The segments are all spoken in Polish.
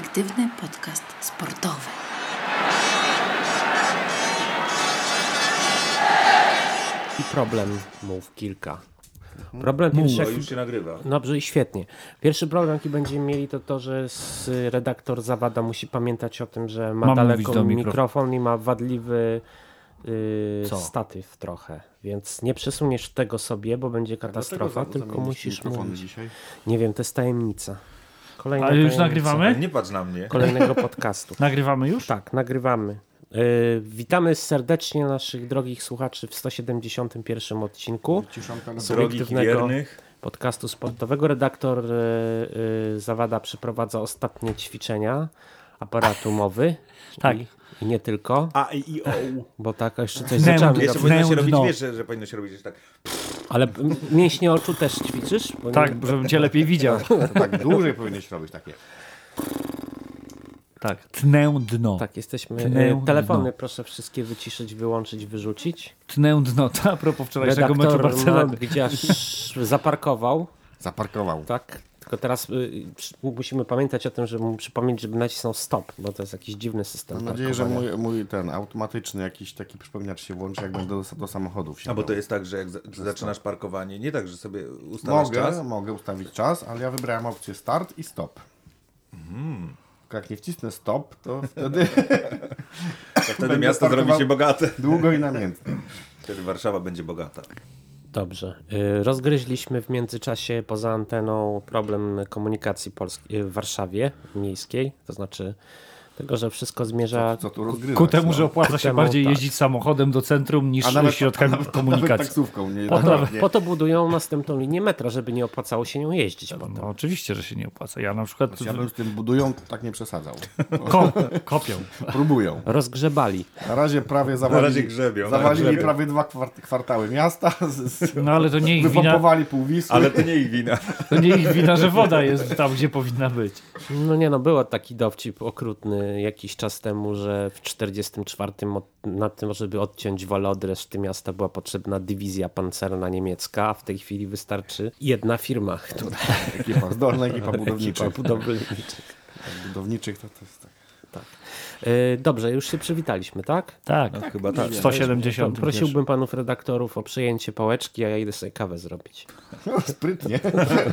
perspektywny podcast sportowy. I problem mów kilka. Problem pierwszy, No już się nagrywa. dobrze i świetnie. Pierwszy problem, jaki będziemy mieli, to to, że redaktor Zawada musi pamiętać o tym, że ma Mam daleko mikrofon. i ma wadliwy yy, statyw trochę. Więc nie przesuniesz tego sobie, bo będzie katastrofa, tylko musisz mówić. dzisiaj. Nie wiem, to jest tajemnica. Kolejna A już nagrywamy? Nie patrz na mnie. Kolejnego podcastu. Nagrywamy już? Tak, nagrywamy. Yy, witamy serdecznie naszych drogich słuchaczy w 171 odcinku subiektywnego wiernych. podcastu sportowego. Redaktor yy, yy, Zawada przeprowadza ostatnie ćwiczenia aparatu mowy. Tak. I, I nie tylko, A i o. bo tak jeszcze coś Wnętrz. zaczęły. Jeszcze powinno się robić, wiesz, że, że powinno się robić tak. Ale mięśnie oczu też ćwiczysz? Bo Tak, Nie, żebym cię lepiej widział. To tak dłużej powinieneś robić takie. Tak, tnę dno. tak, jesteśmy. Tnę Yy, telefony dno. proszę wszystkie wyciszyć, wyłączyć, wyrzucić. Tnę dno, to a propos wczorajszego meczu Redaktor ma Barcelony. gdzie aż zaparkował. Zaparkował. Tak, tylko teraz y, przy- musimy pamiętać o tym, żeby mu przypomnieć, żeby nacisnął stop, bo to jest jakiś dziwny system. Mam nadzieję, że mój, mój ten automatyczny jakiś taki przypominacz się włączy, jak będę do, do samochodów się A bo to jest tak, że jak za- zaczynasz parkowanie, nie tak, że sobie ustalasz Mogę, czas. mogę ustawić czas, ale ja wybrałem opcję start i stop. Mhm. Tylko Jak nie wcisnę stop, to wtedy To wtedy miasto zrobi się bogate. długo i namiętnie. Wtedy Warszawa będzie bogata. Dobrze. Y, Rozgryźliśmy w międzyczasie poza anteną problem komunikacji polskiej w Warszawie miejskiej, to znaczy tego, że wszystko zmierza Co rozgrywać? Ku temu, no. że opłaca się temu, bardziej tak. jeździć samochodem do centrum niż A nawet, środkami nawet, nawet komunikacji. taksówką. Nie, Po- nawet- nie. Po to budują następną linię metra, żeby nie opłacało się nią jeździć potem. No, oczywiście, że się nie opłaca. Ja na przykład Ja bym z tym budują, tak nie przesadzał. ko kopią. Próbują. Rozgrzebali. Na razie prawie zawalili, razie grzebią, zawalili grzebią. prawie dwa kwart- kwartały miasta. Z, z, No ale to nie ich wina, wypompowali pół Wisły. Ale to nie ich wina. to nie ich wina, że woda jest tam, gdzie powinna być. No nie no, było taki dowcip okrutny jakiś czas temu, że w 44 od, na tym, żeby odciąć wolę od reszty miasta była potrzebna dywizja pancerna niemiecka, a w tej chwili wystarczy jedna firma, która Ekipa zdolna, ekipa budownicza. ekipa budowniczych. budowniczych to, to jest tak. E, Dobrze, już się przywitaliśmy, tak? Tak, No, chyba tak. 170. Prosiłbym panów redaktorów o przejęcie pałeczki, a ja idę sobie kawę zrobić. No, sprytnie.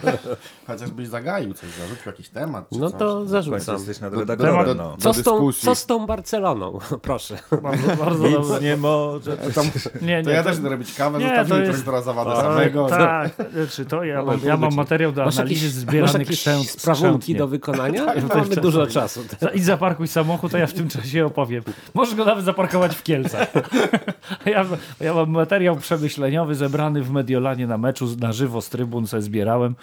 Chociażbyś zagaił coś, zarzucił jakiś temat. Czy No coś. to zarzucam. jesteś nad Do- redaktorem. do- No. do- Co z, tą, dyskusji. co z tą Barceloną? Proszę. Bardzo, bardzo Nic dobre. nie może. Tam, Nie, to nie, ja też będę robić kawę, Nie, zostawimy to jest- dyrektora zawada Tak, samego. tak, czy to ja mam, ja mam materiał do Masz analizy jakieś, zbierany krzęt, sprawunki do wykonania? Tak, Mamy tak, dużo tak. czasu. Idź zaparkuj samochód, to ja w tym czasie opowiem. Możesz go nawet zaparkować w Kielcach. Ja, ja mam materiał przemyśleniowy zebrany w Mediolanie na meczu, na żywo z trybun sobie zbierałem.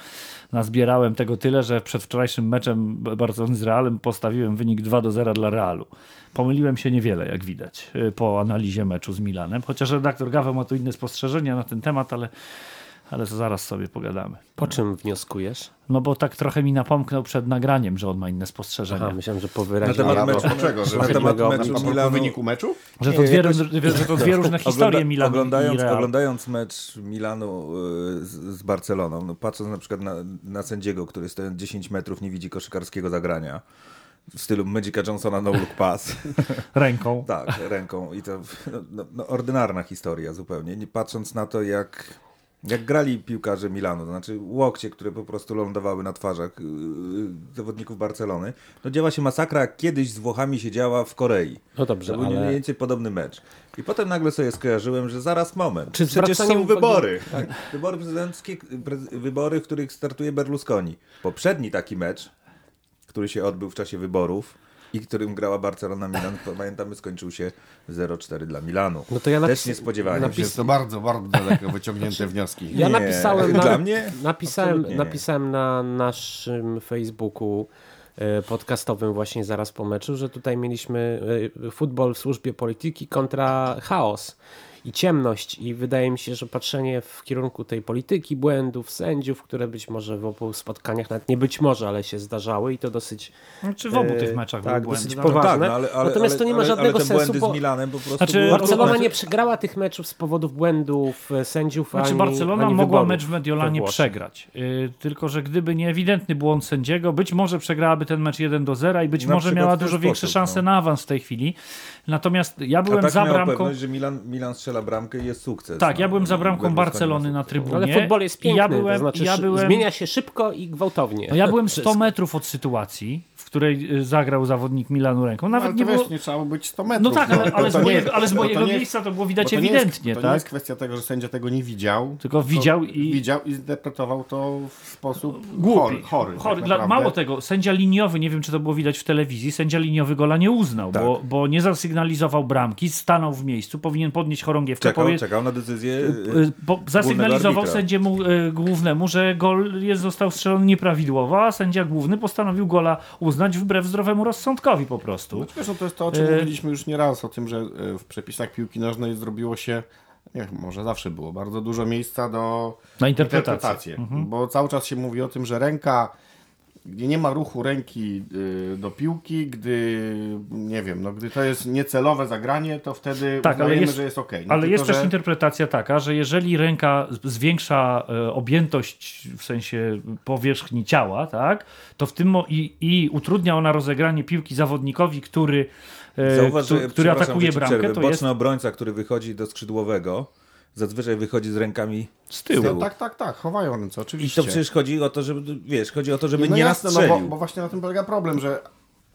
Nazbierałem tego tyle, że przed wczorajszym meczem Barcelony z Realem postawiłem wynik 2 do 0 dla Realu. Pomyliłem się niewiele, jak widać, y, po analizie meczu z Milanem. Chociaż redaktor Gaweł ma tu inne spostrzeżenia na ten temat, ale, ale to zaraz sobie pogadamy. Po czym wnioskujesz? No bo tak trochę mi napomknął przed nagraniem, że on ma inne spostrzeżenia. Aha, myślałem, że po Na wyrazie. temat Ale meczu, dlaczego? Że na na temat meczu po Milanu. wyniku meczu? Że to, dwie, jakoś- że to dwie różne historie Milan oglądając, i Real. oglądając mecz Milanu y, z, z Barceloną, no patrząc na przykład na, na sędziego, który stojąc 10 metrów nie widzi koszykarskiego zagrania, w stylu Magica Johnsona no look pass, ręką. tak, ręką i to no, no, no, ordynarna historia zupełnie, nie patrząc na to jak jak grali piłkarze Milanu, to znaczy łokcie, które po prostu lądowały na twarzach yy, zawodników Barcelony, no działa się masakra, jak kiedyś z Włochami się działa w Korei. No dobrze, To był mniej ale więcej podobny mecz. I potem nagle sobie skojarzyłem, że zaraz moment. Czy Przecież są wybory. Tak. Wybory prezydenckie, prez- wybory, w których startuje Berlusconi. Poprzedni taki mecz, który się odbył w czasie wyborów i którym grała Barcelona Milan, pamiętamy, skończył się 0-4 dla Milanu. No to ja Też nie spodziewałem napis- się. Jest to bardzo, bardzo daleko wyciągnięte wnioski. ja Nie, napisałem, na, dla mnie napisałem, absolutnie nie. napisałem na naszym Facebooku e, podcastowym właśnie zaraz po meczu, że tutaj mieliśmy e, futbol w służbie polityki kontra chaos. I ciemność i wydaje mi się, że patrzenie w kierunku tej polityki, błędów, sędziów, które być może w obu spotkaniach, nawet nie być może, ale się zdarzały i to dosyć Czy w obu e, tych meczach tak, były dosyć błędy. poważne. Tak, no, ale, ale, Natomiast to nie ma żadnego ale te sensu, błędy bo- z Milanem po prostu Znaczy, Barcelona nie przegrała tych meczów z powodów błędów e, sędziów, Znaczy ani, Barcelona ani mogła mecz w Mediolanie przegrać. Yy, tylko, że gdyby nie ewidentny błąd sędziego, być może przegrałaby ten mecz 1 do 0 i być Na może miała dużo większe sposób, szanse no. na awans w tej chwili. Natomiast ja A byłem tak za bramką. pewność, że Milan, Milan strzela bramkę i jest sukces. Tak, no. ja byłem za bramką Barcelony na trybunie. Ale futbol jest piękny, ja byłem, to znaczy ja byłem, zmienia się szybko i gwałtownie. no ja byłem 100 Wszystko. metrów od sytuacji, której y, zagrał zawodnik Milanu ręką. No, Nawet ale nie to było... wiesz, nie trzeba być 100 metrów. No tak, ale, To- ale, to z mojego, jest- ale z to mojego nie jest- miejsca to było widać to nie jest- ewidentnie, To tak? nie jest kwestia tego, że sędzia tego nie widział. Tylko widział to i- Widział i zinterpretował to w sposób Głupi. chory. chory, tak Chory. Mało tego, sędzia liniowy, nie wiem czy to było widać w telewizji, sędzia liniowy gola nie uznał, Tak. bo, bo nie zasygnalizował bramki, stanął w miejscu, powinien podnieść chorągiewkę, Czekał, powie, czekał na decyzję. y, po, zasygnalizował sędziemu y, głównemu, że gol jest, został strzelony nieprawidłowo, a sędzia główny postanowił gola uznać wbrew zdrowemu rozsądkowi po prostu. Znaczy, wiesz, no to jest to, o czym E- mówiliśmy już nie raz, o tym, że e, w przepisach piłki nożnej zrobiło się, nie, może zawsze było, bardzo dużo miejsca do Na interpretację. interpretacji. Bo cały czas się mówi o tym, że ręka, gdzie nie ma ruchu ręki y, do piłki, gdy, nie wiem, no, gdy to jest niecelowe zagranie, to wtedy Tak, ale uznajemy, jest- że jest ok. Ale jest też interpretacja taka, że jeżeli ręka zwiększa e, objętość w sensie powierzchni ciała, tak, to w tym i, i utrudnia ona rozegranie piłki zawodnikowi, który, e, Zauważ, któ- że, który przepraszam, atakuje że bramkę, przerwę, to boczny jest obrońca, który wychodzi do skrzydłowego, zazwyczaj wychodzi z rękami z tyłu. No, tak, tak, tak, chowają ręce, I oczywiście. to przecież chodzi o to, żeby, wiesz, chodzi o to, żeby no nie jasne, no nastrzelił. bo, bo właśnie na tym polega problem, że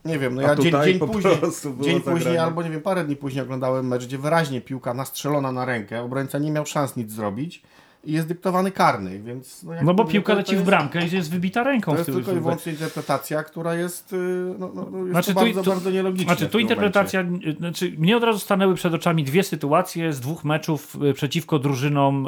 nie wiem, no ja dzień, dzień później, dzień zagranie. później albo nie wiem, parę dni później oglądałem mecz, gdzie wyraźnie piłka nastrzelona na rękę, obrońca nie miał szans nic zrobić i jest dyktowany karny, więc... No, No bo piłka leci w bramkę i jest wybita ręką. To jest tylko i wyłącznie interpretacja, która jest, y, no, no, no, jest Znaczy, bardzo, tu- bardzo nielogiczne. Znaczy, tu interpretacja, y, znaczy, mnie od razu stanęły przed oczami dwie sytuacje z dwóch meczów y, przeciwko drużynom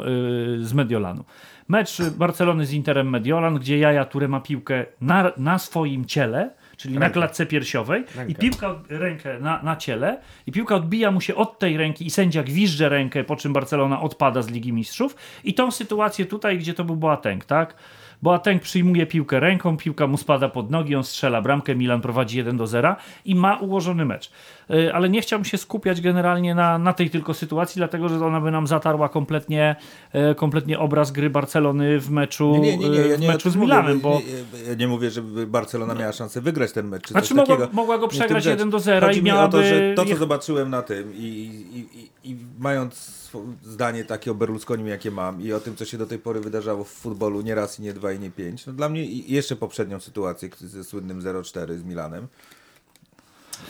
z Mediolanu. Mecz Barcelony z Interem Mediolan, gdzie Jaja Touré ma piłkę na, na swoim ciele, czyli na klatce piersiowej. I piłka, od- rękę na, na ciele. I piłka odbija mu się od tej ręki i sędzia gwizdże rękę, po czym Barcelona odpada z Ligi Mistrzów. I tą sytuację tutaj, gdzie to był Boateng, tak? Boateng przyjmuje piłkę ręką, piłka mu spada pod nogi, on strzela bramkę, Milan prowadzi 1 do 0 i ma ułożony mecz. Yy, Ale nie chciałbym się skupiać generalnie na, na tej tylko sytuacji, dlatego że ona by nam zatarła kompletnie, e, kompletnie obraz gry Barcelony w meczu, Nie, nie, nie, ja e, w meczu z Milanem, bo... nie, ja nie mówię, że Barcelona miała szansę wygrać ten mecz, czy Znaczy mogła, takiego. mogła go przegrać rzecz. 1 do 0 Chodzi i mi o miałaby... to, że to, co zobaczyłem na tym i, i, i, i mając zdanie takie o Berlusconim, jakie mam i o tym, co się do tej pory wydarzało w futbolu, nie raz i nie dwa i nie pięć, no dla mnie jeszcze poprzednią sytuację ze słynnym 0-4 z Milanem,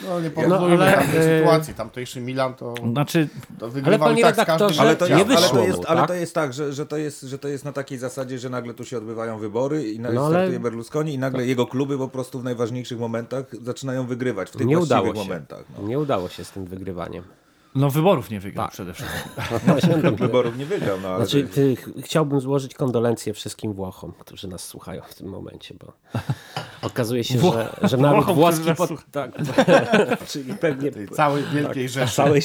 No nie porównujmy ale, tamtej e, sytuacji, tamtejszy Milan to, Znaczy, to wygrywał panie i tak z redaktorze, każdym Ale to, Nie jest, ale, wyszło to mu, jest, ale tak? to jest tak, że, że, to jest, że to jest na takiej zasadzie, że nagle tu się odbywają wybory i na, No, ale- startuje Berlusconi i nagle jego kluby po prostu w najważniejszych momentach zaczynają wygrywać, w tych Nie właściwych udało się. momentach. No. Nie udało się z tym wygrywaniem. No wyborów nie wygrał Tak. przede wszystkim. Wyborów nie wygrał, no ale Znaczy, ty, ch- chciałbym złożyć kondolencje wszystkim Włochom, którzy nas słuchają w tym momencie, bo okazuje się, Wło- że, że naród Włochom, włoski... Pod, tak, czyli pewnie tej całej wielkiej rzeszy. całej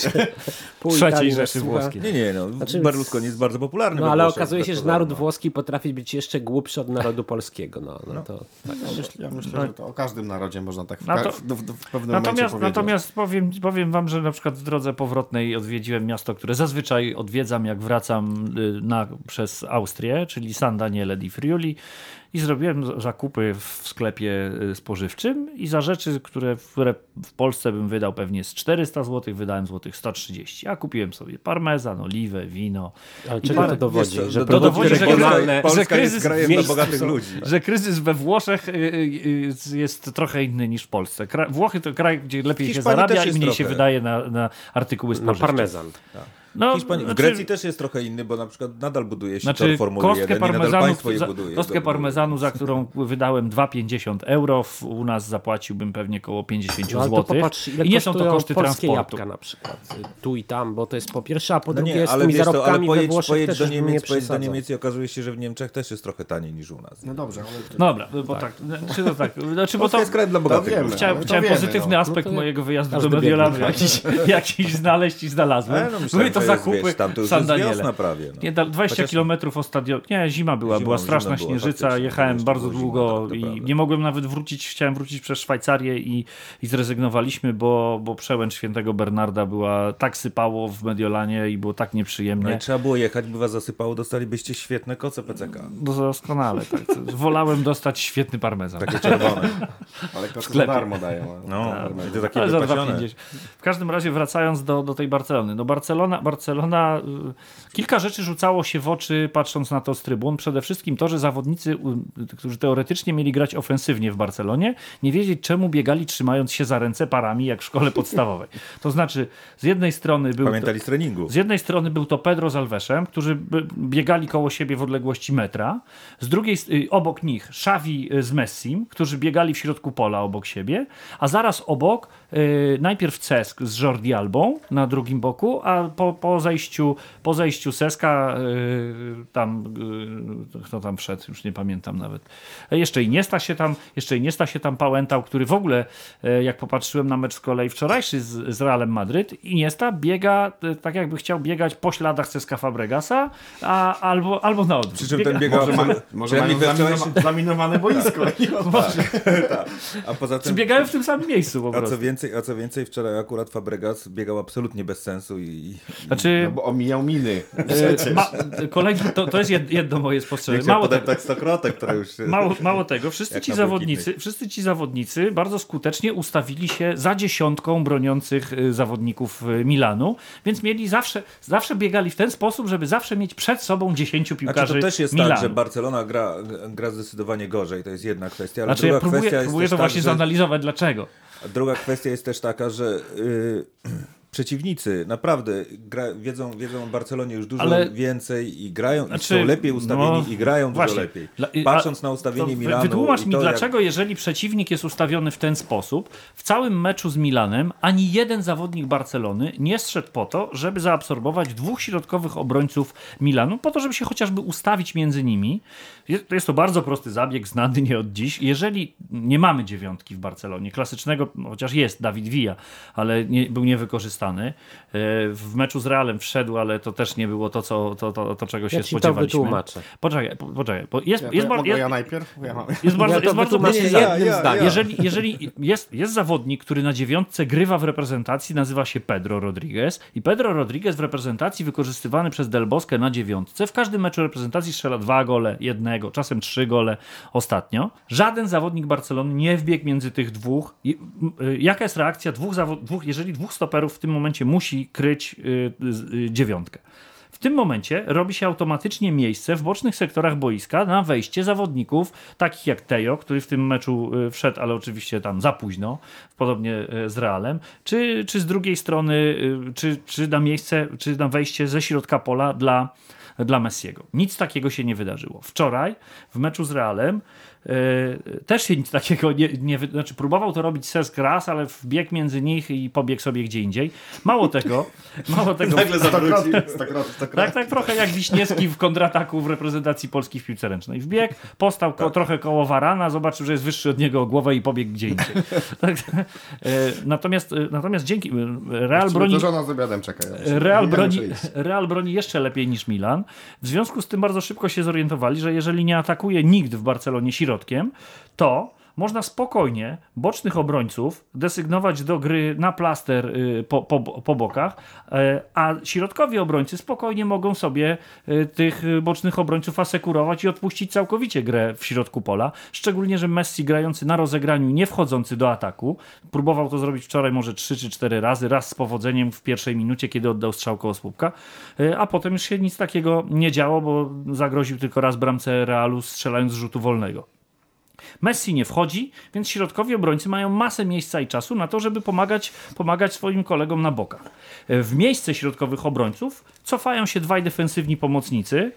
pół Trzeciej Rzeszy słucha. Włoskiej. Nie, nie, no. Znaczy- Berlusconi jest bardzo popularny. No ale okazuje się, że naród włoski potrafi być jeszcze głupszy od narodu polskiego. No, no to Ja myślę, ja myślę, że to o każdym narodzie można tak w, No to- w, w, w pewnym momencie Natomiast, powiedzieć. natomiast powiem, powiem wam, że na przykład w drodze powrotnej odwiedziłem miasto, które zazwyczaj odwiedzam, jak wracam y, na, przez Austrię, czyli San Daniele di Friuli i zrobiłem zakupy w sklepie y, spożywczym i za rzeczy, które, które w Polsce bym wydał pewnie z 400 zł, wydałem złotych 130. A kupiłem sobie parmezan, oliwę, wino. ale czego to dowodzi? Że produkty dowodzi, że że jest kryzys dla miejscu bogatych ludzi. Że kryzys we Włoszech y, y, jest trochę inny niż w Polsce. Włochy to kraj, gdzie lepiej się Hiszpanii zarabia też i jest mniej się trochę. wydaje na, na artykuły Na spożywcze. parmezan. No, Hiszpanii, w znaczy- Grecji też jest trochę inny, bo na przykład nadal buduje się Znaczy, tor Formuły kostkę 1 i nadal parmezanu, państwo je za, buduje. kostkę parmezanu, za którą wydałem 2,50 euro, w, u nas zapłaciłbym pewnie około 50 No, ale to zł. popatrz, ile I nie są to koszty polskie transportu. jabłka na przykład. Tu i tam, bo to jest po pierwsze, a po No drugie nie, z tymi wiesz to, ale zarobkami we pojedź, Włoszech pojedź też do Niemiec, pojedź do. Niemiec i okazuje się, że w Niemczech też jest trochę taniej niż u nas. No dobrze, ale... No Dobra, bo tak. Znaczy, to tak. Znaczy, bo to, jest krajem dla bogatych wiemy. Chciałem, No to chciałem wiemy, pozytywny no. aspekt No to mojego wyjazdu do Mediolanu jakiś, jakiś znaleźć i znalazłem. No myślałem, Były to jest, zakupy wiesz, tam to już prawie. No. Nie, da- 20 Chociaż- kilometrów od stadionu. Nie, zima była, Zimą- była straszna było, śnieżyca, faktycznie, jechałem bardzo długo tak, i nie mogłem nawet wrócić, chciałem wrócić przez Szwajcarię i, i zrezygnowaliśmy, bo, bo przełęcz świętego Bernarda była, tak sypało w Mediolanie i było tak No nieprzyjemnie. i trzeba było jechać, by was zasypało, dostalibyście świetne koce PCK. No doskonale, tak. Wolałem dostać świetny parmezan. Takie czerwone. Ale koty za darmo dają. No, i to takie Ale za wypasione. 2,50. W każdym razie wracając do, do tej Barcelony. No Barcelona, Barcelona y, kilka rzeczy rzucało się w oczy patrząc na to z trybun. Przede wszystkim to, że zawodnicy, y, którzy teoretycznie mieli grać ofensywnie w Barcelonie, nie wiedzieć czemu biegali trzymając się za ręce parami jak w szkole podstawowej. To znaczy z jednej strony był... Pamiętali z treningu. Z jednej strony był to Pedro z Alvesem, którzy biegali koło siebie w odległości metra. Z drugiej y, obok nich Xavi z Messim, którzy biegali w środku pola obok siebie, a zaraz obok najpierw Cesk z Jordi Albą na drugim boku, a po, po zejściu po zejściu Seska y, tam y, kto tam wszedł, już nie pamiętam nawet. Jeszcze Iniesta się tam, jeszcze Iniesta się tam pałętał, który w ogóle e, jak popatrzyłem na mecz z kolei wczorajszy z, z Realem Madryt, Iniesta biega e, tak jakby chciał biegać po śladach Ceska Fabregasa, a, albo, albo na odwrót. Przy czym Biega- ten biegał... Może, ma, może mają we wczorajszym- zaminowa- zaminowane boisko. A poza Czy tym... biegają w tym samym miejscu po A prostu. co, więcej, a co więcej, wczoraj akurat Fabregas biegał absolutnie bez sensu i... i Znaczy, No bo omijał miny. e, ma, kolegi, to, to jest jed- jedno moje spostrzeżenie. Mało tego, tak stokrotek, które już... Mało, mało tego, wszyscy ci, zawodnicy, wszyscy ci zawodnicy bardzo skutecznie ustawili się za dziesiątką broniących y, zawodników y, Milanu, więc mieli zawsze, zawsze biegali w ten sposób, żeby zawsze mieć przed sobą dziesięciu piłkarzy Znaczy to też jest Milanu. tak, że Barcelona gra, gra zdecydowanie gorzej, to jest jedna kwestia, ale Znaczy ja druga próbuję, kwestia jest próbuję to tak, właśnie że, zanalizować, dlaczego. druga kwestia jest też taka, że yy, przeciwnicy naprawdę gra, wiedzą, wiedzą o Barcelonie już dużo Ale- więcej i grają, Znaczy, i są lepiej ustawieni no, i grają dużo właśnie. lepiej. Patrząc na ustawienie Milanu Wytłumacz mi, to, dlaczego jeżeli przeciwnik jest ustawiony w ten sposób, w całym meczu z Milanem ani jeden zawodnik Barcelony nie zszedł po to, żeby zaabsorbować dwóch środkowych obrońców Milanu, po to, żeby się chociażby ustawić między nimi. Jest, to jest to bardzo prosty zabieg, znany nie od dziś. Jeżeli nie mamy dziewiątki w Barcelonie, klasycznego, no, chociaż jest Dawid Villa, ale nie, był niewykorzystany. E, W meczu z Realem wszedł, ale to też nie było to, co, to, to, to czego się Ja ci to spodziewaliśmy. wytłumaczę. Poczekaj, po- poczekaj, bo jest, Ja, jest, jest, ja najpierw? Ja mam... jest bardzo, Ja jest bardzo prosty ja, ja, ja. jeżeli, jeżeli jest, jest zawodnik, który na dziewiątce grywa w reprezentacji, nazywa się Pedro Rodriguez i Pedro Rodriguez w reprezentacji wykorzystywany przez Del Bosque na dziewiątce. W każdym meczu reprezentacji strzela dwa gole, jednego, czasem trzy gole ostatnio. Żaden zawodnik Barcelony nie wbiegł między tych dwóch. Y, Jaka jest reakcja dwóch, zawo- dwóch jeżeli dwóch stoperów w tym momencie musi kryć y, y, dziewiątkę? W tym momencie robi się automatycznie miejsce w bocznych sektorach boiska na wejście zawodników takich jak Tejo, który w tym meczu y, wszedł, ale oczywiście tam za późno, podobnie z Realem, czy, czy z drugiej strony, czy, czy na miejsce, czy na wejście ze środka pola dla, dla Messiego. Nic takiego się nie wydarzyło. Wczoraj w meczu z Realem też się nic takiego nie, nie znaczy próbował to robić Cesc raz, ale wbiegł między nich i pobiegł sobie gdzie indziej. Mało tego, mało tego stokroć. tak, tak trochę jak Wiśniewski w kontrataku w reprezentacji Polski w piłce ręcznej. Wbiegł, postał ko, trochę koło Warana, zobaczył, że jest wyższy od niego o głowę i pobiegł gdzie indziej. tak, e, natomiast, e, natomiast dzięki e, Real broni, To z obiadem czeka. Real broni. Real broni jeszcze lepiej niż Milan. W związku z tym bardzo szybko się zorientowali, że jeżeli nie atakuje nikt w Barcelonie środkiem, to można spokojnie bocznych obrońców desygnować do gry na plaster y, po, po, po bokach, e, a środkowi obrońcy spokojnie mogą sobie y, tych bocznych obrońców asekurować i odpuścić całkowicie grę w środku pola. Szczególnie, że Messi grający na rozegraniu, nie wchodzący do ataku, próbował to zrobić wczoraj może 3 czy 4 razy, raz z powodzeniem w pierwszej minucie, kiedy oddał strzał koło słupka, y, a potem już się nic takiego nie działo, bo zagroził tylko raz bramce Realu strzelając z rzutu wolnego. Messi nie wchodzi, więc środkowi obrońcy mają masę miejsca i czasu na to, żeby pomagać, pomagać swoim kolegom na bokach. E, W miejsce środkowych obrońców cofają się dwaj defensywni pomocnicy,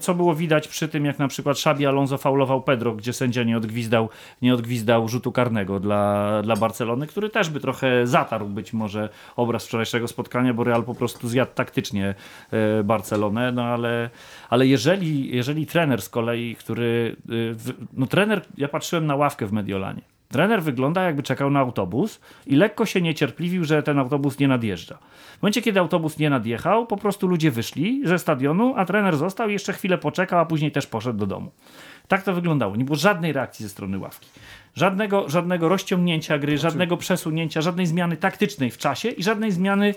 co było widać przy tym, jak na przykład Xabi Alonso faulował Pedro, gdzie sędzia nie odgwizdał, nie odgwizdał rzutu karnego dla, dla Barcelony, który też by trochę zatarł być może obraz wczorajszego spotkania, bo Real po prostu zjadł taktycznie e, Barcelonę, no ale, ale jeżeli, jeżeli trener z kolei, który, w- no trener, ja patrzyłem na ławkę w Mediolanie, Trener wygląda jakby czekał na autobus i lekko się niecierpliwił, że ten autobus nie nadjeżdża. W momencie, kiedy autobus nie nadjechał, po prostu ludzie wyszli ze stadionu, a trener został jeszcze chwilę poczekał, a później też poszedł do domu. Tak to wyglądało. Nie było żadnej reakcji ze strony ławki. Żadnego, żadnego rozciągnięcia gry, żadnego przesunięcia, żadnej zmiany taktycznej w czasie i żadnej zmiany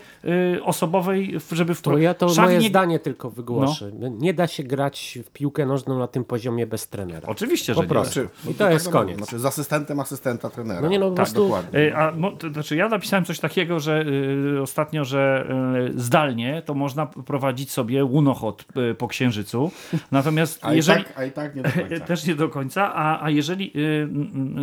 y, osobowej, żeby w To ja to Szach moje nie- zdanie tylko wygłoszę. Nie da się grać w piłkę nożną na tym poziomie bez trenera. Oczywiście, Po że prostu. nie. I to jest tak koniec. Znaczy z asystentem asystenta trenera. No nie no, po Tak, prostu dokładnie. Y, A, mo- to znaczy ja napisałem coś takiego, że y, ostatnio, że y, zdalnie to można prowadzić sobie łunochod y, po księżycu. Natomiast A, jeżeli. i tak, a i tak nie do końca. Też nie do końca, a, a jeżeli,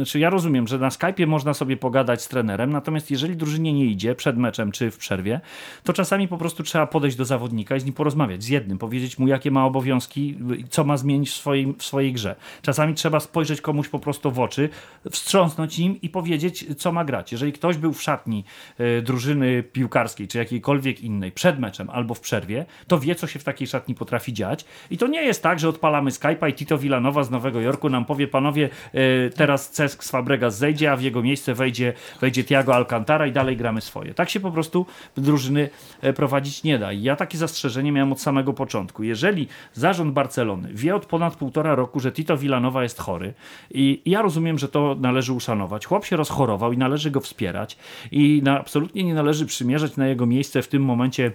znaczy ja rozumiem, że na Skype'ie można sobie pogadać z trenerem, natomiast jeżeli drużynie nie idzie przed meczem czy w przerwie, to czasami po prostu trzeba podejść do zawodnika i z nim porozmawiać, z jednym, powiedzieć mu jakie ma obowiązki, co ma zmienić w swojej, w swojej grze. Czasami trzeba spojrzeć komuś po prostu w oczy, wstrząsnąć nim i powiedzieć, co ma grać. Jeżeli ktoś był w szatni y, drużyny piłkarskiej czy jakiejkolwiek innej przed meczem albo w przerwie, to wie, co się w takiej szatni potrafi dziać. I to nie jest tak, że odpalamy Skype'a i Tito Villanowa z Nowego Jorku nam powie, panowie, y, teraz Cesk z Fabregas zejdzie, a w jego miejsce wejdzie, wejdzie Thiago Alcantara i dalej gramy swoje. Tak się po prostu drużyny e, prowadzić nie da. I ja takie zastrzeżenie miałem od samego początku. Jeżeli zarząd Barcelony wie od ponad półtora roku, że Tito Villanowa jest chory i ja rozumiem, że to należy uszanować. Chłop się rozchorował i należy go wspierać i na, absolutnie nie należy przymierzać na jego miejsce w tym momencie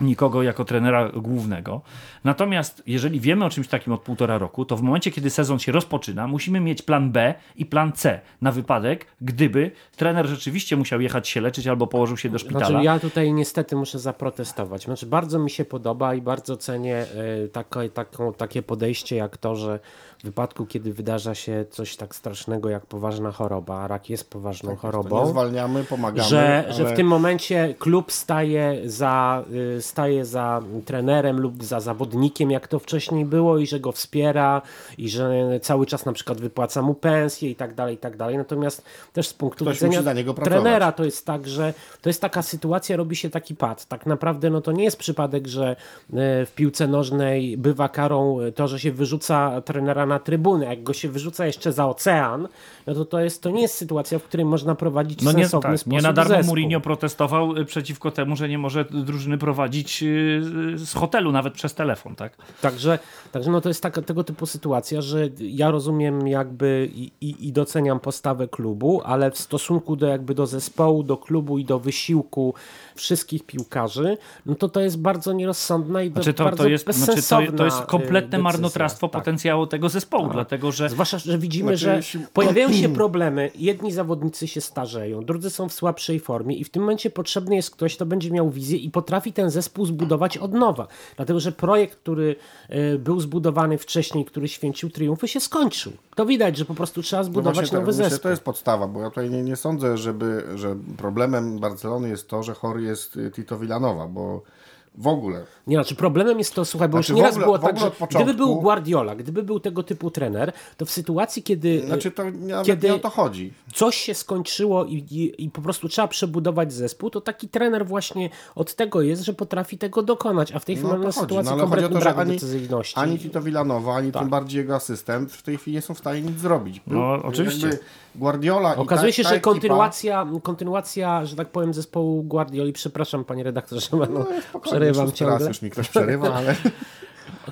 nikogo jako trenera głównego. Natomiast jeżeli wiemy o czymś takim od półtora roku, to w momencie, kiedy sezon się rozpoczyna, musimy mieć plan B i plan C na wypadek, gdyby trener rzeczywiście musiał jechać się leczyć albo położył się do szpitala. Znaczy, ja tutaj niestety muszę zaprotestować. Znaczy, bardzo mi się podoba i bardzo cenię e, takie, taką, takie podejście jak to, że w wypadku, kiedy wydarza się coś tak strasznego jak poważna choroba, a rak jest poważną Tak To chorobą, nie zwalniamy, pomagamy. że, ale... że w tym momencie klub staje za, y, staje za trenerem lub za zawodnikiem, jak to wcześniej było, i że go wspiera, i że cały czas na przykład wypłaca mu pensję i tak dalej, i tak dalej. Natomiast też z punktu Ktoś widzenia trenera to jest tak, że to jest taka sytuacja, robi się taki pad. Tak naprawdę no to nie jest przypadek, że y, w piłce nożnej bywa karą to, że się wyrzuca trenera na trybunę. Jak go się wyrzuca jeszcze za ocean, no to to, jest, to nie jest sytuacja, w której można prowadzić No nie, sensowny tak, sposób nie na darmo zespół. Mourinho protestował y, przeciwko temu, że nie może drużyny prowadzić y, z hotelu, nawet przez telefon, tak? Także, także no to jest taka, tego typu sytuacja, że ja rozumiem jakby i, i, i doceniam postawę klubu, ale w stosunku do jakby do zespołu, do klubu i do wysiłku wszystkich piłkarzy, no to to jest bardzo nierozsądna i Znaczy to, bardzo to, jest, znaczy to, bezsensowna to jest kompletne decyzja. marnotrawstwo Tak. potencjału tego zespołu, dlatego że Zwłaszcza, że widzimy, Znaczy, że pojawiają się problemy. Jedni zawodnicy się starzeją, drudzy są w słabszej formie i w tym momencie potrzebny jest ktoś, kto będzie miał wizję i potrafi ten zespół zbudować od nowa. Dlatego, że projekt, który y, był zbudowany wcześniej, który święcił triumfy, się skończył. To widać, że po prostu trzeba No zbudować właśnie, nowy zespół. to jest podstawa, bo ja tutaj nie, nie sądzę, żeby, że problemem Barcelony jest to, że chory jest y, Tito Villanowa, bo w ogóle. Nie, znaczy problemem jest to, słuchaj, bo Znaczy, już nieraz ogóle- było tak, że początku- gdyby był Guardiola, gdyby był tego typu trener, to w sytuacji, kiedy... Znaczy to Kiedy- nie o to chodzi. coś się skończyło i, i, i po prostu trzeba przebudować zespół, to taki trener właśnie od tego jest, że potrafi tego dokonać, a w tej chwili No, mamy to chodzi. sytuację No, to, że braku ani, decyzyjności. ani Tito Villanowa, ani Tak. tym bardziej jego asystent w tej chwili nie są w stanie nic zrobić. Był- No, oczywiście. jakby Guardiola i Okazuje ta, się, ta że ekipa- kontynuacja, kontynuacja, że tak powiem, zespołu Guardioli, przepraszam panie redaktorze, no, Spokojnie, przerywam ciągle. Już mi ktoś przerywa, ale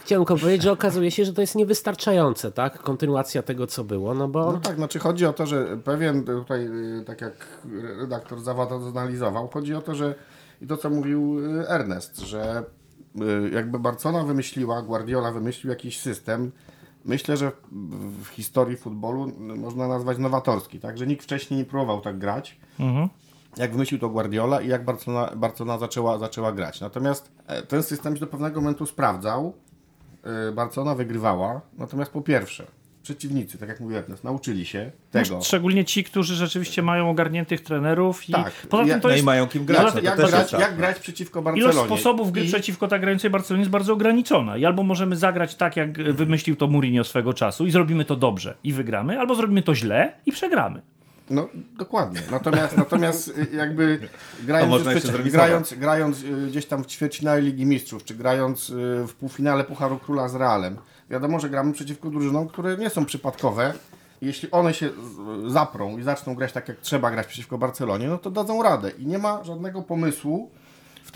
Chciałem tylko powiedzieć, że okazuje się, że to jest niewystarczające, tak? Kontynuacja tego, co było, no bo... No tak, znaczy chodzi o to, że pewien tutaj, y, tak jak redaktor Zawada to zanalizował, chodzi o to, że i to co mówił y, Ernest, że y, jakby Barcelona wymyśliła, Guardiola wymyślił jakiś system, myślę, że w- historii futbolu można nazwać nowatorski, tak, że nikt wcześniej nie próbował tak grać. Jak wymyślił to Guardiola i jak Barcelona, Barcelona zaczęła, zaczęła grać. Natomiast e, ten system się do pewnego momentu sprawdzał. y, Barcelona wygrywała. Natomiast po pierwsze, przeciwnicy, tak jak mówił Ernest, nauczyli się tego. szczególnie ci, którzy rzeczywiście mają ogarniętych trenerów i Tak. poza Ja- tym to No i jest... mają kim grać, jak, no to jak, też grać, jest tak. jak grać przeciwko Barcelonie. Ilość sposobów gry I- przeciwko tak grającej Barcelonie jest bardzo ograniczona. I albo możemy zagrać tak, jak wymyślił to Mourinho swego czasu i zrobimy to dobrze i wygramy, albo zrobimy to źle i przegramy. No, dokładnie. Natomiast, natomiast y, jakby grając, grając, grając y, gdzieś tam w ćwierćfinale Ligi Mistrzów, czy grając y, w półfinale Pucharu Króla z Realem, wiadomo, że gramy przeciwko drużynom, które nie są przypadkowe jeśli one się zaprą i zaczną grać tak, jak trzeba grać przeciwko Barcelonie, no to dadzą radę. I nie ma żadnego pomysłu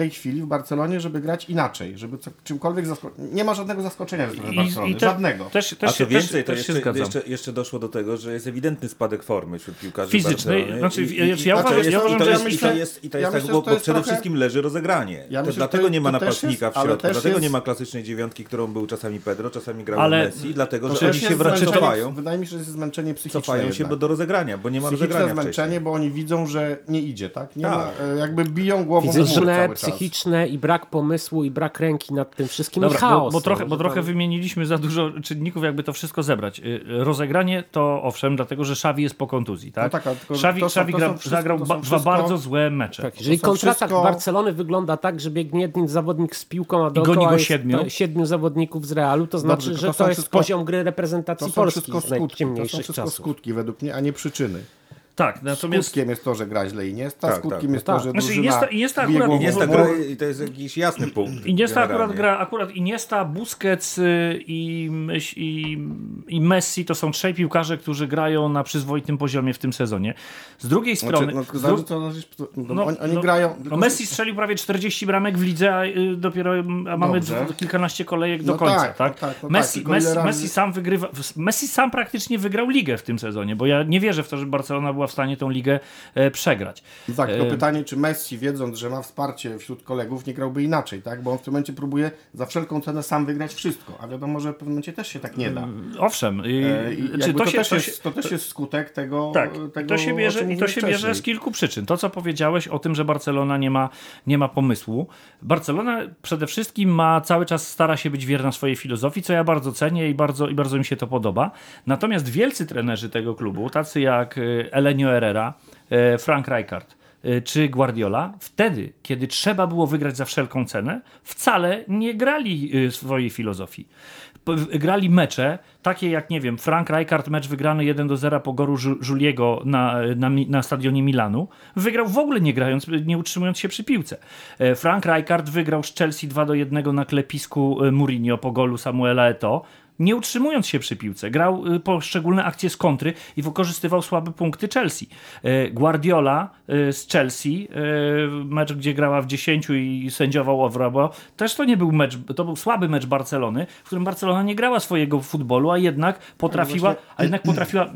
tej chwili w Barcelonie, żeby grać inaczej, żeby co, czymkolwiek zasko- Nie ma żadnego zaskoczenia ze strony Barcelony, te- żadnego. Też, A też, co się- więcej, też, to jeszcze, jeszcze, jeszcze doszło do tego, że jest ewidentny spadek formy wśród piłkarzy Fizycznej, Barcelony. znaczy, I- ja- i- ja i- uważam- to jest- ja uważam, że jest- ja i myślę- to jest, i to ja jest myślę, tak, bo, przede trochę- wszystkim leży rozegranie. Ja myślę, dlatego nie ma napastnika jest- w środku, dlatego jest- nie ma klasycznej dziewiątki, którą był czasami Pedro, czasami grał Ale- Messi, dlatego że oni się cofają, Wydaje mi się, że jest zmęczenie psychiczne cofają się do rozgrania, bo nie ma rozegrania zmęczenie, bo oni widzą, że nie idzie, tak? Nie Tak. ma, e, jakby biją głową w mur Fizyczne, cały czas. Psychiczne i brak pomysłu i brak ręki nad tym wszystkim Dobra, i chaos. bo, bo, trochę, no, bo że trochę tam- wymieniliśmy za dużo czynników, jakby to wszystko zebrać. Y, Rozegranie to owszem, dlatego że Szawi jest po kontuzji, tak? No tak, Szawi, to to gra, wszystko- zagrał to ba, są dwa wszystko- bardzo złe mecze. Tak, jeżeli kontratak wszystko- Barcelony wygląda tak, że biegnie jeden zawodnik z piłką, a goni dookoła go jest siedmiu. to- siedmiu zawodników z Realu, to znaczy, że to to, są jest wszystko- poziom gry To reprezentacji są Polski wszystko skutki, to są wszystko czasów. skutki według mnie, a nie przyczyny. Tak, natomiast Skutkiem jest to, że gra źle Iniesta, Tak, skutkiem tak. jest Tak. to, że Znaczy, akurat- Nie jest w tak mur. gra i to jest jakiś jasny punkt. Iniesta akurat generalnie. gra, akurat Iniesta, Busquets y, i, i, i Messi to są trzej piłkarze, którzy grają na przyzwoitym poziomie w tym sezonie. Z drugiej strony... Znaczy, no, dru- no, no, oni, oni no, grają... No Messi strzelił prawie 40 bramek w lidze, a y, dopiero a mamy Dobrze. kilkanaście kolejek do No końca. tak, Tak, no tak, no tak, Messi, Messi, Messi sam wygrywa. Messi sam praktycznie wygrał ligę w tym sezonie, bo ja nie wierzę w to, że Barcelona była w stanie tą ligę e, przegrać. Tak, to E, pytanie, czy Messi, wiedząc, że ma wsparcie wśród kolegów, nie grałby inaczej, tak? Bo on w tym momencie próbuje za wszelką cenę sam wygrać wszystko, a wiadomo, że w pewnym momencie też się tak nie da. Owszem, y, E, I czy to, to, się, też to, jest, się, to też jest skutek tego, Tak, tego to się bierze, i to się mówiłem bierze z wcześniej. kilku przyczyn. To, co powiedziałeś o tym, że Barcelona nie ma, nie ma pomysłu. Barcelona przede wszystkim ma cały czas stara się być wierna swojej filozofii, co ja bardzo cenię i bardzo, i bardzo mi się to podoba. Natomiast wielcy trenerzy tego klubu, tacy jak e, Elenio Herrera, e, Frank Rijkaard, e, czy Guardiola, wtedy, kiedy trzeba było wygrać za wszelką cenę, wcale nie grali e, swojej filozofii. Grali mecze, takie jak, nie wiem, Frank Rijkaard, mecz wygrany 1 do 0 po goru Żuliego na, na, na stadionie Milanu, wygrał w ogóle nie grając, nie utrzymując się przy piłce. Frank Rijkaard wygrał z Chelsea 2 do 1 na klepisku Mourinho po golu Samuela Eto'o, nie utrzymując się przy piłce. Grał y, poszczególne akcje z kontry i wykorzystywał słabe punkty Chelsea. Y, Guardiola y, z Chelsea, y, mecz, gdzie grała w 10 i sędziował Ovrabo, też to nie był mecz, to był słaby mecz Barcelony, w którym Barcelona nie grała swojego futbolu, a jednak potrafiła, a jednak potrafiła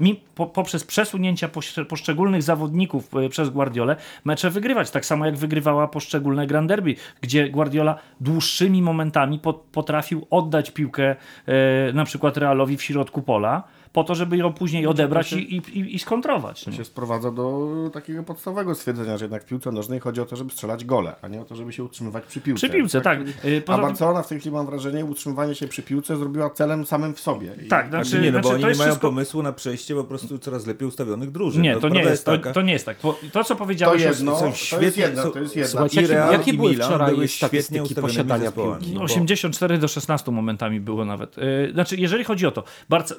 poprzez przesunięcia posz- poszczególnych zawodników przez Guardiolę mecze wygrywać. Tak samo jak wygrywała poszczególne Grand Derby, gdzie Guardiola dłuższymi momentami po, potrafił oddać piłkę e, na przykład Realowi w środku pola, po to, żeby ją później odebrać i, i, i skontrować. To No. się sprowadza do takiego podstawowego stwierdzenia, że jednak w piłce nożnej chodzi o to, żeby strzelać gole, a nie o to, żeby się utrzymywać przy piłce. Przy piłce, tak. E, A poza tym- Barcelona w tej chwili mam wrażenie, utrzymywanie się przy piłce zrobiła celem samym w sobie. I Tak, znaczy, Znaczy nie, no bo znaczy, oni to nie mają wszystko... pomysłu na przejście po prostu coraz lepiej ustawionych drużyn. Nie, No, to nie, jest, to, taka- to nie jest tak. To, to co to powiedziałeś... o- jedno, są to jest świetnie- jedno, są- to jest jedno. Słuchajcie, I jakie, Real, jakie i były Milan wczoraj były świetnie statystyki posiadania piłki? Bo- 84 do 16 momentami było nawet. Yy, Znaczy, jeżeli chodzi o to,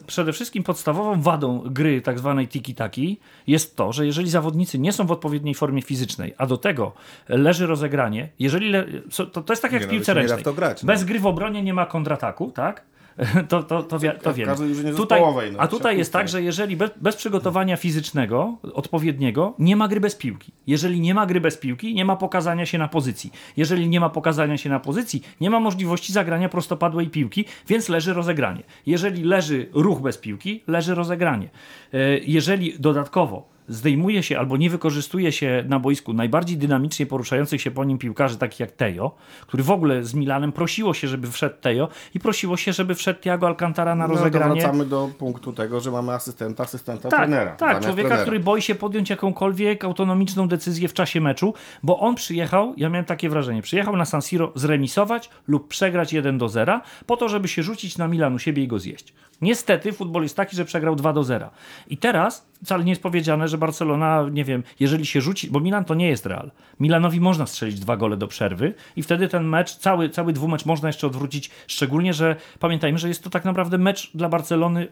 przede wszystkim podstawową wadą gry tak zwanej tiki-taki jest to, że jeżeli zawodnicy nie są w odpowiedniej formie fizycznej, a do tego leży rozegranie, jeżeli le, to, to jest tak jak Nie, w no, piłce ręcznej. grać, no. Bez gry w obronie nie ma kontrataku, tak? To, to, to, to w wiemy. każdej drużynie Tutaj, no, a tutaj jest tak, że jeżeli bez, bez przygotowania fizycznego, odpowiedniego, nie ma gry bez piłki. Jeżeli nie ma gry bez piłki, nie ma pokazania się na pozycji. Jeżeli nie ma pokazania się na pozycji, nie ma możliwości zagrania prostopadłej piłki, więc leży rozegranie. Jeżeli leży ruch bez piłki, leży rozegranie. E, Jeżeli dodatkowo zdejmuje się albo nie wykorzystuje się na boisku najbardziej dynamicznie poruszających się po nim piłkarzy, takich jak Tejo, który w ogóle z Milanem prosiło się, żeby wszedł Tejo i prosiło się, żeby wszedł Thiago Alcantara na No, rozegranie. wracamy do punktu tego, że mamy asystenta, asystenta Tak, trenera. tak człowieka, trenera. który boi się podjąć jakąkolwiek autonomiczną decyzję w czasie meczu, bo on przyjechał, ja miałem takie wrażenie, przyjechał na San Siro zremisować lub przegrać 1 do 0, po to, żeby się rzucić na Milan u siebie i go zjeść. Niestety futbol jest taki, że przegrał 2 do 0. I teraz wcale nie jest powiedziane, że Barcelona, nie wiem, jeżeli się rzuci, bo Milan to nie jest Real. Milanowi można strzelić dwa gole do przerwy i wtedy ten mecz, cały, cały dwumecz można jeszcze odwrócić, szczególnie, że pamiętajmy, że jest to tak naprawdę mecz dla Barcelony,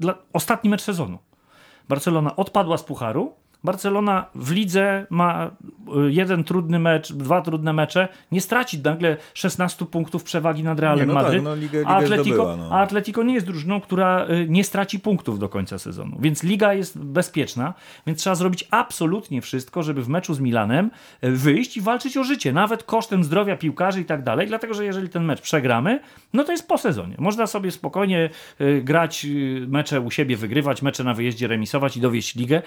dla, ostatni mecz sezonu. Barcelona odpadła z pucharu, Barcelona w lidze ma y, jeden trudny mecz, dwa trudne mecze, nie straci nagle 16 punktów przewagi nad Realem Nie, no tak, Madryt. no ligę- ligę a, Atletico, zdobyła, no. a Atletico nie jest drużyną, która y, nie straci punktów do końca sezonu. Więc liga jest bezpieczna, więc trzeba zrobić absolutnie wszystko, żeby w meczu z Milanem y, wyjść i walczyć o życie, nawet kosztem zdrowia piłkarzy i tak dalej, dlatego że jeżeli ten mecz przegramy, no to jest po sezonie. Można sobie spokojnie grać mecze u siebie, wygrywać, mecze na wyjeździe remisować i dowieść ligę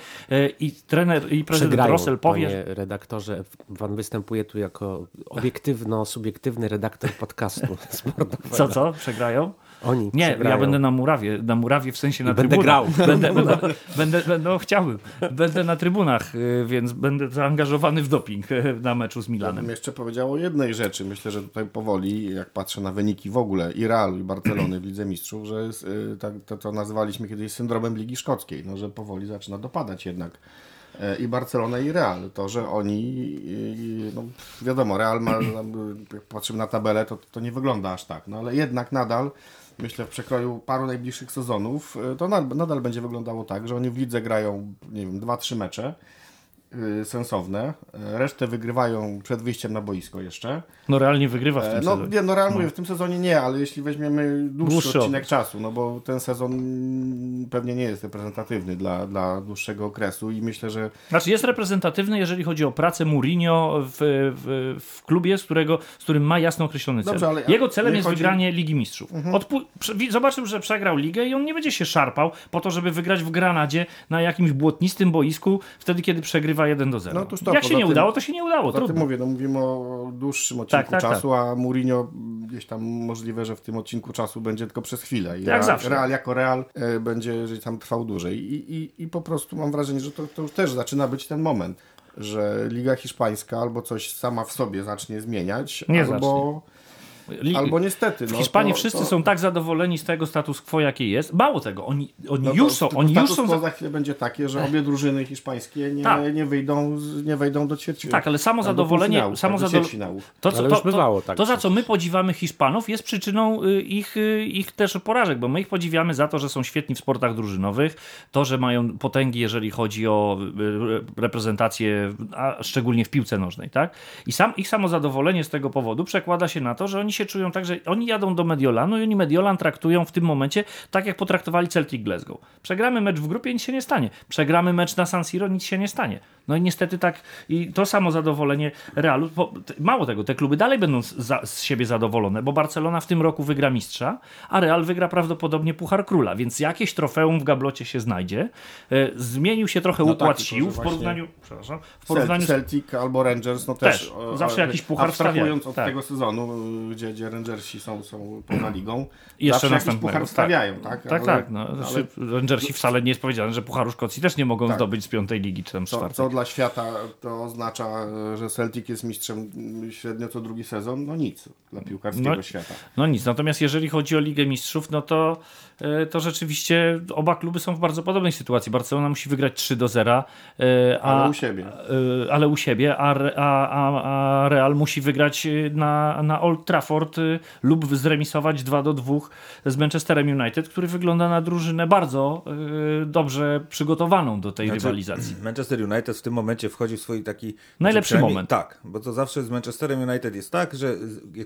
i trener i prezydent Przegrają, Rossell powie, panie redaktorze. Pan występuje tu jako obiektywno-subiektywny redaktor podcastu sportowego. co, co, przegrają? Oni Nie, przegrają. ja będę na murawie, na murawie w sensie na będę trybunach. grał. Będę, będę, będę, będę, no chciałbym, będę na trybunach, y, więc będę zaangażowany w doping y, na meczu z Ja bym Milanem. jeszcze powiedział o jednej rzeczy. Myślę, że tutaj powoli, jak patrzę na wyniki w ogóle i Realu, i Barcelony w Lidze Mistrzów, że jest, y, tak, to, to nazywaliśmy kiedyś syndromem Ligi Szkockiej, no, że powoli zaczyna dopadać jednak i Barcelona i Real. To, że oni, no, wiadomo, Real ma, jak patrzymy na tabelę, to, to nie wygląda aż tak, no ale jednak nadal myślę w przekroju paru najbliższych sezonów, y, to nadal, będzie wyglądało tak, że oni w lidze grają, nie wiem, dwa, trzy mecze sensowne, y, resztę wygrywają przed wyjściem na boisko jeszcze. No realnie wygrywa w E, tym No, sezonie. nie, no realnie mówię, w tym sezonie nie, ale jeśli weźmiemy dłuższy, Dłuższy odcinek okres. czasu, no bo ten sezon pewnie nie jest reprezentatywny dla, dla dłuższego okresu i myślę, że Znaczy jest reprezentatywny, jeżeli chodzi o pracę Mourinho w, w, w klubie, z, którego, z którym ma jasno określony cel. Dobrze, ale Jego celem jest chodzi- wygranie Ligi Mistrzów. Odpu- prze- wi- zobaczył, że przegrał ligę i on nie będzie się szarpał po to, żeby wygrać w Granadzie na jakimś błotnistym boisku, wtedy kiedy przegrywa 1 do 0. No to stop, Jak się nie tym- udało, to się nie udało. Trudno. mówię, no mówimy o dłuższym odcinku tak, czasu, a Mourinho gdzieś tam możliwe, że w tym odcinku czasu będzie tylko przez chwilę. I Jak Real, zawsze. Real jako Real e, będzie że tam trwał dłużej. I, i, I po prostu mam wrażenie, że to, to już też zaczyna być ten moment, że Liga Hiszpańska albo coś sama w sobie zacznie zmieniać, Nie albo, Li- albo niestety. W no, Hiszpanii to, wszyscy to, są tak zadowoleni z tego status quo, jakie jest. Mało tego, oni, oni no to już są, oni już status są quo za... chwilę będzie takie, że obie drużyny hiszpańskie nie, Tak. nie, wyjdą, nie wejdą do ćwierć. Tak, ale samo zadowolenie, samo tak, do zadowolenie, to, co, to, już bywało to, tak to, za co my podziwiamy Hiszpanów, jest przyczyną y, ich, y, ich też porażek, bo my ich podziwiamy za to, że są świetni w sportach drużynowych, to, że mają potęgi, jeżeli chodzi o y, reprezentację, a szczególnie w piłce nożnej, tak? I sam, ich samozadowolenie z tego powodu przekłada się na to, że oni się czują tak, że oni jadą do Mediolanu i oni Mediolan traktują w tym momencie tak, jak potraktowali Celtic Glasgow. Przegramy mecz w grupie, nic się nie stanie. Przegramy mecz na San Siro, nic się nie stanie. No i niestety tak, i to samo zadowolenie Realu, mało tego, te kluby dalej będą z, za, z siebie zadowolone, bo Barcelona w tym roku wygra mistrza, a Real wygra prawdopodobnie Puchar Króla, więc jakieś trofeum w gablocie się znajdzie. E, zmienił się trochę No układ tak, sił w porównaniu, przepraszam, w porównaniu Celtic albo Rangers, no też. Też. o, Zawsze jakiś puchar abstrahując od Tak. tego sezonu, gdzie, gdzie Rangersi są, są poza ligą, I jeszcze zawsze jakiś puchar tak. wstawiają, tak? Tak, Ale- tak. No, ale znaczy, Rangersi wcale nie jest powiedziane, że Pucharu Szkocji też nie mogą Tak. zdobyć z piątej ligi czy tam z czwartej. co dla świata to oznacza, że Celtic jest mistrzem średnio co drugi sezon? No nic dla piłkarskiego No, świata. No nic, natomiast jeżeli chodzi o Ligę Mistrzów, no to, e, to rzeczywiście oba kluby są w bardzo podobnej sytuacji. Barcelona musi wygrać 3 do 0, e, a, Ale u siebie. e, ale u siebie, a, a, a, Real musi wygrać e, na, na Old Trafford e, lub zremisować 2 do 2 z Manchesterem United, który wygląda na drużynę bardzo e, dobrze przygotowaną do tej Znaczy, rywalizacji. Manchester United w tym momencie wchodzi w swój taki... Najlepszy moment. Tak, bo to zawsze z Manchesterem United jest tak, że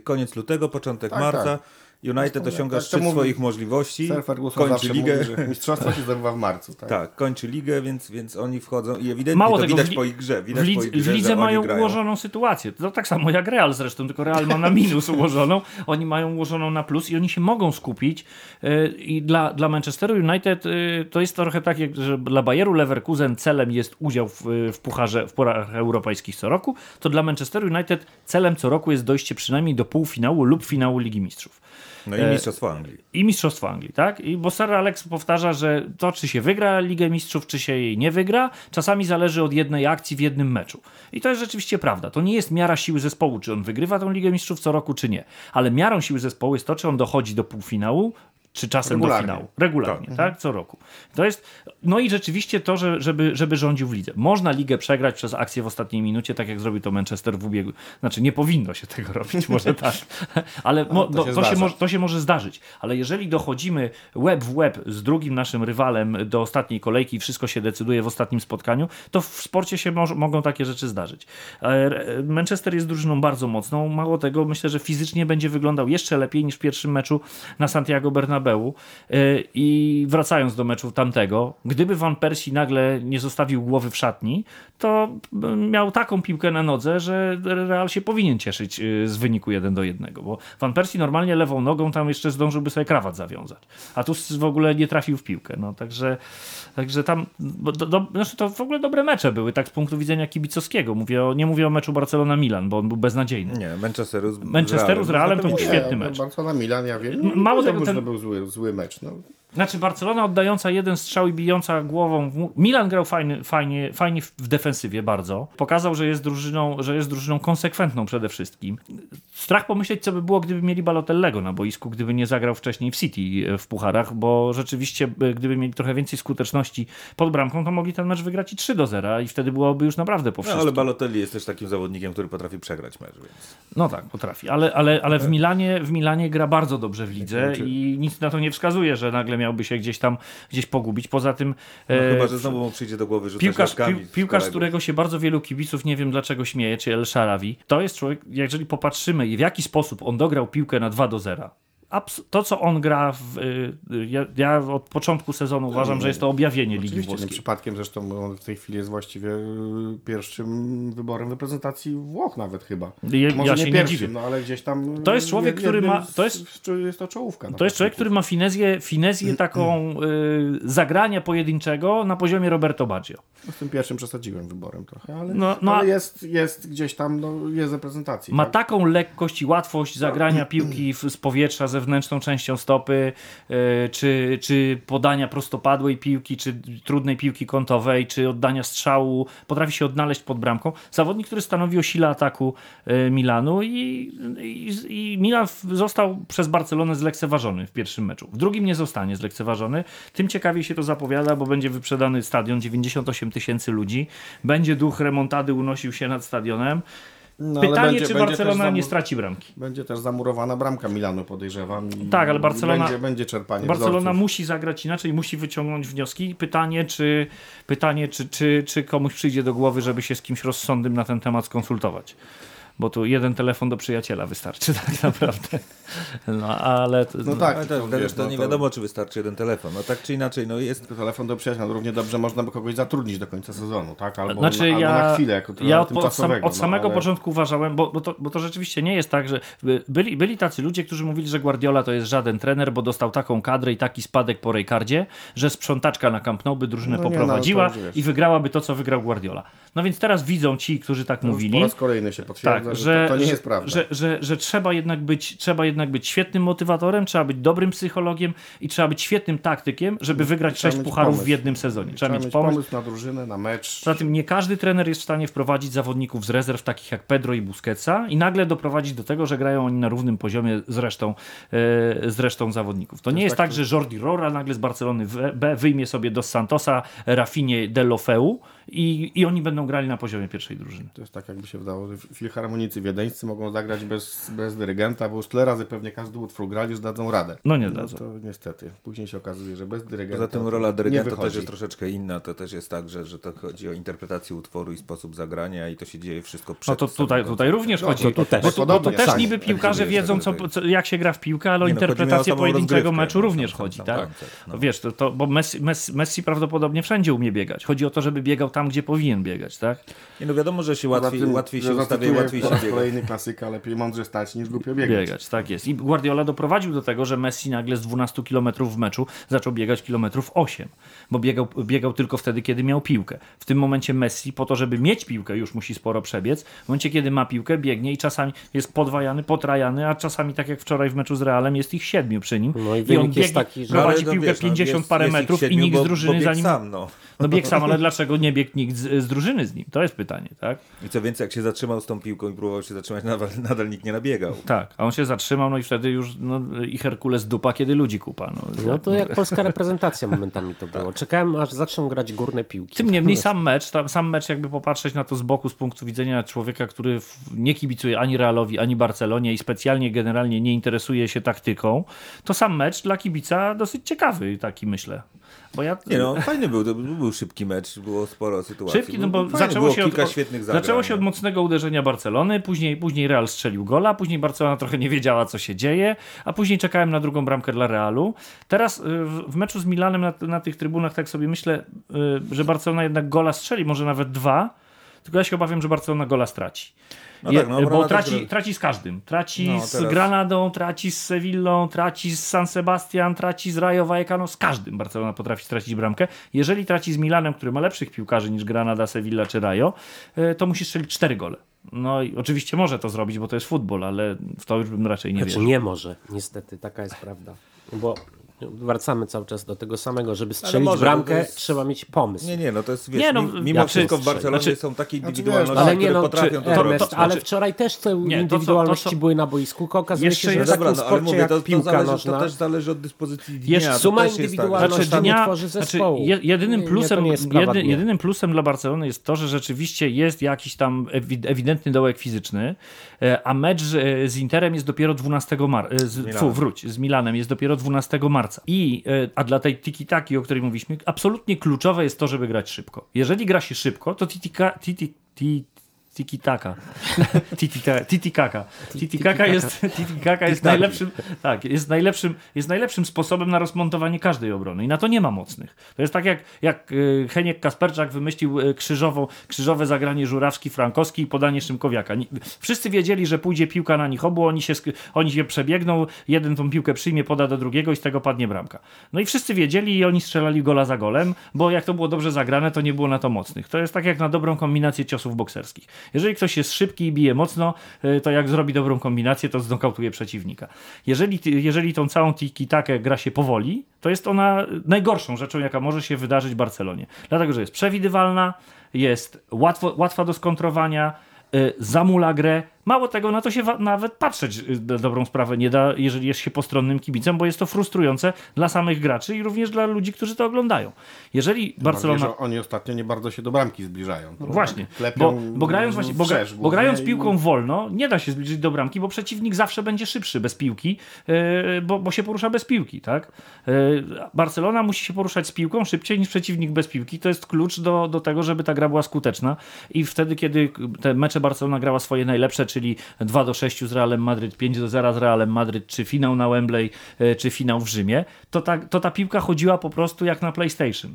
koniec lutego, początek Tak, marca, tak. United osiąga tak to szczyt mówi swoich możliwości, kończy ligę. mówi, mistrzostwo się zdobywa w marcu. Tak? Tak, kończy ligę, więc, więc oni wchodzą i ewidentnie Mało to tego, widać po ich grze. Widać w, lidz, po ich grze, w lidze mają grają. ułożoną sytuację. To tak samo jak Real zresztą, tylko Real ma na minus ułożoną. Oni mają ułożoną na plus i oni się mogą skupić. Yy, I dla, dla Manchesteru United yy, to jest trochę tak, jak, że dla Bayeru Leverkusen celem jest udział w, w pucharze, w porach europejskich co roku, to dla Manchesteru United celem co roku jest dojście przynajmniej do półfinału lub finału Ligi Mistrzów No i Mistrzostwo Anglii. i Mistrzostwo Anglii, tak? I bo Sir Alex powtarza, że to, czy się wygra Ligę Mistrzów, czy się jej nie wygra, czasami zależy od jednej akcji w jednym meczu. I to jest rzeczywiście prawda. To nie jest miara siły zespołu, czy on wygrywa tą Ligę Mistrzów co roku, czy nie. Ale miarą siły zespołu jest to, czy on dochodzi do półfinału, czy czasem Regularnie. do finału. Regularnie, tak. Co roku. To jest, no i rzeczywiście to, że, żeby, żeby rządził w lidze. Można ligę przegrać przez akcję w ostatniej minucie, tak jak zrobił to Manchester w ubiegu. Znaczy nie powinno się tego robić, może tak. Ale mo, to się to, się to się może zdarzyć. Ale jeżeli dochodzimy łeb w łeb z drugim naszym rywalem do ostatniej kolejki i wszystko się decyduje w ostatnim spotkaniu, to w sporcie się mogą takie rzeczy zdarzyć. E, Manchester jest drużyną bardzo mocną. Mało tego, myślę, że fizycznie będzie wyglądał jeszcze lepiej niż w pierwszym meczu na Santiago Bernabeu. E, I wracając do meczu tamtego, gdyby Van Persie nagle nie zostawił głowy w szatni, to miał taką piłkę na nodze, że Real się powinien cieszyć e, z wyniku 1 do 1, bo Van Persie normalnie lewą nogą tam jeszcze zdążyłby sobie krawat zawiązać, a tu w ogóle nie trafił w piłkę. No, także, także tam, bo do, do, znaczy to w ogóle dobre mecze były, tak z punktu widzenia kibicowskiego. Mówię o, nie mówię o meczu Barcelona-Milan, bo on był beznadziejny. Nie, Manchesteru z Manchesteru z Realem to był świetny mecz. Barcelona Milan, ja wiem. Mało tego, ten- był zły, zły mecz. No. Znaczy Barcelona oddająca jeden strzał i bijąca głową. Milan grał fajny, fajnie, fajnie w defensywie bardzo. Pokazał, że jest drużyną, że jest drużyną konsekwentną przede wszystkim. Strach pomyśleć, co by było, gdyby mieli Balotellego na boisku, gdyby nie zagrał wcześniej w City e, w pucharach, bo rzeczywiście e, gdyby mieli trochę więcej skuteczności pod bramką, to mogli ten mecz wygrać i 3 do 0 i wtedy byłoby już naprawdę po No, wszystkim. ale Balotelli jest też takim zawodnikiem, który potrafi przegrać mecz, więc... No tak, potrafi, ale, ale, ale w, Milanie, w Milanie gra bardzo dobrze w lidze i nic na to nie wskazuje, że nagle miałby się gdzieś tam gdzieś pogubić. Poza tym No, e, chyba, że znowu mu przyjdzie do głowy rzucać piłkarz, pił, piłkarz którego się bardzo wielu kibiców, nie wiem dlaczego śmieje, czy El Sharawi, to jest człowiek, jeżeli popatrzymy w jaki sposób on dograł piłkę na 2 do 0, abs- to, co on gra, w, y, y, ja, ja od początku sezonu uważam, że jest to objawienie Ligi Oczywiście, nie Włoskiej. przypadkiem zresztą on w tej chwili jest właściwie y, pierwszym wyborem reprezentacji Włoch nawet chyba. Może ja się nie nie pierwszym, dziwię. no ale gdzieś tam... To jest człowiek, który ma- to jest- jest to czołówka. To jest człowiek, który ma finezję, finezję taką y, zagrania pojedynczego na poziomie Roberto Baggio. Z tym pierwszym przesadziłem wyborem trochę, ale, No, no, ale jest, jest gdzieś tam, no, jest reprezentacji. Ma tak? taką lekkość i łatwość zagrania piłki z powietrza zewnętrzną częścią stopy, y, czy, czy podania prostopadłej piłki, czy trudnej piłki kątowej, czy oddania strzału. Potrafi się odnaleźć pod bramką. Zawodnik, który stanowi o sile ataku y, Milanu i, i, i Milan został przez Barcelonę zlekceważony w pierwszym meczu. W drugim nie zostanie zlekceważony. Tym ciekawiej się to zapowiada, bo będzie wyprzedany stadion, 98 tysięcy ludzi. Będzie duch remontady unosił się nad stadionem. No, Pytanie, będzie- czy będzie Barcelona nie straci bramki. Będzie też zamurowana bramka Milanu, podejrzewam. Tak, ale Barcelona- Będzie, będzie czerpanie Barcelona wzorców. musi zagrać inaczej, musi wyciągnąć wnioski. Pytanie, czy, pytanie czy, czy, czy komuś przyjdzie do głowy, żeby się z kimś rozsądnym na ten temat skonsultować. Bo tu jeden telefon do przyjaciela wystarczy tak naprawdę. No ale... to- No tak, Ale to, to, wiesz, to no nie to- wiadomo, czy wystarczy jeden telefon. No tak czy inaczej, no jest... Telefon do przyjaciela, no równie dobrze można by kogoś zatrudnić do końca sezonu, tak? Albo, Znaczy albo ja, na chwilę, jako ja od, od, sam, tymczasowego, od no, samego ale- początku uważałem, bo, bo, to, bo to rzeczywiście nie jest tak, że by- byli, byli tacy ludzie, którzy mówili, że Guardiola to jest żaden trener, bo dostał taką kadrę i taki spadek po Rejkardzie, że sprzątaczka na Camp Nou by drużynę No nie, no, poprowadziła już wiesz. i wygrałaby to, co wygrał Guardiola. No więc teraz widzą ci, którzy tak już mówili. Po raz kolejny się potwierdza, Tak, że, że, to, to nie jest prawda. Że, że, że trzeba, jednak być, trzeba jednak być świetnym motywatorem, trzeba być dobrym psychologiem i trzeba być świetnym taktykiem, żeby wygrać trzeba sześć pucharów pomysł. w jednym sezonie. Trzeba, mieć pomysł. na drużynę, na mecz. Poza tym nie każdy trener jest w stanie wprowadzić zawodników z rezerw, takich jak Pedro i Busquetsa i nagle doprowadzić do tego, że grają oni na równym poziomie z resztą, e, z resztą zawodników. To nie jest tak, że Jordi Rora nagle z Barcelony B wyjmie sobie dos Santosa, Rafinie Delofeu i, i oni będą grali na poziomie pierwszej drużyny. To jest tak, jakby się wydało, że filharmonicy wiedeńscy mogą zagrać bez, bez dyrygenta, bo już tyle razy pewnie każdy utwór grali, że dadzą radę. No nie dadzą. to niestety. Później się okazuje, że bez dyrygenta Poza tym to rola dyrygenta też jest troszeczkę inna. To też jest tak, że, że to chodzi o interpretację utworu i sposób zagrania i to się dzieje wszystko przed No to tutaj, tutaj również chodzi. to tu też. Bo, to, bo to też tak. niby piłkarze Tak, wiedzą, tak, co, tak. co, jak się gra w piłkę, ale o no, o interpretację pojedynczego rozgrywkę, meczu no, również chodzi. tak? no. To Wiesz, to, to, bo Messi, Messi, Messi prawdopodobnie wszędzie umie biegać. Chodzi o to, żeby biegał tam, gdzie powinien biegać. Tak? Nie, no wiadomo, że się łatwiej, tym, łatwiej że się ustawia, łatwiej się biega. kolejny klasyka, lepiej mądrze stać niż głupio biegać. biegać. Tak jest. I Guardiola doprowadził do tego, że Messi nagle z 12 km w meczu zaczął biegać kilometrów 8, bo biegał, biegał tylko wtedy, kiedy miał piłkę. W tym momencie Messi, po to, żeby mieć piłkę, już musi sporo przebiec. W momencie, kiedy ma piłkę, biegnie i czasami jest podwajany, potrajany, a czasami, tak jak wczoraj w meczu z Realem, jest ich siedmiu przy nim. No i I on wynik jest biegnie, taki, że- prowadzi no piłkę wiesz, no, 50 jest- parę jest metrów i siedmiu, nikt z drużyny bo za nim... sam, no. No bieg sam, ale dlaczego nie biegł nikt z, z drużyny z nim. To jest pytanie, tak? I co więcej, jak się zatrzymał z tą piłką i próbował się zatrzymać, nadal, nadal nikt nie nabiegał. Tak, a on się zatrzymał, no i wtedy już no, i Herkules dupa, kiedy ludzi kupa. No, No to jak polska reprezentacja momentami to było. Czekałem aż zaczną grać górne piłki. Tym niemniej sam mecz, tam, sam mecz jakby popatrzeć na to z boku, z punktu widzenia człowieka, który nie kibicuje ani Realowi, ani Barcelonie i specjalnie generalnie nie interesuje się taktyką, to sam mecz dla kibica dosyć ciekawy, taki myślę. Bo ja, Nie no, fajny był, to był szybki mecz, było sporo sytuacji. Szybki, no bo Fajny, zaczęło się, od, zaczęło się od mocnego uderzenia Barcelony, później, później Real strzelił gola, później Barcelona trochę nie wiedziała, co się dzieje, a później czekałem na drugą bramkę dla Realu. Teraz y, w, w meczu z Milanem na, na tych trybunach tak sobie myślę, y, że Barcelona jednak gola strzeli, może nawet dwa, tylko ja się obawiam, że Barcelona gola straci. No tak, no, bo traci, też traci z każdym. Traci No, z teraz- Granadą, traci z Sewillą, traci z San Sebastian, traci z Rayo Vallecano. Z każdym Barcelona potrafi stracić bramkę. Jeżeli traci z Milanem, który ma lepszych piłkarzy niż Granada, Sevilla czy Rayo, e, to musi strzelić cztery gole. No i oczywiście może to zrobić, bo to jest futbol, ale w to już bym raczej nie Znaczy wierzył. nie może, niestety, taka jest prawda. Bo wracamy cały czas do tego samego, żeby strzelić może, bramkę, jest- trzeba mieć pomysł. Nie, nie, no to jest, wiesz, Nie, no, mi- mimo jak wszystko w? Barcelonie Znaczy- są takie wiesz, indywidualności, ale Ale które nie no, potrafią czy, to. Ernest, to- ale znaczy- wczoraj też te Nie, indywidualności to co- były na boisku. Okazuje się, że jest- w Dobra, takim no, ale mówię, jak to, to, piłka zależy, nożna, to też zależy od dyspozycji dnia. Jest suma tak, indywidualna. że- Znaczy, dnia- tworzy zespołu. je- jedynym, plusem, jedy, jedynym plusem dla Barcelony jest to, że rzeczywiście jest jakiś tam ewi- ewidentny dołek fizyczny, e, a mecz e, z Interem jest dopiero 12 marca. Milanem. wróć, z Milanem jest dopiero 12 marca. I, e, a dla tej tiki-taki, o której mówiliśmy, absolutnie kluczowe jest to, żeby grać szybko. Jeżeli gra się szybko, to tiki-taka. Tiki, ti- Tiki-taka. Tiki-ta- Tiki-kaka. Tiki-kaka jest, tiki-kaka jest najlepszym, tak, jest najlepszym, jest najlepszym sposobem na rozmontowanie każdej obrony. I na to nie ma mocnych. To jest tak jak, jak e, Heniek Kasperczak wymyślił e, krzyżową, krzyżowe zagranie Żurawski-Frankowski i podanie Szymkowiaka. Wszyscy wiedzieli, że pójdzie piłka na nich obu, oni się, oni się przebiegną, jeden tą piłkę przyjmie, poda do drugiego i z tego padnie bramka. No i wszyscy wiedzieli i oni strzelali gola za golem, bo jak to było dobrze zagrane, to nie było na to mocnych. To jest tak jak na dobrą kombinację ciosów bokserskich. Jeżeli ktoś jest szybki i bije mocno, y, to jak zrobi dobrą kombinację, to znokautuje przeciwnika. Jeżeli, jeżeli tą całą tiki-takę gra się powoli, to jest ona najgorszą rzeczą, jaka może się wydarzyć Barcelonie. Dlatego, że jest przewidywalna, jest łatwo, łatwa do skontrowania, y, zamula grę. Mało tego, na to się nawet patrzeć y, na dobrą sprawę nie da, jeżeli jest się postronnym kibicem, bo jest to frustrujące dla samych graczy i również dla ludzi, którzy to oglądają. Jeżeli Barcelona... Barcelona... Oni ostatnio nie bardzo się do bramki zbliżają. To Właśnie, bo, bo grając, właśnie, bo, gra- bo grając piłką wolno, nie da się zbliżyć do bramki, bo przeciwnik zawsze będzie szybszy bez piłki, yy, bo, bo się porusza bez piłki. Tak? Yy, Barcelona musi się poruszać z piłką szybciej niż przeciwnik bez piłki. To jest klucz do, do tego, żeby ta gra była skuteczna. I wtedy, kiedy te mecze Barcelona grała swoje najlepsze, czyli 2 do 6 z Realem Madryt, 5 do 0 z Realem Madryt, czy finał na Wembley, yy, czy finał w Rzymie, to ta, to ta piłka chodziła po prostu jak na PlayStation.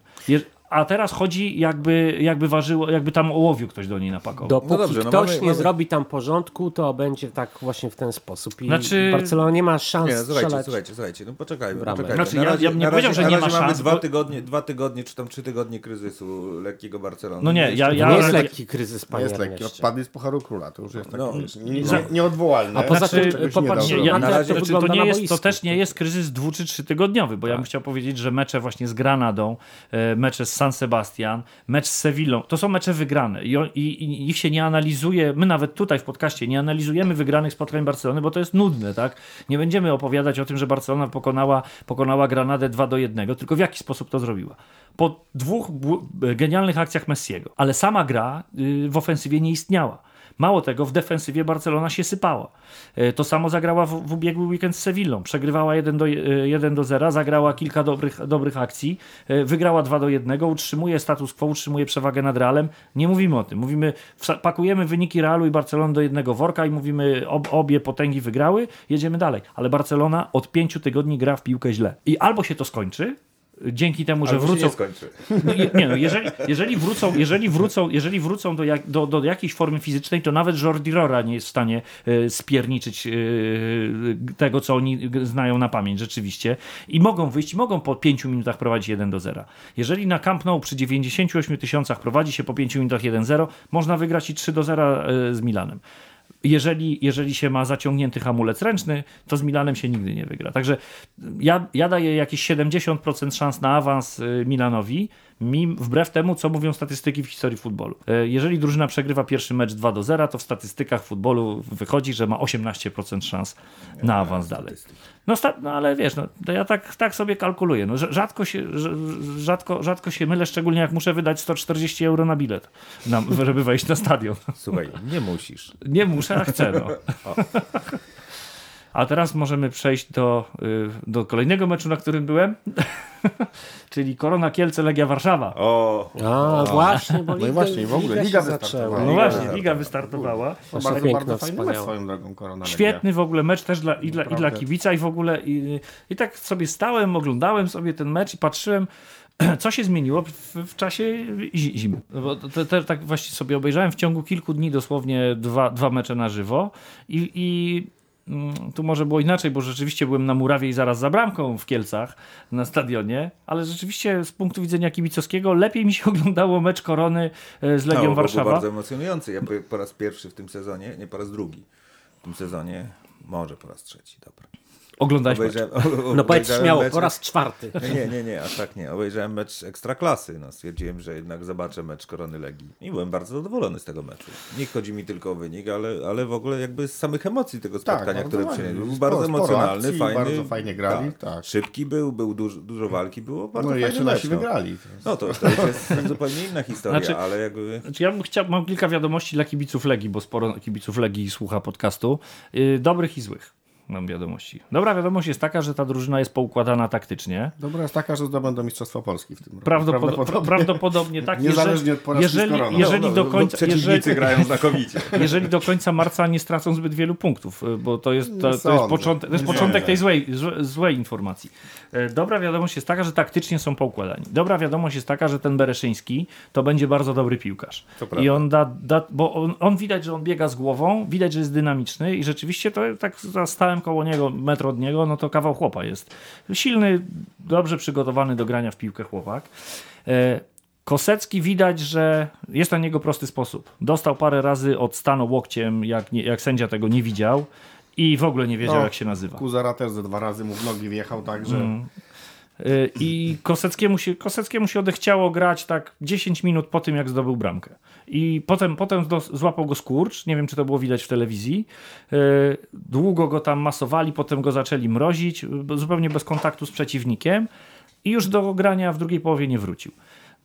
A teraz chodzi jakby, jakby ważyło, jakby tam ołowiu ktoś do niej napakował. Dopóki dobrze, no ktoś mamy- nie mamy- zrobi tam porządku, to będzie tak właśnie w ten sposób. I Znaczy- Barcelona nie ma szans Nie, no, słuchajcie, strzelać. słuchajcie, słuchajcie, no poczekajmy, poczekajmy. Znaczy, ja- ja bym nie na powiedział, razie, że nie na ma razie mamy szans, dwa bo- tygodnie, dwa tygodnie, czy tam trzy tygodnie kryzysu lekkiego Barcelony. No nie, ja- To ja- nie jest lekki kryzys, Nie panie jest lekki. Odpadli z Pucharu Króla. To już jest takie No, nie, nie, nieodwołalne. A poza Znaczy, tym nie popatrzcie Nie, ja, na na to, razie znaczy, nie na jest, to boisku. też nie jest kryzys dwu czy trzytygodniowy, bo ja bym chciał powiedzieć, że mecze właśnie z Granadą, e, mecze z San Sebastian, mecz z Sewillą, to są mecze wygrane i, i, i ich się nie analizuje, my nawet tutaj w podcaście nie analizujemy wygranych spotkań Barcelony, bo to jest nudne, tak? Nie będziemy opowiadać o tym, że Barcelona pokonała, pokonała Granadę 2 do 1, tylko w jaki sposób to zrobiła. Po dwóch genialnych akcjach Messiego, ale sama gra y, w ofensywie nie istniała. Mało tego, w defensywie Barcelona się sypała. E, To samo zagrała w, w ubiegły weekend z Sewillą. Przegrywała 1 do, e, 1 do 0, zagrała kilka dobrych, dobrych akcji, e, wygrała 2 do 1, utrzymuje status quo, utrzymuje przewagę nad Realem. Nie mówimy o tym. Mówimy, pakujemy wyniki Realu i Barcelony do jednego worka i mówimy, ob, obie potęgi wygrały, jedziemy dalej. Ale Barcelona od pięciu tygodni gra w piłkę źle. I albo się to skończy, dzięki temu, że wrócą. nie skończy. No, nie no, jeżeli, jeżeli wrócą, jeżeli wrócą, jeżeli wrócą do, jak, do, do jakiejś formy fizycznej, to nawet Jordi Rora nie jest w stanie e, spierniczyć e, tego, co oni znają na pamięć rzeczywiście. I mogą wyjść, mogą po 5 minutach prowadzić 1 do 0. Jeżeli na Camp Nou przy 98 tysiącach prowadzi się po 5 minutach 1-0, można wygrać i 3 do 0 e, z Milanem. Jeżeli, jeżeli się ma zaciągnięty hamulec ręczny, to z Milanem się nigdy nie wygra. Także ja, ja daję jakieś 70% szans na awans y, Milanowi. mi wbrew temu, co mówią statystyki w historii futbolu. E, Jeżeli drużyna przegrywa pierwszy mecz 2 do 0, to w statystykach futbolu wychodzi, że ma 18% szans na awans dalej. No, no ale wiesz, no, to ja tak, tak sobie kalkuluję. No, rz- rzadko, się, rz- rzadko, rzadko się mylę, szczególnie jak muszę wydać 140 euro na bilet, na, żeby wejść na stadion. Słuchaj, nie musisz. Nie muszę, a chcę. No. A teraz możemy przejść do, y, do kolejnego meczu, na którym byłem, czyli Korona Kielce Legia Warszawa. O, A, właśnie, bo No i właśnie, w ogóle liga liga wystartowała. No właśnie. Liga wystartowała. To bardzo, piękna, bardzo fajny mecz swoją drogą Korona Legia. Świetny w ogóle mecz też dla, i, dla, i dla kibica i w ogóle i, i tak sobie stałem, oglądałem sobie ten mecz i patrzyłem co się zmieniło w, w czasie zi- zimy. No Bo to, to, tak właśnie sobie obejrzałem w ciągu kilku dni dosłownie dwa, dwa mecze na żywo i, i tu może było inaczej, bo rzeczywiście byłem na murawie i zaraz za bramką w Kielcach na stadionie, ale rzeczywiście z punktu widzenia kibicowskiego lepiej mi się oglądało mecz Korony e, z Legią no, był Warszawa. bardzo emocjonujący. Ja po raz pierwszy w tym sezonie, nie po raz drugi w tym sezonie, może po raz trzeci, dobra. Oglądałeś mecz. Obejrzałem, No powiedz śmiało, mecz- po raz czwarty. Nie, nie, nie, aż tak nie. Obejrzałem mecz Ekstraklasy. No, stwierdziłem, że jednak zobaczę mecz Korony Legii. I byłem bardzo zadowolony z tego meczu. Nie chodzi mi tylko o wynik, ale, ale w ogóle jakby z samych emocji tego spotkania, bardzo które przyniósł. Był bardzo sporo emocjonalny, akcji, fajny. bardzo fajnie grali, tak. Szybki był, był dużo, dużo walki, było bardzo No i jeszcze nasi no. wygrali. No to, to jest zupełnie inna historia, Znaczy- ale jakby... Znaczy ja bym chciał, mam kilka wiadomości dla kibiców Legii, bo sporo kibiców Legii słucha podcastu. Yy, dobrych i złych mam wiadomości. Dobra wiadomość jest taka, że ta drużyna jest poukładana taktycznie. Dobra jest taka, że zdobędą Mistrzostwa Polski w tym roku. Prawdopodobnie, prawdopodobnie tak. Niezależnie od porażki jeżeli, koroną. jeżeli, no, do bo końca, jeżeli, grają znakomicie. jeżeli do końca marca nie stracą zbyt wielu punktów, y, bo to jest, to, to jest początek, to jest początek tej złej, złe- złej informacji. E, Dobra wiadomość jest taka, że taktycznie są poukładani. Dobra wiadomość jest taka, że ten Bereszyński to będzie bardzo dobry piłkarz. I on da, da bo on, on widać, że on biega z głową, widać, że jest dynamiczny i rzeczywiście to tak stałem koło niego, metr od niego, no to kawał chłopa jest. Silny, dobrze przygotowany do grania w piłkę chłopak. E, Kosecki widać, że jest na niego prosty sposób. Dostał parę razy od stanu łokciem, jak, nie, jak sędzia tego nie widział i w ogóle nie wiedział, No, jak się nazywa. Kuzara też ze dwa razy mu w nogi wjechał, także Mm. Y, I Koseckiemu się, Koseckiemu się odechciało grać tak 10 minut po tym, jak zdobył bramkę. I potem, potem do, złapał go skurcz, nie wiem, czy to było widać w telewizji. Y, Długo go tam masowali, potem go zaczęli mrozić, y, zupełnie bez kontaktu z przeciwnikiem i już do grania w drugiej połowie nie wrócił.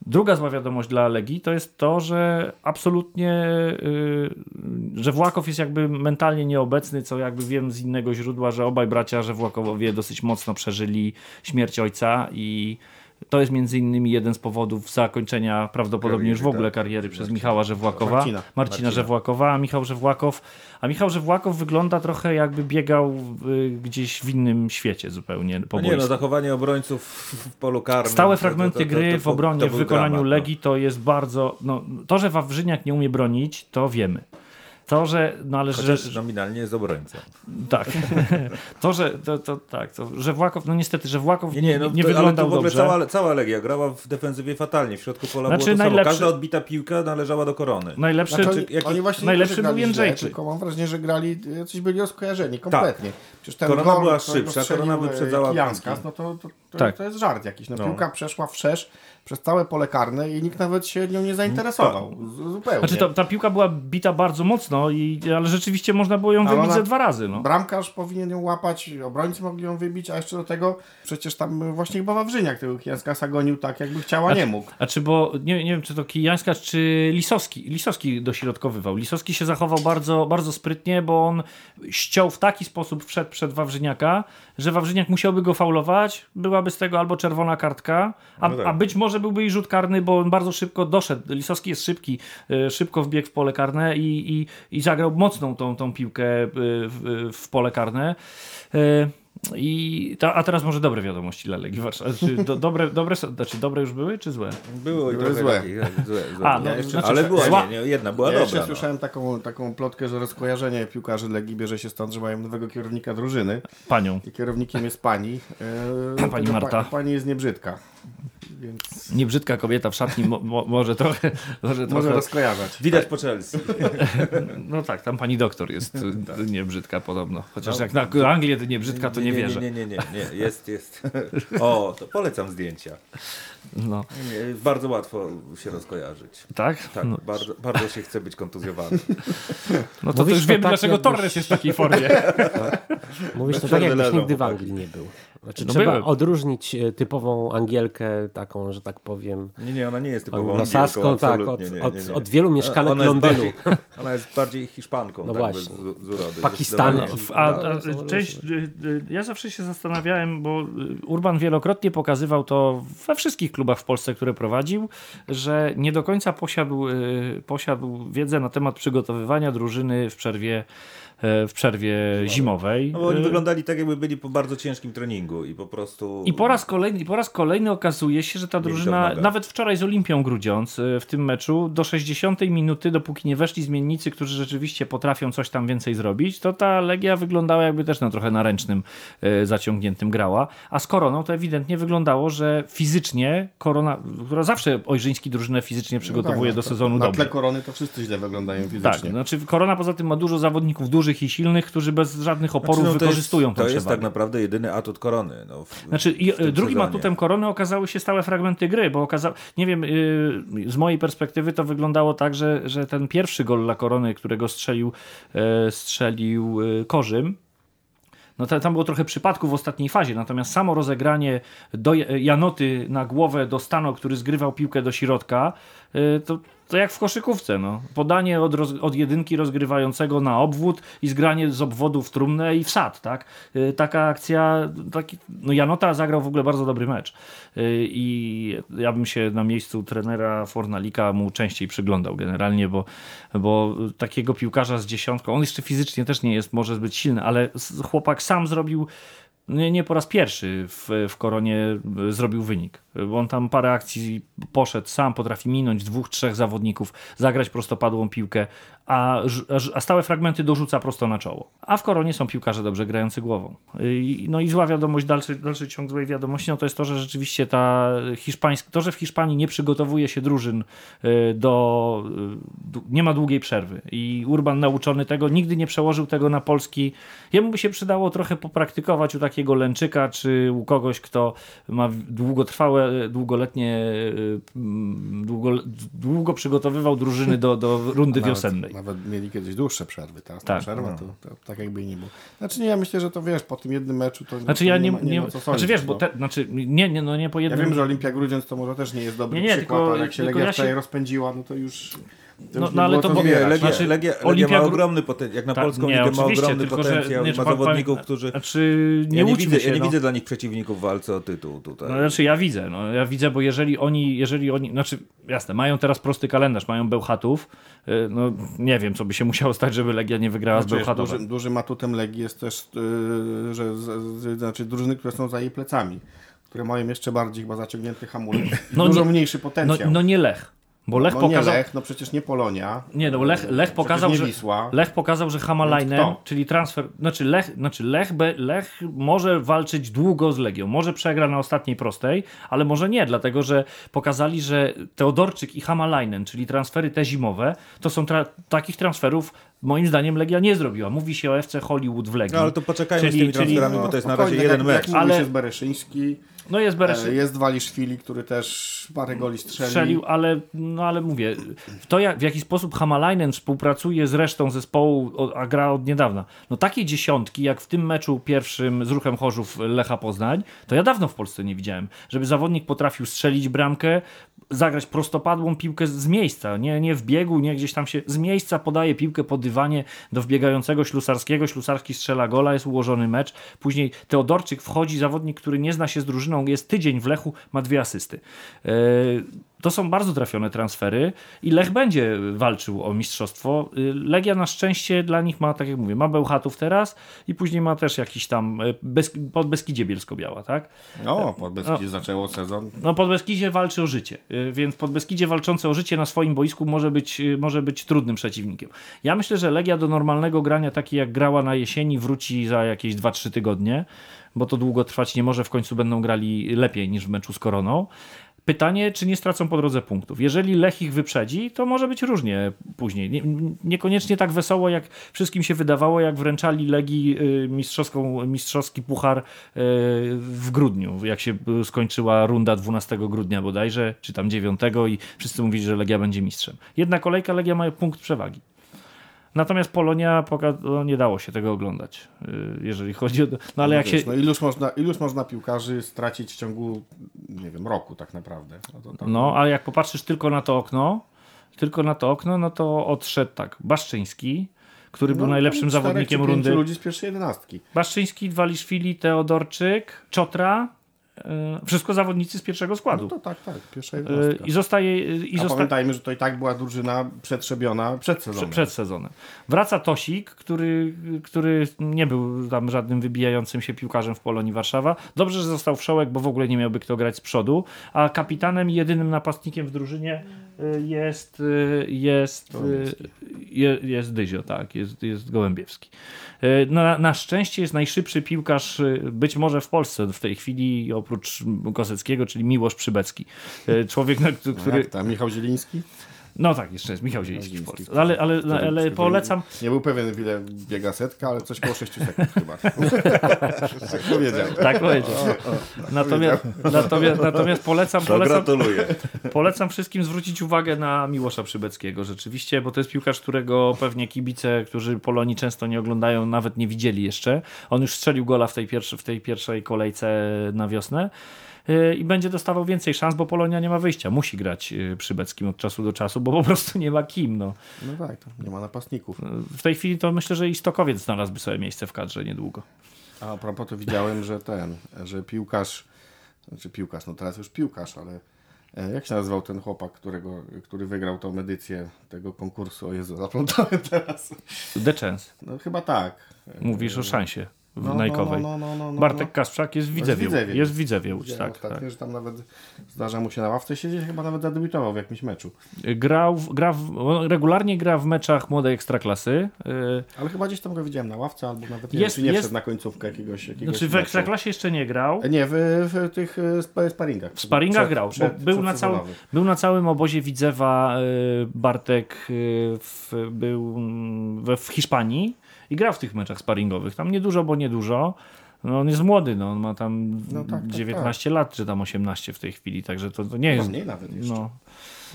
Druga zła wiadomość dla Legii to jest to, że absolutnie, yy, że Włakow jest jakby mentalnie nieobecny, co jakby wiem z innego źródła, że obaj bracia, że Włakowowie dosyć mocno przeżyli śmierć ojca i to jest między innymi jeden z powodów zakończenia prawdopodobnie już w Kariery, ogóle tak. kariery przez Michała Żewłakowa, Marcina. Marcina Żewłakowa, a Michał Żewłakow, a Michał Żewłakow wygląda trochę jakby biegał y, gdzieś w innym świecie zupełnie po No nie, no zachowanie obrońców w polu karnym. Stałe to- to- fragmenty to- to- gry w obronie, w wykonaniu dramat, no. Legii to jest bardzo. No, to, że Wawrzyniak nie umie bronić, to wiemy. To, że. No ale że, nominalnie jest obrońcą. tak. to, że. To, to, tak, to, że Włakow, no niestety, że Włakow nie, Nie, no, nie to, ale wyglądał to w ogóle dobrze. cała, cała Legia grała w defensywie fatalnie. W środku pola Znaczy, było to samo. najlepszy- Każda odbita piłka należała do korony. Najlepszy. Znaczy, czy- oni, właśnie najlepszy był grali źle, Jędrzejczyk. Tylko mam wrażenie, że grali, coś byli skojarzeni kompletnie. Przecież ten Korona gol, była szybsza, Korona e, wyprzedzała Kijanskas, piłki. no to, to, to, Tak. to jest żart jakiś. No, No. Piłka przeszła wszerz przez całe pole karne i nikt nawet się nią nie zainteresował. Z- Zupełnie. Znaczy, to, ta piłka była bita bardzo mocno, i, ale rzeczywiście można było ją Ale wybić ona- ze dwa razy. No. Bramkarz powinien ją łapać, obrońcy mogli ją wybić, a jeszcze do tego przecież tam właśnie chyba Wawrzyniak tego Kijanskasa gonił tak, jakby chciała, nie mógł. Znaczy, bo nie, nie wiem, czy to Kijańska, czy Lisowski. Lisowski dośrodkowywał. Lisowski się zachował bardzo, bardzo sprytnie, bo on ściął w taki sposób, wszedł przed Wawrzyniaka, że Wawrzyniak musiałby go faulować, byłaby z tego albo czerwona kartka, a, No tak. a być może byłby i rzut karny, bo on bardzo szybko doszedł. Lisowski jest szybki, y, szybko wbiegł w pole karne i, i, i zagrał mocną tą, tą piłkę y, w, w pole karne. I ta, a teraz może dobre wiadomości dla Legii Warszawa. Czy do, dobre, dobre, znaczy dobre już były, czy złe? Były trochę złe. złe, złe. A, No, no, jeszcze, znaczy, ale była, zła- nie, nie, jedna była Ja dobra. jeszcze no. słyszałem taką, taką plotkę, że rozkojarzenie piłkarzy Legii bierze się stąd, że mają nowego kierownika drużyny Panią. i kierownikiem jest pani. E, Pani Marta. Pa, pani jest niebrzydka. Więc Niebrzydka kobieta w szatni mo, mo, może trochę... Może, może trochę rozkojarzać. Widać po Chelsea. no tak, tam pani doktor jest Tak. niebrzydka podobno. Chociaż No, jak na Anglię to niebrzydka, to nie, wierzę. Nie, nie, nie, nie, nie, jest, jest. O, to polecam zdjęcia. No, Nie, Bardzo łatwo się rozkojarzyć. tak? Tak, No, bardzo, bardzo się chce być kontuzjowany. no to, to już to wiem, tak, dlaczego jakbyś- Torres jest w takiej formie. Mówisz to tak, jakbyś leżą nigdy w. Anglii nie był. Znaczy, No trzeba byłem. odróżnić e, typową Angielkę, taką, że tak powiem, Nie, nie, ona nie jest typową Angielką, tak, od, nie, od, nie, nie. od wielu mieszkanek ona jest Londynu. Bardziej, ona jest bardziej Hiszpanką, No tak, właśnie. z urody. Pakistanu. zdecydowanie. A, a, są część, y, y, ja zawsze się zastanawiałem, bo y, Urban wielokrotnie pokazywał to we wszystkich klubach w Polsce, które prowadził, że nie do końca posiadł, posiadł wiedzę na temat przygotowywania drużyny w przerwie, w przerwie zimowej. No bo oni Y, wyglądali tak, jakby byli po bardzo ciężkim treningu i po prostu... I po raz kolejny, i po raz kolejny okazuje się, że ta drużyna, nawet wczoraj z Olimpią Grudziądz y, w tym meczu, do 60 minuty, dopóki nie weszli zmiennicy, którzy rzeczywiście potrafią coś tam więcej zrobić, to ta Legia wyglądała jakby też na trochę na ręcznym zaciągniętym grała. A z Koroną to ewidentnie wyglądało, że fizycznie Korona, która zawsze Ojrzyński drużynę fizycznie przygotowuje No tak, do sezonu Na dobrze. tle korony to wszyscy źle wyglądają Tak, fizycznie. znaczy Korona poza tym ma dużo zawodników dużych i silnych, którzy bez żadnych oporów Znaczy, no, to wykorzystują jest, tę To jest tak naprawdę jedyny atut korony. No, w, Znaczy, i, drugim sezonie. atutem korony okazały się stałe fragmenty gry, bo okazało, nie wiem, yy, z mojej perspektywy to wyglądało tak, że, że ten pierwszy gol dla korony, którego strzelił, e, strzelił e, Korzym, no ta- tam było trochę przypadków w ostatniej fazie, natomiast samo rozegranie do Janoty na głowę do Stano, który zgrywał piłkę do środka, to, to jak w koszykówce. No. Podanie od, roz, od jedynki rozgrywającego na obwód i zgranie z obwodu w trumnę i wsad. Tak? Y, Taka akcja, taki, no Janota zagrał w ogóle bardzo dobry mecz Y, i ja bym się na miejscu trenera Fornalika mu częściej przyglądał generalnie, bo, bo takiego piłkarza z dziesiątką, on jeszcze fizycznie też nie jest może zbyt silny, ale chłopak sam zrobił nie, nie po raz pierwszy w, w Koronie y, zrobił wynik. Bo on tam parę akcji poszedł sam, potrafi minąć dwóch, trzech zawodników, zagrać prostopadłą piłkę, a, a, stałe fragmenty dorzuca prosto na czoło. A w Koronie są piłkarze dobrze grający głową. No i zła wiadomość, dalszy, dalszy ciąg złej wiadomości, no to jest to, że rzeczywiście ta hiszpańska, to, że w Hiszpanii nie przygotowuje się drużyn y, do, y, nie ma długiej przerwy i Urban nauczony tego, nigdy nie przełożył tego na polski. Jemu by się przydało trochę popraktykować u takiego Lęczyka, czy u kogoś, kto ma długotrwałe, długoletnie, y, długo, długo przygotowywał drużyny do, do rundy wiosennej. Nawet mieli kiedyś dłuższe przerwy, teraz Tak. ta przerwa to, to tak jakby nie było. Znaczy nie, ja myślę, że to wiesz, po tym jednym meczu to Znaczy to ja nie, ma, nie, ma co znaczy sądzić, wiesz, bo no. te, znaczy nie, nie, no nie po Ja jednym... wiem, że Olimpia Grudziądz to może też nie jest dobry Nie, nie, przykład, tylko- ale jak się Legia ja się- rozpędziła, no to już... No, no, ale to bo- Nie. Legia, Znaczy, Legia, Legia Olimpia ma ogromny potencjał. Jak na Tak, polską nie, ligę ma ogromny że- potencjał. nie, ma zawodników, którzy... Znaczy, nie Ja nie, widzę, się, ja nie no. widzę dla nich przeciwników w walce o tytuł tutaj. No, znaczy ja widzę, no, ja widzę, bo jeżeli oni, jeżeli oni, znaczy jasne, mają teraz prosty kalendarz, mają Bełchatów, y, no nie wiem, co by się musiało stać, żeby Legia nie wygrała z Znaczy, wiesz, Bełchatowem. dużym, dużym atutem Legii jest też, yy, że z, z, znaczy drużyny, które są za jej plecami, które mają jeszcze bardziej chyba zaciągnięty hamulec, No dużo nie- mniejszy No, potencjał. no nie Lech, bo Lech no pokazał... nie Lech, no przecież nie Polonia. Nie, no Lech, Lech Przecież pokazał, nie że. Lech pokazał, że Hamalainen, czyli transfer, znaczy Lech, znaczy Lech, be, Lech może walczyć długo z Legią, może przegra na ostatniej prostej, ale może nie, dlatego że pokazali, że Teodorczyk i Hamalainen, czyli transfery te zimowe, to są tra takich transferów moim zdaniem Legia nie zrobiła. Mówi się o FC Hollywood w Legii. No ale to poczekajmy Czyli- z tymi czyli- transferami, No, bo to jest na spokojnie, razie jeden jak, mecz. Jak ale... Ale- jest Bereszyński, No jest Bereszy. e, jest Waliszwili, który też parę goli strzelił. strzelił, ale, no ale mówię, w to jak, w jaki sposób Hamalainen współpracuje z resztą zespołu, a gra od niedawna. No takie dziesiątki, jak w tym meczu pierwszym z ruchem Chorzów Lecha Poznań, to ja dawno w Polsce nie widziałem. Żeby zawodnik potrafił strzelić bramkę, zagrać prostopadłą piłkę z miejsca, nie, nie w biegu, nie gdzieś tam się, z miejsca podaje piłkę po dywanie do wbiegającego Ślusarskiego, Ślusarski strzela gola, jest ułożony mecz. Później Teodorczyk wchodzi, zawodnik, który nie zna się z drużyną, jest tydzień w Lechu, ma dwie asysty. To są bardzo trafione transfery i Lech będzie walczył o mistrzostwo. Yy, Legia na szczęście dla nich ma, tak jak mówię, ma Bełchatów teraz i później ma też jakiś tam yy, Bes pod Beskidzie Bielsko-Biała, tak? O, pod Beskidzie zaczęło sezon. No pod Beskidzie walczy o życie, więc pod Beskidzie walczący o życie na swoim boisku może być, może być trudnym przeciwnikiem. Ja myślę, że Legia do normalnego grania, taki jak grała na jesieni, wróci za jakieś 2-3 tygodnie, bo to długo trwać nie może, w końcu będą grali lepiej niż w meczu z Koroną. Pytanie, czy nie stracą po drodze punktów. Jeżeli Lech ich wyprzedzi, to może być różnie później. Nie, niekoniecznie tak wesoło, jak wszystkim się wydawało, jak wręczali Legii y, mistrzowską, mistrzowski puchar y, w grudniu, jak się y, skończyła runda 12 grudnia bodajże, czy tam 9 i wszyscy mówili, że Legia będzie mistrzem. Jedna kolejka, Legia ma punkt przewagi. Natomiast Polonia no, nie dało się tego oglądać, y, jeżeli chodzi o. No ale jak Wiesz, się. no iluż, można, iluż można piłkarzy stracić w ciągu, nie wiem, roku tak naprawdę. No, tam, No, ale jak popatrzysz tylko na to okno, tylko na to okno, no to odszedł tak. Baszczyński, który był no, najlepszym zawodnikiem rundy. ludzi z pierwszej jedenastki. Baszczyński, Waliszwili, Teodorczyk, Czotra. Y, Wszystko zawodnicy z pierwszego składu. No to tak, tak, pierwsza jedenastka. I zostaje. I A zosta- pamiętajmy, że to i tak była drużyna przetrzebiona przed Prze- sezonem. przed sezonem. Wraca Tosik, który, który nie był tam żadnym wybijającym się piłkarzem w Polonii Warszawa. Dobrze, że został wszołek, bo w ogóle nie miałby kto grać z przodu. A kapitanem i jedynym napastnikiem w drużynie y, jest jest, je- jest Dyzio, tak, jest, jest Gołębiewski. Y, Na, na szczęście jest najszybszy piłkarz y, być może w Polsce w tej chwili, oprócz Koseckiego, czyli Miłosz Przybecki. Y, Człowiek, na, No który... Jak tam, Michał Zieliński? No tak, jeszcze jest Michał Zieliński w Polsce. Ale, ale, który- ale polecam, Nie był pewien, ile biega setka, ale coś koło 6 sekund chyba. tak powiedział. Tak powiedział. Natomiast, natomiast, natomiast polecam, polecam, gratuluję. polecam wszystkim zwrócić uwagę na Miłosza Przybeckiego rzeczywiście, bo to jest piłkarz, którego pewnie kibice, którzy Polonii często nie oglądają, nawet nie widzieli jeszcze. On już strzelił gola w tej, pierwszy, w tej pierwszej kolejce na wiosnę. Yy, I będzie dostawał więcej szans, bo Polonia nie ma wyjścia. Musi grać yy, Przybeckim od czasu do czasu, bo po prostu nie ma kim. No. No tak, nie ma napastników. W tej chwili to myślę, że i Stokowiec znalazłby sobie miejsce w kadrze niedługo. A propos to widziałem, że ten, że piłkarz, znaczy piłkarz, no teraz już piłkarz, ale e, jak się nazywał ten chłopak, którego, który wygrał tą edycję tego konkursu? O Jezu, zaplątałem teraz. The Chance. No chyba tak. Mówisz o szansie w No, no, Najkowej. no, no, no, no, Bartek. Kasprzak jest w jest Widzewie. Widzewie. Jest w Widzewie Łódź, tak, ostatnio, tak. że tam nawet zdarza mu się na ławce siedzieć, chyba nawet zadebiutował w jakimś meczu. Grał, w- gra w, regularnie gra w meczach młodej ekstraklasy. Yy, Ale chyba gdzieś tam go widziałem na ławce, albo nawet nie, Jest- wiem, czy nie jest- wszedł na końcówkę jakiegoś, jakiegoś Znaczy w ekstraklasie jeszcze nie grał. E, Nie, w, w tych e, sp- sparingach. W sparingach Przed- grał, bo przed- był, na całym, był na całym obozie Widzewa yy, Bartek yy, w, był mm, we, w Hiszpanii i grał w tych meczach sparingowych. Tam niedużo, bo niedużo. No on jest młody, no, on ma tam No tak, tak, 19 lat, czy tam 18 w tej chwili, także to, to nie No jest... mniej nawet jeszcze. No,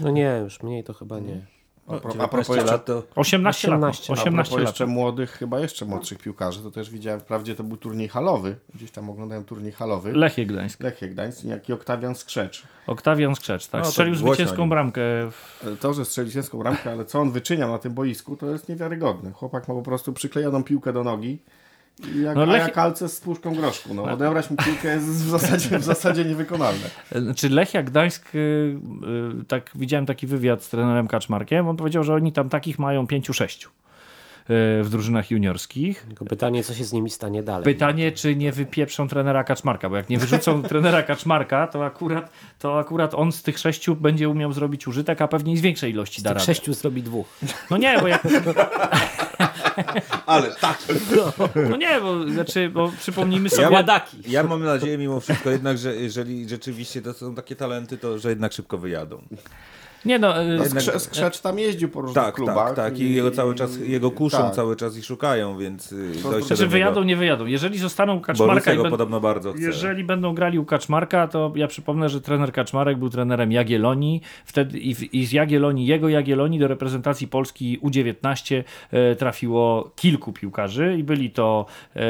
No nie, już mniej to chyba nie. A, pro, a 19 propos jeszcze, lat to 18 lat. 18. a 18 propos lat. jeszcze młodych, chyba jeszcze młodszych piłkarzy, to też widziałem, wprawdzie to był turniej halowy, gdzieś tam oglądałem turniej halowy. Lechie Gdańsk. Lechie Gdańsk, niejaki Oktawian Skrzecz. Oktawian Skrzecz, tak. No, Strzelił zwycięską bramkę. W... To, że strzelił ciężką bramkę, ale co on wyczynia na tym boisku, to jest niewiarygodne. Chłopak ma po prostu przyklejoną piłkę do nogi i jak, No, no, Lechie- jak kalce z puszką groszku. No, odebrać mu piłkę jest w zasadzie, w zasadzie niewykonalne. Znaczy Lechia Gdańsk, y, y, tak widziałem taki wywiad z trenerem Kaczmarkiem, on powiedział, że oni tam takich mają pięciu, sześciu w drużynach juniorskich. Tylko pytanie, co się z nimi stanie dalej. Pytanie, czy nie wypieprzą trenera Kaczmarka, bo jak nie wyrzucą trenera Kaczmarka, to akurat, to akurat on z tych sześciu będzie umiał zrobić użytek, a pewnie i z większej ilości da Tych radę. sześciu zrobi dwóch. No nie, bo jak... Ale tak. No nie, bo, znaczy, bo przypomnijmy sobie... Ja, Składaki. ja mam nadzieję mimo wszystko jednak, że jeżeli rzeczywiście to są takie talenty, to że jednak szybko wyjadą. Nie no, No, Skrze, Skrzecz tam jeździł po różnych Tak, klubach. tak, tak. I jego cały czas, jego kuszą tak. cały czas ich szukają, więc To- dojście czy wyjadą, nie wyjadą. Jeżeli zostaną u Kaczmarka i podobno bardzo chce. Jeżeli będą grali u Kaczmarka, to ja przypomnę, że trener Kaczmarek był trenerem Jagiellonii. Wtedy i, w, i z Jagiellonii, jego Jagiellonii do reprezentacji Polski U19 e, trafiło kilku piłkarzy i byli to e,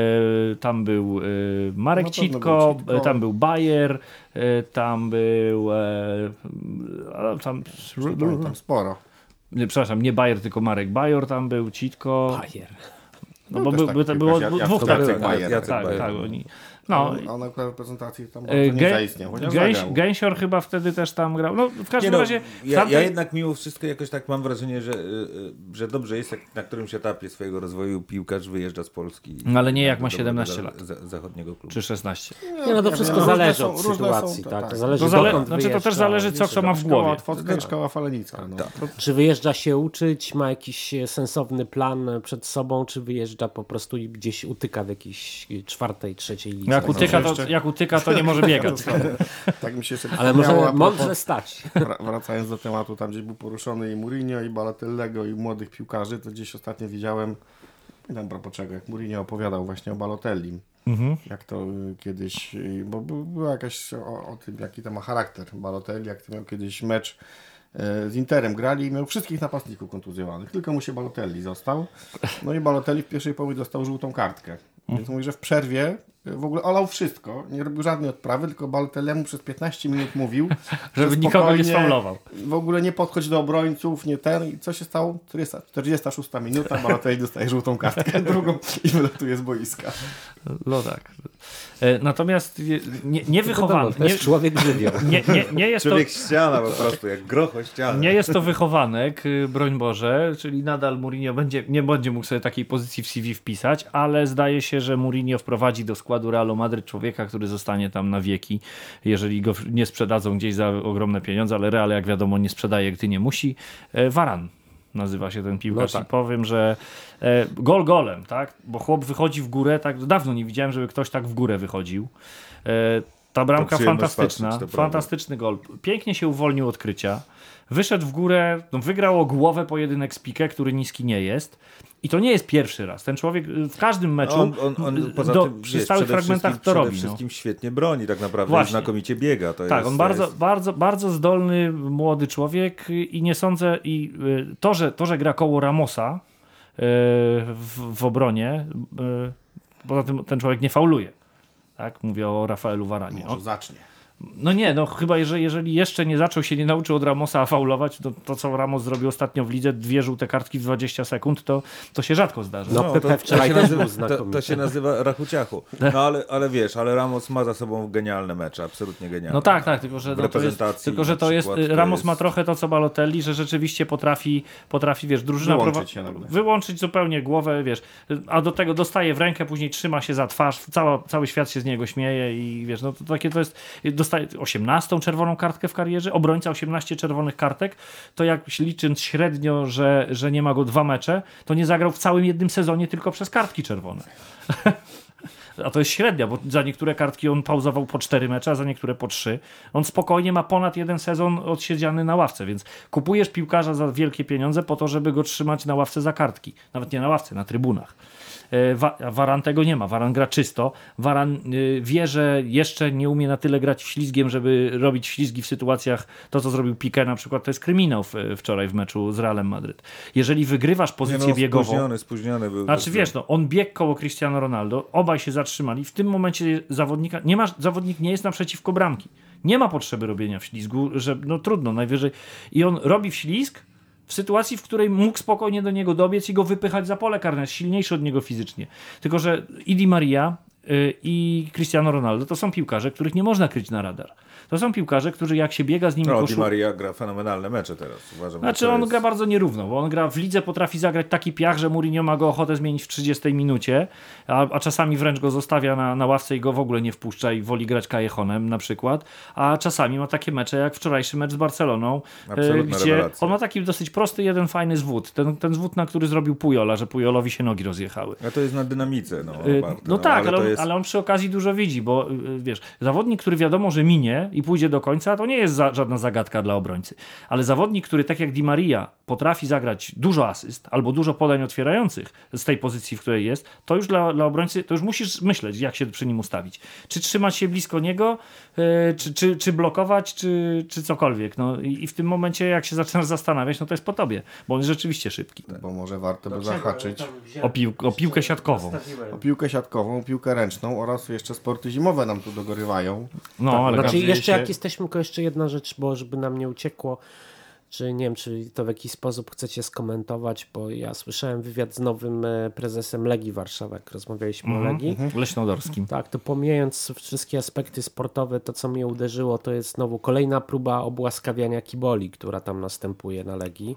tam był e, Marek pewno Citko, był Citko. e, tam był Bayer, e, tam był e, tam, Pamiętam, sporo. nie, przepraszam, nie Bayer, tylko Marek Bajor tam był, Citko. Bajer. No, Był bo taki był, piłkarz, było dwóch Bayer, Jacek Tak, Bayer. tak, oni. No, No, on akurat w reprezentacji tam E, nie zaistniał, Gęś. Gęsior chyba wtedy też tam grał. No, w każdym Nie no, razie. w ja, tamtej- ja jednak mimo wszystko jakoś tak mam wrażenie, że, y, y, że dobrze jest, jak na którymś etapie swojego rozwoju piłkarz wyjeżdża z Polski. No, ale nie jak ma dobrego 17 za- lat. za- zachodniego klubu. Czy 16. Nie, no to wszystko wiem, zależy różne od są- różne są, sytuacji, to tak. tak. To zależy To, zale... dokąd znaczy, to też zależy, co kto ma w Szkoła głowie. I szkoła Falenicka. No. Czy wyjeżdża się uczyć, ma jakiś sensowny plan przed sobą, czy wyjeżdża po prostu i gdzieś utyka w jakiejś czwartej, trzeciej lidze. Jak utyka, to, jeszcze- jak utyka, to nie może biegać. Tak mi się jeszcze Ale może mądrze stać. Wra- Wracając do tematu, tam gdzieś był poruszony i Mourinho, i Balotellego, i młodych piłkarzy, to gdzieś ostatnio widziałem, nie wiem propos czego, jak Mourinho opowiadał właśnie o Balotellim. Mhm. Jak to y, kiedyś, y, bo by- była jakaś o, o tym, jaki to ma charakter Balotelli, jak to miał kiedyś mecz e, z Interem grali i miał wszystkich napastników kontuzjowanych, tylko mu się Balotelli został. No i Balotelli w pierwszej połowie dostał żółtą kartkę. Więc mówi, że w przerwie y, w ogóle olał wszystko, nie robił żadnej odprawy, tylko Balotellemu przez 15 minut mówił, Żeby że nikogo nie sfaulował. W ogóle nie podchodź do obrońców, nie ten. I co się stało? 40, 46 minuta, Balotelli dostaje żółtą kartkę, drugą i wylatuje z boiska. No tak. E, Natomiast nie, nie, niewychowany, To jest nie, człowiek żywioł. nie, nie, nie jest to... Człowiek ściana po prostu, jak groch o ścianę. Nie jest to wychowanek, y, broń Boże, czyli nadal Mourinho będzie, nie będzie mógł sobie takiej pozycji w CV wpisać, ale zdaje się, że Mourinho wprowadzi do składu Realu Madryt człowieka, który zostanie tam na wieki, jeżeli go nie sprzedadzą gdzieś za ogromne pieniądze, ale Real jak wiadomo nie sprzedaje, gdy nie musi. E, Varan nazywa się ten piłkarz No tak. i powiem, że e, gol golem, tak? Bo chłop wychodzi w górę, tak dawno nie widziałem, żeby ktoś tak w górę wychodził. E, ta bramka fantastyczna, patrzeć, fantastyczny gol. Pięknie się uwolnił od krycia. Wyszedł w górę, no, wygrał o głowę pojedynek z Piqué, który niski nie jest. I to nie jest pierwszy raz. Ten człowiek y, w każdym meczu On, on, on poza do, tym, przy wiesz, stałych przede fragmentach wszystkim- to robi. Przede No. wszystkim świetnie broni tak naprawdę Właśnie. znakomicie biega. To Tak, jest, on to bardzo, jest... bardzo, bardzo zdolny młody człowiek y, i nie sądzę, i y, to, że, to, że gra koło Ramosa y, w, w obronie, y, poza tym ten człowiek nie fauluje. Tak, mówię o Rafaelu Varanie. Może zacznie. No nie, no chyba jeżeli, jeżeli jeszcze nie zaczął się, nie nauczył od Ramosa faulować, to, to co Ramos zrobił ostatnio w lidze, dwie żółte kartki w 20 sekund, to, to się rzadko zdarza. No, Pepe wczoraj się też nazywa, był to, to się nazywa rachuciachu. No ale, ale wiesz, ale Ramos ma za sobą genialne mecze, absolutnie genialne. No tak, tak, tylko że, no, to jest, tylko, że to jest, to Ramos jest- ma trochę to co Balotelli, że rzeczywiście potrafi, potrafi wiesz, drużyna Wyłączyć się wyłączyć zupełnie głowę, wiesz, a do tego dostaje w rękę, później trzyma się za twarz, cała, cały świat się z niego śmieje i wiesz, no to takie to jest, dostaje 18 czerwoną kartkę w karierze, obrońca 18 czerwonych kartek, to jak licząc średnio, że, że nie ma go dwa mecze, to nie zagrał w całym jednym sezonie tylko przez kartki czerwone. A to jest średnia, bo za niektóre kartki on pauzował po cztery mecze, a za niektóre po trzy. On spokojnie ma ponad jeden sezon odsiedziany na ławce, więc kupujesz piłkarza za wielkie pieniądze po to, żeby go trzymać na ławce za kartki. Nawet nie na ławce, na trybunach. E, Wa- Waran tego nie ma. Waran gra czysto. Waran y, wie, że jeszcze nie umie na tyle grać ślizgiem, żeby robić ślizgi w sytuacjach. To, co zrobił Piqué na przykład, to jest kryminał w, wczoraj w meczu z Realem Madryt. Jeżeli wygrywasz Nie pozycję no, biegową... spóźniony, spóźniony był. Znaczy wiesz, no, on biegł koło Cristiano Ronaldo, obaj się zatrzymali. W tym momencie zawodnika, nie ma, zawodnik nie jest naprzeciwko bramki. Nie ma potrzeby robienia w ślizgu, że no trudno, najwyżej. I on robi w ślizg w sytuacji, w której mógł spokojnie do niego dobiec i go wypychać za pole karne, jest silniejszy od niego fizycznie. Tylko, że i Di Maria y, i Cristiano Ronaldo to są piłkarze, których nie można kryć na radar. To są piłkarze, którzy jak się biega z nimi No, Di koszu... Maria gra fenomenalne mecze teraz. Uważam, Znaczy on jest... gra bardzo nierówno, bo on gra w lidze, potrafi zagrać taki piach, że Mourinho ma go ochotę zmienić w 30 minucie, a, a czasami wręcz go zostawia na, na ławce i go w ogóle nie wpuszcza i woli grać Kajechonem na przykład, a czasami ma takie mecze jak wczorajszy mecz z Barceloną, e, Absolutna gdzie rewelacja. on ma taki dosyć prosty, jeden fajny zwód, ten, ten zwód, na który zrobił Pujola, że Pujolowi się nogi rozjechały. A to jest na dynamice. No, oparte, No tak, ale, to on, jest... ale on przy okazji dużo widzi, bo y, wiesz, zawodnik, który wiadomo, że minie i pójdzie do końca, to nie jest za, żadna zagadka dla obrońcy. Ale zawodnik, który tak jak Di Maria potrafi zagrać dużo asyst albo dużo podań otwierających z tej pozycji, w której jest, to już dla, dla obrońcy, to już musisz myśleć, jak się przy nim ustawić. Czy trzymać się blisko niego, y, czy, czy, czy blokować, czy, czy cokolwiek. No i, i w tym momencie, jak się zaczynasz zastanawiać, no to jest po tobie, bo on jest rzeczywiście szybki. Bo może warto by zahaczyć O, pił, o piłkę siatkową. o piłkę siatkową, piłkę ręczną oraz jeszcze sporty zimowe nam tu dogorywają. No, ale Znaczy Okazuje jeszcze jak jesteśmy, tylko jeszcze jedna rzecz, bo żeby nam nie uciekło, czy nie wiem, czy to w jakiś sposób chcecie skomentować, bo ja słyszałem wywiad z nowym e, prezesem Legii Warszawa, jak rozmawialiśmy o Legii. Leśnodorskim. Tak, to pomijając wszystkie aspekty sportowe, to co mnie uderzyło, to jest znowu kolejna próba obłaskawiania kiboli, która tam następuje na Legii.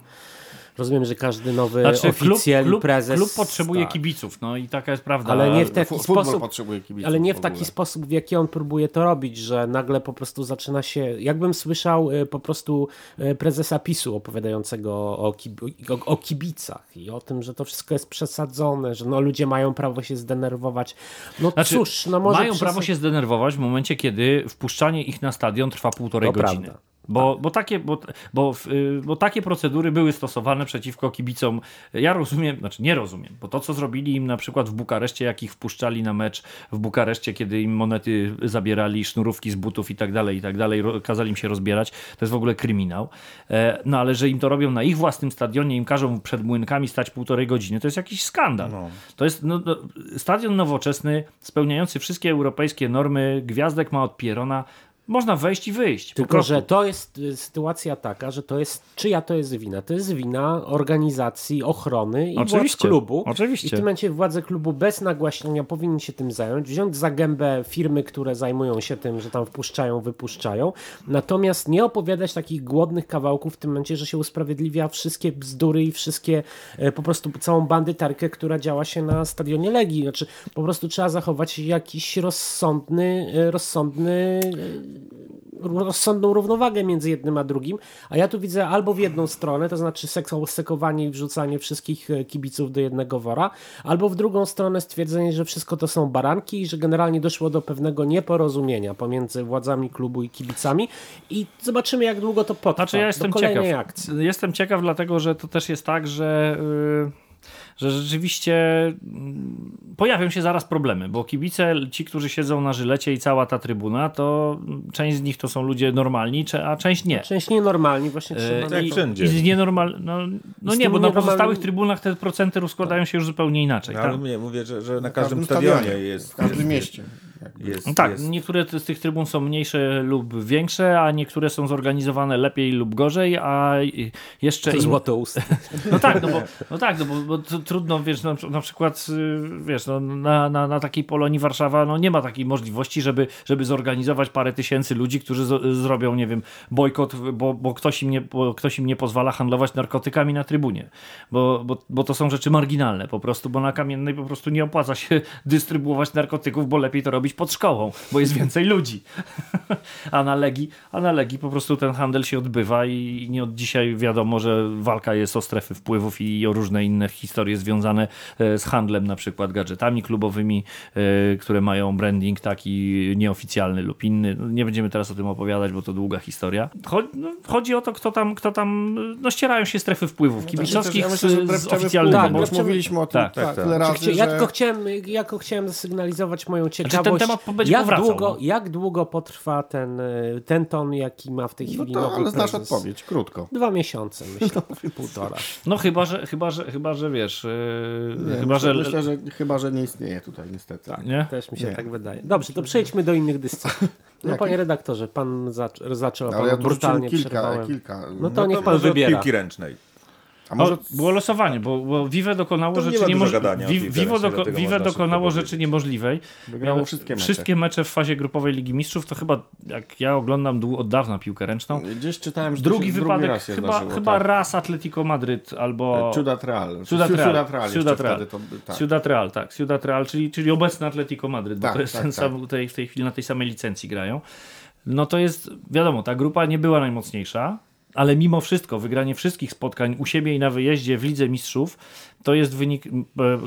Rozumiem, że każdy nowy Znaczy, klub, oficjel i klub, prezes... klub potrzebuje tak. kibiców, no i taka jest prawda. Ale nie w taki Futbol sposób, potrzebuje kibiców ale nie w taki sposób, w jaki on próbuje to robić, że nagle po prostu zaczyna się, jakbym słyszał y, po prostu y, prezesa zapisu opowiadającego o, kib- o, o kibicach i o tym, że to wszystko jest przesadzone, że no, ludzie mają prawo się zdenerwować. No Znaczy, cóż, no może mają przesad- prawo się zdenerwować w momencie, kiedy wpuszczanie ich na stadion trwa półtorej To godziny. prawda. Bo, bo, takie, bo, bo, y, bo takie procedury były stosowane przeciwko kibicom. Ja rozumiem, znaczy nie rozumiem, bo to, co zrobili im na przykład w Bukareszcie, jak ich wpuszczali na mecz w Bukareszcie, kiedy im monety zabierali, sznurówki z butów i tak dalej, i tak dalej, kazali im się rozbierać, to jest w ogóle kryminał. E, No ale że im to robią na ich własnym stadionie, im każą przed młynkami stać półtorej godziny, to jest jakiś skandal. To jest no, no, stadion nowoczesny, spełniający wszystkie europejskie normy, gwiazdek ma od Pierona, można wejść i wyjść. Tylko, że to jest y, sytuacja taka, że to jest, czyja to jest wina? To jest wina organizacji ochrony i Oczywiście, klubu. oczywiście. I w tym momencie władze klubu bez nagłaśnienia powinni się tym zająć, wziąć za gębę firmy, które zajmują się tym, że tam wpuszczają, wypuszczają. Natomiast nie opowiadać takich głodnych kawałków w tym momencie, że się usprawiedliwia wszystkie bzdury i wszystkie e, po prostu całą bandytarkę, która działa się na stadionie Legii. Znaczy po prostu trzeba zachować jakiś rozsądny, e, rozsądny rozsądną równowagę między jednym a drugim, a ja tu widzę albo w jedną stronę, to znaczy sekowanie i wrzucanie wszystkich e, kibiców do jednego wora, albo w drugą stronę stwierdzenie, że wszystko to są baranki i że generalnie doszło do pewnego nieporozumienia pomiędzy władzami klubu i kibicami i zobaczymy jak długo to potrwa. Znaczy ja jestem ciekaw. akcji. Jestem ciekaw, dlatego że to też jest tak, że. Yy... Że rzeczywiście mm, pojawią się zaraz problemy, bo kibice, ci, którzy siedzą na żylecie i cała ta trybuna, to część z nich to są ludzie normalni, a część nie. Część nienormalni właśnie trzeba... jak I, wszędzie. I z nienormal... No, no Z nie, bo na pozostałych trybunach te procenty rozkładają się już zupełnie inaczej. No, tak? ale mówię, że, że na każdym każdym stadionie stadionie, jest. W każdym mieście. Jakby. Jest, No tak, jest. niektóre z tych trybun są mniejsze lub większe, a niektóre są zorganizowane lepiej lub gorzej, a jeszcze im, Złotoust. No tak, no bo, no tak, no bo, bo to trudno, wiesz, na, na przykład, y, wiesz, no, na, na, na takiej Polonii Warszawa no, nie ma takiej możliwości, żeby, żeby zorganizować parę tysięcy ludzi, którzy z, zrobią, nie wiem, bojkot, bo, bo, ktoś im nie, bo ktoś im nie pozwala handlować narkotykami na trybunie, bo, bo, bo to są rzeczy marginalne po prostu, bo na Kamiennej po prostu nie opłaca się dystrybuować narkotyków, bo lepiej to robić pod szkołą, bo jest więcej ludzi. a, na Legii, a na Legii po prostu ten handel się odbywa i nie od dzisiaj wiadomo, że walka jest o strefy wpływów i o różne inne historie związane e, z handlem, na przykład gadżetami klubowymi, e, które mają branding taki nieoficjalny lub inny. No, Nie będziemy teraz o tym opowiadać, bo to długa historia. No, Chodzi o to, kto tam, kto tam, no ścierają się strefy wpływów kibicowskich Ja myślę, że z, z drepczemy w oficjalnymi. kółko, bo Tak, już mówiliśmy o tym tak, tak, tak. tyle razy, Chcia- ja że... tylko chciałem, ja tylko chciałem zasygnalizować moją ciekawość. ten temat będzie jak, powracał, długo, no. jak długo potrwa ten, y, ten ton, jaki ma w tej No chwili to, nowy ale znasz odpowiedź, krótko. Dwa miesiące, myślę, półtora. No chyba, że, chyba, że, chyba, że wiesz, yy, Nie, chyba, myślę, że... myślę, że chyba, że nie istnieje tutaj niestety. Nie? Też mi się Nie. tak wydaje. Dobrze, to przejdźmy do innych dyscyplin. No Jakich? panie redaktorze, pan zac- zaczął, a Ale pan ja brutalnie kilka, przerwałem. kilka. No to No niech to pan wybiera. piłki ręcznej. A O, może było losowanie, bo, bo Vive dokonało rzeczy ma dużo niemoż- gadania o Vi- piłce Vivo, ręcznej, doko- dlatego Vive dokonało rzeczy niemożliwej. wygrało wszystkie mecze. Wszystkie mecze w fazie grupowej Ligi Mistrzów to chyba, jak ja oglądam od dawna piłkę ręczną, Gdzieś czytałem, że to drugi się wypadek, raz się chyba, zdarzyło, chyba tak. raz Atletico Madryt albo... Ciudad Real. Ciudad Real. Ciudad Real. Ciudad Real. To, tak. Ciudad Real, tak. Ciudad Real, czyli, czyli obecny Atletico Madryt, bo Tak, to jest tak, ten tak. sam, tej, w tej chwili na tej samej licencji grają. No to jest, wiadomo, ta grupa nie była najmocniejsza, ale mimo wszystko wygranie wszystkich spotkań u siebie i na wyjeździe w Lidze Mistrzów to jest wynik, e,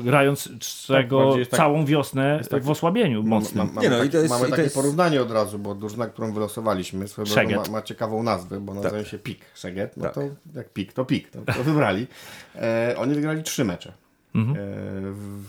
grając czego jest tak- całą wiosnę tak- w osłabieniu mocnym. mam- Mamy, Nie no, to jest- mamy i to takie jest- porównanie od razu, bo drużyna, którą wylosowaliśmy, ma, ma ciekawą nazwę, bo nazywają się PIK. Szeged, no Tak. to jak PIK, to PIK. To, to wybrali. E, oni wygrali trzy mecze. Mhm. E,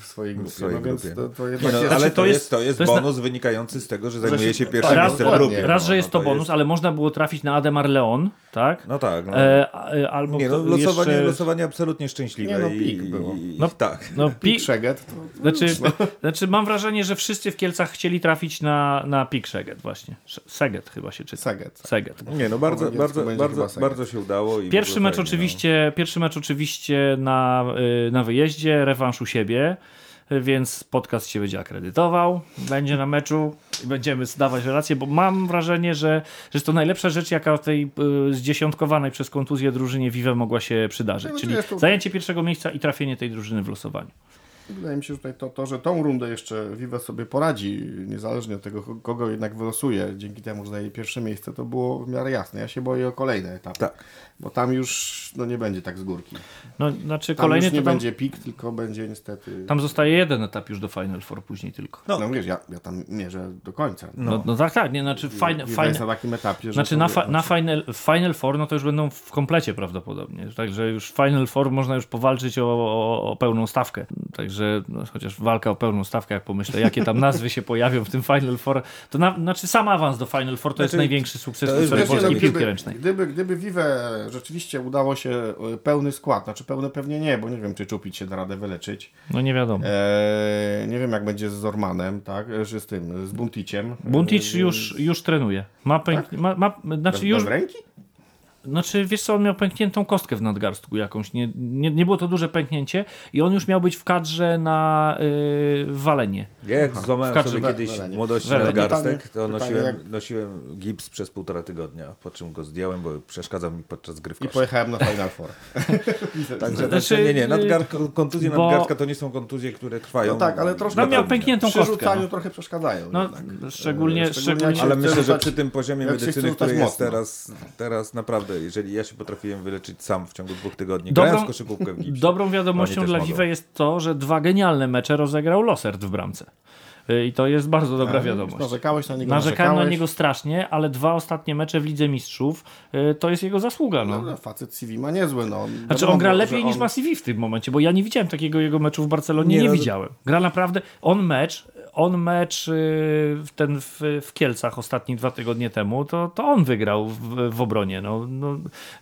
w swojej grupie. swojej no więc grupie. to, to no, jest, ale Znaczy, to jest, jest- to jest to jest na- bonus wynikający z tego, że zajmuje się- się tak, pierwszym raz- miejscem w grupie. Raz, no, że no jest to bonus, ale można było trafić na Ademar Leon, tak? No tak. No. E, e, albo nie, no, losowanie, jeszcze, losowanie absolutnie szczęśliwe. Nie, no, i, pik było. i, No, tak. No, PIK pi, Szeged. To, Znaczy, znaczy mam wrażenie, że wszyscy w Kielcach chcieli trafić na, na Pik Szeged właśnie. Seget chyba się czyta. Szeged. Seget. Nie, no bardzo, bardzo, bardzo, bardzo się udało. I Pierwszy mecz, fajnie, oczywiście, pierwszy mecz oczywiście na, y, na wyjeździe, rewanż u siebie, więc podcast się będzie akredytował, będzie na meczu i będziemy zdawać relacje, bo mam wrażenie, że, że jest to najlepsza rzecz, jaka w tej y, zdziesiątkowanej przez kontuzję drużynie Vive mogła się przydarzyć, No, czyli to- zajęcie pierwszego miejsca i trafienie tej drużyny w losowaniu. Wydaje mi się, że tutaj to, to, że tą rundę jeszcze Vive sobie poradzi, niezależnie od tego, kogo jednak wylosuje, dzięki temu, że zajęli pierwsze miejsce, to było w miarę jasne. Ja się boję o kolejne etapy, Tak. Bo tam już no, nie będzie tak z górki. No, znaczy Tam kolejny już nie to tam, będzie pik, tylko będzie niestety... tam zostaje jeden etap już do Final Four później tylko. No, wiesz, ja, ja tam mierzę do końca. No, no tak, tak, nie, znaczy fajne, jest na takim etapie, że... Znaczy na, fa- na final, final Four no to już będą w komplecie prawdopodobnie. Także już Final Four można już powalczyć o, o, o pełną stawkę. Także no, chociaż walka o pełną stawkę, jak pomyślę, jakie tam nazwy się pojawią w tym Final Four, to na, znaczy sam awans do Final Four to jest Znaczy, największy sukces w historii no, polskiej gdyby, piłki ręcznej. Gdyby, gdyby Vive rzeczywiście udało się e, pełny skład, znaczy pełny pewnie nie, bo nie wiem, czy Czupić się da radę wyleczyć. No nie wiadomo. Eee, nie wiem, jak będzie z Zormanem, tak? E, Że z tym, z Bunticiem. Buntic Eee, już, już trenuje. Ma, pęk... ma, ma, znaczy bez, już, bez ręki? Znaczy, wiesz co, on miał pękniętą kostkę w nadgarstku jakąś. Nie, nie, nie było to duże pęknięcie i on już miał być w kadrze na yy, walenie. Ja jak złamałem w kadrze sobie kiedyś welenie. w młodości Welenie. nadgarstek, to Pytanie- nosiłem, pytanie nosiłem gips przez półtora tygodnia, po czym go zdjąłem, bo przeszkadzał mi podczas gry w I kosz. pojechałem na Final Four. Także Znaczy, znaczy, nie, nie, nadgarka, kontuzje bo- nadgarstka to nie są kontuzje, które trwają. No tak, ale troszkę No miał tam pękniętą przy kostkę. rzucaniu No. trochę przeszkadzają. No, szczególnie- E, szczególnie- jak się Ale myślę, że przy tym poziomie medycyny, który jest teraz, teraz naprawdę, jeżeli ja się potrafiłem wyleczyć sam w ciągu dwóch tygodni, Dobrą- grając w koszykówkę w gipsie. Dobrą wiadomością dla. Vive jest to, że dwa genialne mecze rozegrał Losert w bramce. Yy, I to jest bardzo dobra A, wiadomość. Narzekałeś na niego, Narzekałem na niego strasznie, ale dwa ostatnie mecze w Lidze Mistrzów yy, to jest jego zasługa. No. No, facet CV ma niezły, no. Znaczy on gra lepiej że niż on- ma CV w tym momencie, bo ja nie widziałem takiego jego meczu w Barcelonie, nie, Nie, no widziałem. Gra naprawdę, on mecz, on mecz w ten w, w Kielcach ostatnie dwa tygodnie temu, to, to on wygrał w, w obronie. No, no,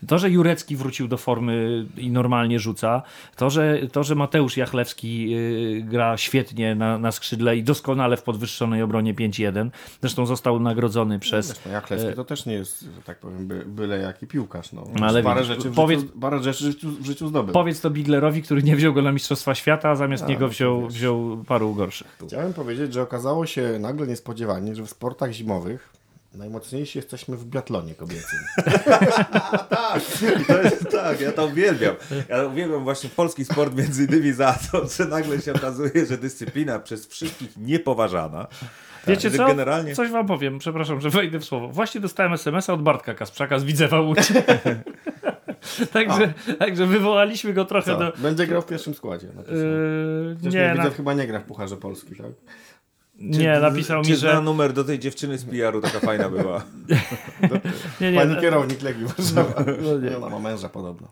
to, że Jurecki wrócił do formy i normalnie rzuca, to, że, to, że Mateusz Jachlewski yy, gra świetnie na, na skrzydle i doskonale w podwyższonej obronie 5-1, zresztą został nagrodzony przez... Zresztą jak Leski to też nie jest, tak powiem, by, byle jaki piłkarz. No. Ale parę, widzisz, rzeczy powiedz- życiu, parę rzeczy w życiu, w życiu zdobył. Powiedz to Biglerowi, który nie wziął go na Mistrzostwa Świata, a zamiast niego no wziął, wziął paru gorszych. Chciałem powiedzieć, że okazało się nagle niespodziewanie, że w sportach zimowych najmocniejsi jesteśmy w biatlonie kobiecym. I to jest, tak, ja to uwielbiam. Ja uwielbiam właśnie polski sport między innymi za to, że nagle się okazuje, że dyscyplina przez wszystkich niepoważana. Wiecie że co? generalnie- Coś wam powiem, przepraszam, że wejdę w słowo. Właśnie dostałem SMS-a od Bartka Kasprzaka z Widzewa Łódź. także, także wywołaliśmy go trochę Co? do... Będzie grał w pierwszym składzie. napisał. Yy, nie, widzę, na, chyba nie gra w Pucharze Polski, tak? Nie, napisał Czy mi, zna że... numer do tej dziewczyny z PR-u, taka fajna była. Nie, nie, Pani no, kierownik Legii Warszawa. No nie. Nie, Ona ma męża podobno.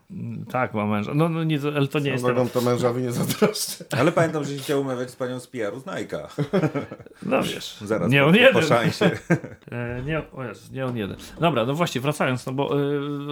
tak, ma męża. No, no nie, to- ale to nie jest... Drogą to mężowi nie zazdroszczę. Ale pamiętam, że się chciał umawiać z panią z PR-u z Nike'a. No wiesz, Zaraz nie po, on po jeden. szansie. E, nie, o Jezu, nie on jeden. Dobra, no właśnie, wracając, no bo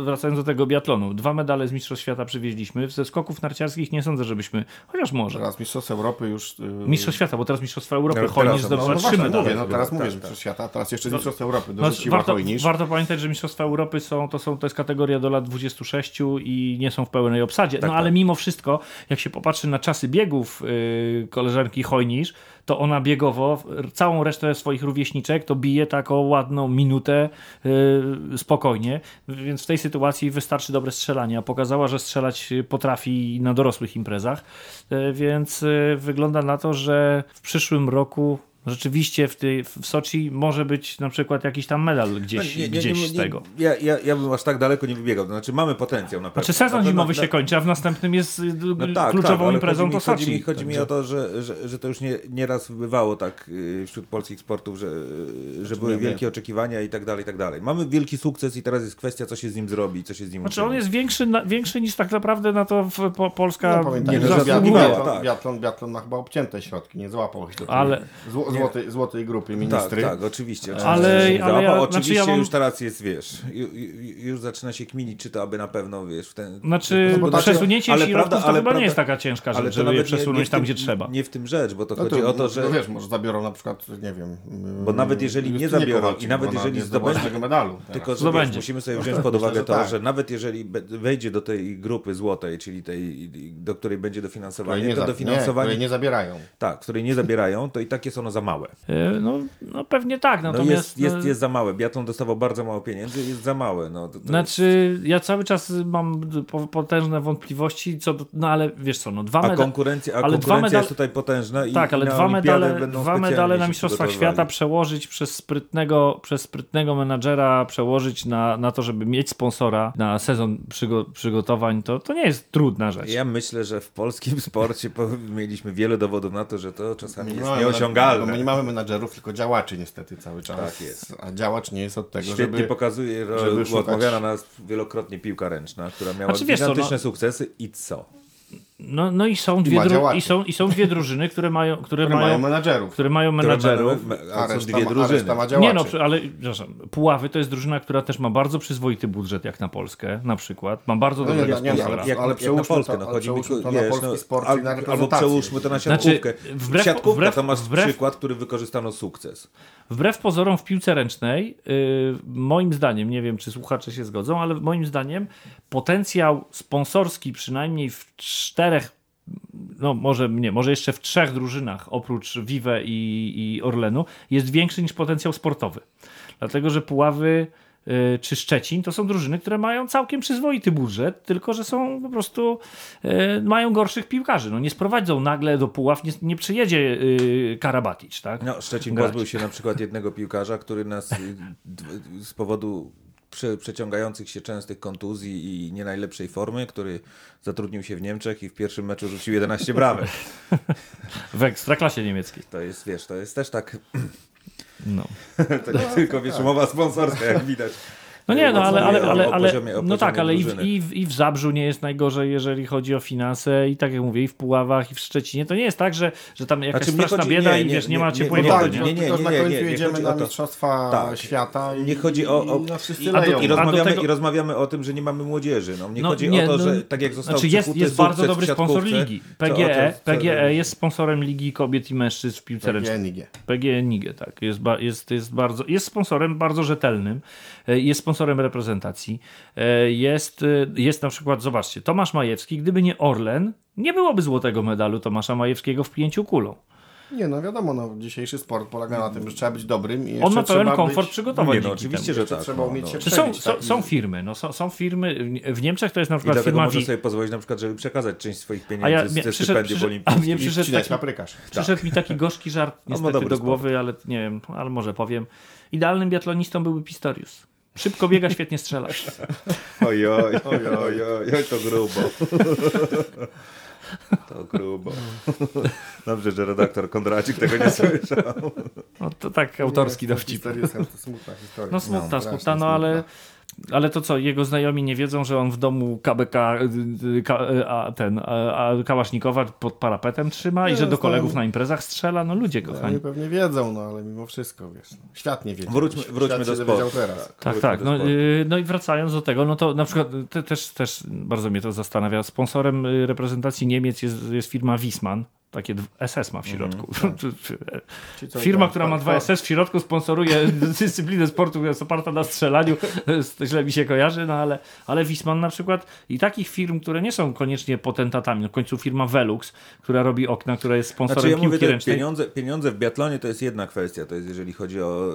e, wracając do tego biatlonu. Dwa medale z Mistrzostw Świata przywieźliśmy. Ze skoków narciarskich nie sądzę, żebyśmy, chociaż może. Teraz Mistrzostw Europy już... Yy, Mistrzostw Świata, bo teraz Mistrzostwa Europy No, Zdobyła no, no medale. mówię, no teraz Tak, mówię, tak, że tak. Świata, teraz jeszcze Mistrzostw Europy. No, Dorzuciła warto, Hojnisz. warto pamiętać, że Mistrzostwa Europy są to, są, to jest kategoria do lat 26 i nie są w pełnej obsadzie. Tak, no ale mimo wszystko, jak się popatrzy na czasy biegów yy, koleżanki Hojnisz, to ona biegowo całą resztę swoich rówieśniczek to bije taką ładną minutę yy, spokojnie, więc w tej sytuacji wystarczy dobre strzelanie, a pokazała, że strzelać potrafi na dorosłych imprezach, yy, więc yy, wygląda na to, że w przyszłym roku rzeczywiście w, tej, w Soczi może być na przykład jakiś tam medal gdzieś, No, nie, nie, gdzieś nie, z nie, tego. Ja, ja, ja bym aż tak daleko nie wybiegał. To znaczy mamy potencjał na pewno. Znaczy sezon pewno- zimowy na- się kończy, a w następnym jest y, No tak, kluczową tak, imprezą chodzi mi, to Soczi. Chodzi mi, chodzi mi o to, że, że, że to już nie, nieraz bywało tak y, wśród polskich sportów, że, że były nie, nie. wielkie oczekiwania i tak dalej, i tak dalej. Mamy wielki sukces i teraz jest kwestia, co się z nim zrobi, co się z nim Znaczy on uczyni. jest większy, na, większy niż tak naprawdę na to w, po, Polska No, pamiętaj, nie, no, że zasługiwała, biatlon, tak. biatlon, biatlon ma chyba obcięte środki, nie złapał się do Ale- zło, złotej, złotej grupy Tak, ministry. tak, oczywiście. oczywiście Ale- się ale ja- znaczy oczywiście ja mam- już teraz jest, wiesz, ju, ju, już zaczyna się kminić, czy to aby na pewno, wiesz, w ten... Znaczy No bo tak- przesunięcie ale środków prawda- to ale chyba prawda- nie jest taka ciężka rzecz, ale to żeby je nawet nie- przesunąć nie w tam, tym- gdzie trzeba. Nie w tym rzecz, bo to No chodzi o to, że... No wiesz, może zabiorą na przykład, nie wiem... Bo nawet jeżeli nie zabiorą i nawet jeżeli nie zdobędzie- medalu. Tylko, że musimy sobie wziąć pod uwagę to, tak. że nawet jeżeli wejdzie do tej grupy złotej, czyli tej, do której będzie dofinansowanie, nie, to nie, dofinansowanie, której nie zabierają. tak, której nie zabierają, to i tak jest ono za małe. E, No, no pewnie tak, No natomiast... jest, jest, no, jest za małe. Biatlon dostawał bardzo mało pieniędzy, jest za małe. No, to, to Znaczy, ja cały czas mam po- potężne wątpliwości, co do, no ale wiesz co, no dwa a medale... konkurencja, a ale dwa konkurencja medale- jest tutaj potężna i, Tak, ale dwa medale, będą dwa medale na Mistrzostwach. Świata przełożyć przez sprytnego, przez sprytnego menadżera, przełożyć na, na to, żeby mieć sponsora na sezon przygo przygotowań, to, to nie jest trudna rzecz. Ja myślę, że w polskim sporcie po- mieliśmy wiele dowodów na to, że to czasami jest mamy- nieosiągalne. Bo my nie mamy menadżerów, tylko działaczy niestety cały czas. Tak jest. A działacz nie jest od tego, Świetnie żeby... pokazuje, żeby była szukać- odmawiana nas wielokrotnie piłka ręczna, która miała Znaczy, gigantyczne no- sukcesy i co? No, no i są dwie, i są, i są dwie drużyny, które mają, które Które mają mają, menadżerów. które mają Które menadżerów. mają- A są reszta, dwie ma, drużyny. ma. Nie no, ale przepraszam, Puławy to jest drużyna, która też ma bardzo przyzwoity budżet, jak na Polskę na przykład. Ma bardzo No nie, no, nie, no, sponsora. ale- Jak, ale jak na przełóżmy Polskę, to- no chodzi mi przełóżmy to wiesz, na polski no, sport i na albo przełóżmy to na Znaczy, siatkówkę. wbrew- Siatkówka wbrew- to masz wbrew- przykład, który wykorzystano sukces. Wbrew pozorom w piłce ręcznej, yy, moim zdaniem, nie wiem czy słuchacze się zgodzą, ale moim zdaniem potencjał sponsorski przynajmniej w czterech, no może nie, może jeszcze w trzech drużynach oprócz Vive i, i Orlenu jest większy niż potencjał sportowy. Dlatego, że Puławy yy, czy Szczecin to są drużyny, które mają całkiem przyzwoity budżet, tylko że są po prostu yy, mają gorszych piłkarzy. No nie sprowadzą nagle do Puław, nie, nie przyjedzie yy, Karabatic, tak? No, Szczecin pozbył się na przykład jednego piłkarza, który nas y, z powodu prze, przeciągających się częstych kontuzji i nie najlepszej formy, który zatrudnił się w Niemczech i w pierwszym meczu rzucił 11 bramek. W ekstraklasie niemieckiej. To jest, wiesz, to jest też tak, No. to nie tylko wiesz, umowa sponsorska, jak widać. No nie, no ale, ale, ale, ale no tak, ale i w, i, w, i w Zabrzu nie jest najgorzej, jeżeli chodzi o finanse i tak jak mówię, i w Puławach, i w Szczecinie. To nie jest tak, że, że tam jakaś Znaczy, straszna chodzi- bieda nie, i nie, wiesz, nie, nie, ma nie, ciepłej nie, No wody. nie? nie, nie, nie, na nie, końcu nie, nie jedziemy na. Mistrzostwa Tak. Świata i, Nie chodzi o- o- i a do-. I rozmawiamy, tego- I rozmawiamy o tym, że nie mamy młodzieży. No, mnie No chodzi nie, o to, no, że tak jak został Znaczy jest, jest bardzo dobry sponsor ligi. PGE, PGE jest sponsorem Ligi Kobiet i Mężczyzn w piłce ręcznej. PGNiG. PGE Nigę, tak. Jest, ba, jest, jest, bardzo, jest sponsorem bardzo rzetelnym, e, jest sponsorem reprezentacji. E, Jest, e, jest na przykład, zobaczcie, Tomasz Majewski, gdyby nie Orlen, nie byłoby złotego medalu Tomasza Majewskiego w pięciu kulą. Nie, no wiadomo, no, dzisiejszy sport polega na tym, że trzeba być dobrym i On ma pełen komfort być... przygotowań. Nie, no oczywiście, temu. że tak. trzeba no, umieć no. się Czy są, przebić, są, tak? są firmy, no, są, są firmy, w Niemczech to jest na I przykład dlatego firma może Wi- sobie pozwolić na przykład, żeby przekazać część swoich pieniędzy ja z mnie- ze przyszedł, stypendium przyszedł, a olimpijskich. mnie przyszedł taki, paprykarz. przyszedł mi taki gorzki żart ma niestety dobry do sport. głowy, ale nie wiem, ale może powiem. Idealnym biatlonistą byłby Pistorius. Szybko biega, świetnie strzela. Oj, oj, oj, oj, oj, oj, to grubo. To grubo. Dobrze, że redaktor Kondradzik tego nie słyszał. No to tak autorski dowcip. To smutna historia. No smutna, strasznie smutna, no ale, smutna. Ale to co, jego znajomi nie wiedzą, że on w domu KBK, y, y, ka, y, a, ten, a, a Kałasznikowa pod parapetem trzyma i Nie, że do no, kolegów na imprezach strzela? No ludzie Oni kochani. pewnie wiedzą, no ale mimo wszystko, wiesz, no, świat nie wiedzie. Wróćmy- wróćmy do sportu. teraz. Tak, Wróćmy tak. No, sportu. y, no i wracając do tego, no to na przykład te, też, też bardzo mnie to zastanawia. Sponsorem y, reprezentacji Niemiec jest, jest firma Wisman. Takie SS ma w środku. Ci, co Firma, która ma w dwa. SS w środku, sponsoruje dyscyplinę sportu, która jest oparta na strzelaniu. To źle mi się kojarzy, no ale, ale Wisman na przykład i takich firm, które nie są koniecznie potentatami. No w końcu firma Velux, która robi okna, która jest sponsorem Znaczy ja piłki ręcznej. pieniądze, pieniądze w biatlonie to jest jedna kwestia, to jest jeżeli chodzi o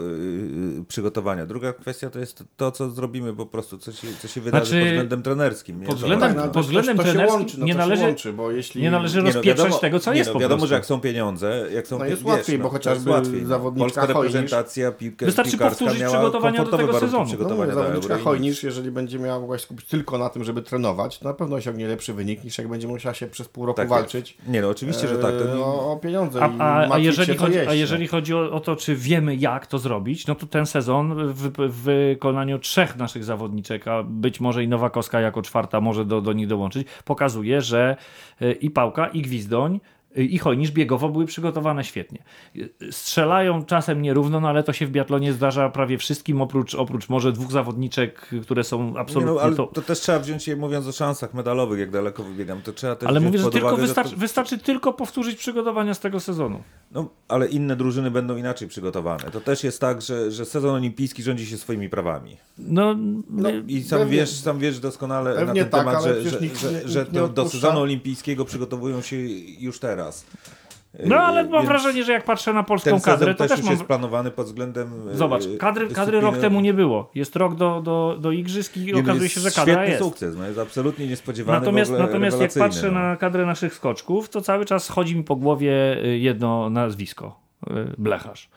yy, przygotowania. Druga kwestia to jest to, co zrobimy po prostu, co się, co się wydarzy Znaczy, pod względem trenerskim. Nie? pod To- względem- Tak, no, ale pod to- względem to, to się trenerskim łączy, no, nie to należy- się łączy, bo jeśli... nie należy Nie, no, wiadomo- tego, co nie, jest no, po wiadomo, prostu. że jak są pieniądze, jak są No jest wiesz, łatwiej, bo jest chociażby łatwiej, no. zawodniczka Polska Hojnisz- reprezentacja piłkę, Wystarczy powtórzyć przygotowania do tego sezonu. No, przygotowania do zawodniczka Hojnisz, jeżeli będzie miała właśnie skupić tylko na tym, żeby trenować, to na pewno osiągnie lepszy wynik, niż jak będzie musiała się przez pół roku Tak walczyć. jest. Nie no, oczywiście, że tak. To e, nie, o, o pieniądze A, i a, a, martwić jeżeli chodzi, jeść, a no. jeżeli chodzi o, o to, czy wiemy jak to zrobić, no to ten sezon w, w wykonaniu trzech naszych zawodniczek, a być może i Nowakowska jako czwarta może do, do nich dołączyć, pokazuje, że y, i Pałka, i Gwizdoń i Hojnisz biegowo były przygotowane świetnie. Y, Strzelają czasem nierówno, no ale to się w biatlonie zdarza prawie wszystkim, oprócz, oprócz może dwóch zawodniczek, które są nie absolutnie no, ale to... to też trzeba wziąć, je, mówiąc o szansach medalowych, jak daleko wybiegam, to trzeba też Ale mówię, że tylko uwagę, wystarczy, to, wystarczy tylko powtórzyć przygotowania z tego sezonu. No, ale inne drużyny będą inaczej przygotowane. To też jest tak, że, że sezon olimpijski rządzi się swoimi prawami. No, No, I sam pewnie- wiesz, sam wiesz doskonale na ten tak, temat, że, że, nikt że, nie- że nikt nie do, sezonu olimpijskiego przygotowują się już teraz. No ale mam Więc wrażenie, że jak patrzę na polską Ten kadrę, to też też mam... jest planowany pod względem e, Zobacz, kadry, kadry rok temu nie było. Jest rok do, do, do igrzysk i Nie, no okazuje się, że kadra świetny jest. sukces, no jest absolutnie niespodziewany, Natomiast, natomiast jak patrzę no. na kadrę naszych skoczków, to cały czas chodzi mi po głowie y, jedno nazwisko. y, Blecharz.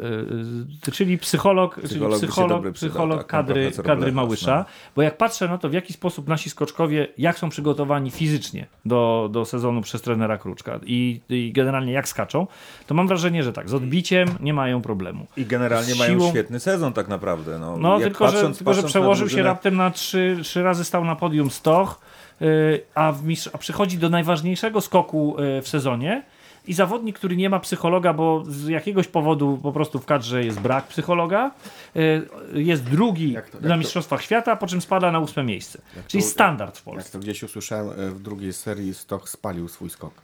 Y, y, Czyli psycholog, Psycholog czyli psycholog, psycholog tak, kadry, kadry Małysza. no. Bo jak patrzę na to, w jaki sposób nasi skoczkowie, jak są przygotowani fizycznie do, do sezonu przez trenera Kruczka i, i generalnie jak skaczą, to mam wrażenie, że tak, z odbiciem nie mają problemu. I generalnie z mają siłą- świetny sezon tak naprawdę. No, No, Jak tylko, że, patrząc- tylko, że patrząc na przełożył się raptem na trzy, trzy razy stał na podium Stoch, yy, a, w mistrz, a przychodzi do najważniejszego skoku w sezonie i zawodnik, który nie ma psychologa, bo z jakiegoś powodu po prostu w kadrze jest brak psychologa, yy, jest drugi Jak to- jak na to- Mistrzostwach Świata, po czym spada na ósme miejsce. Czyli to- standard w Jak Polsce. to gdzieś usłyszałem, e, w drugiej serii Stoch spalił swój skok.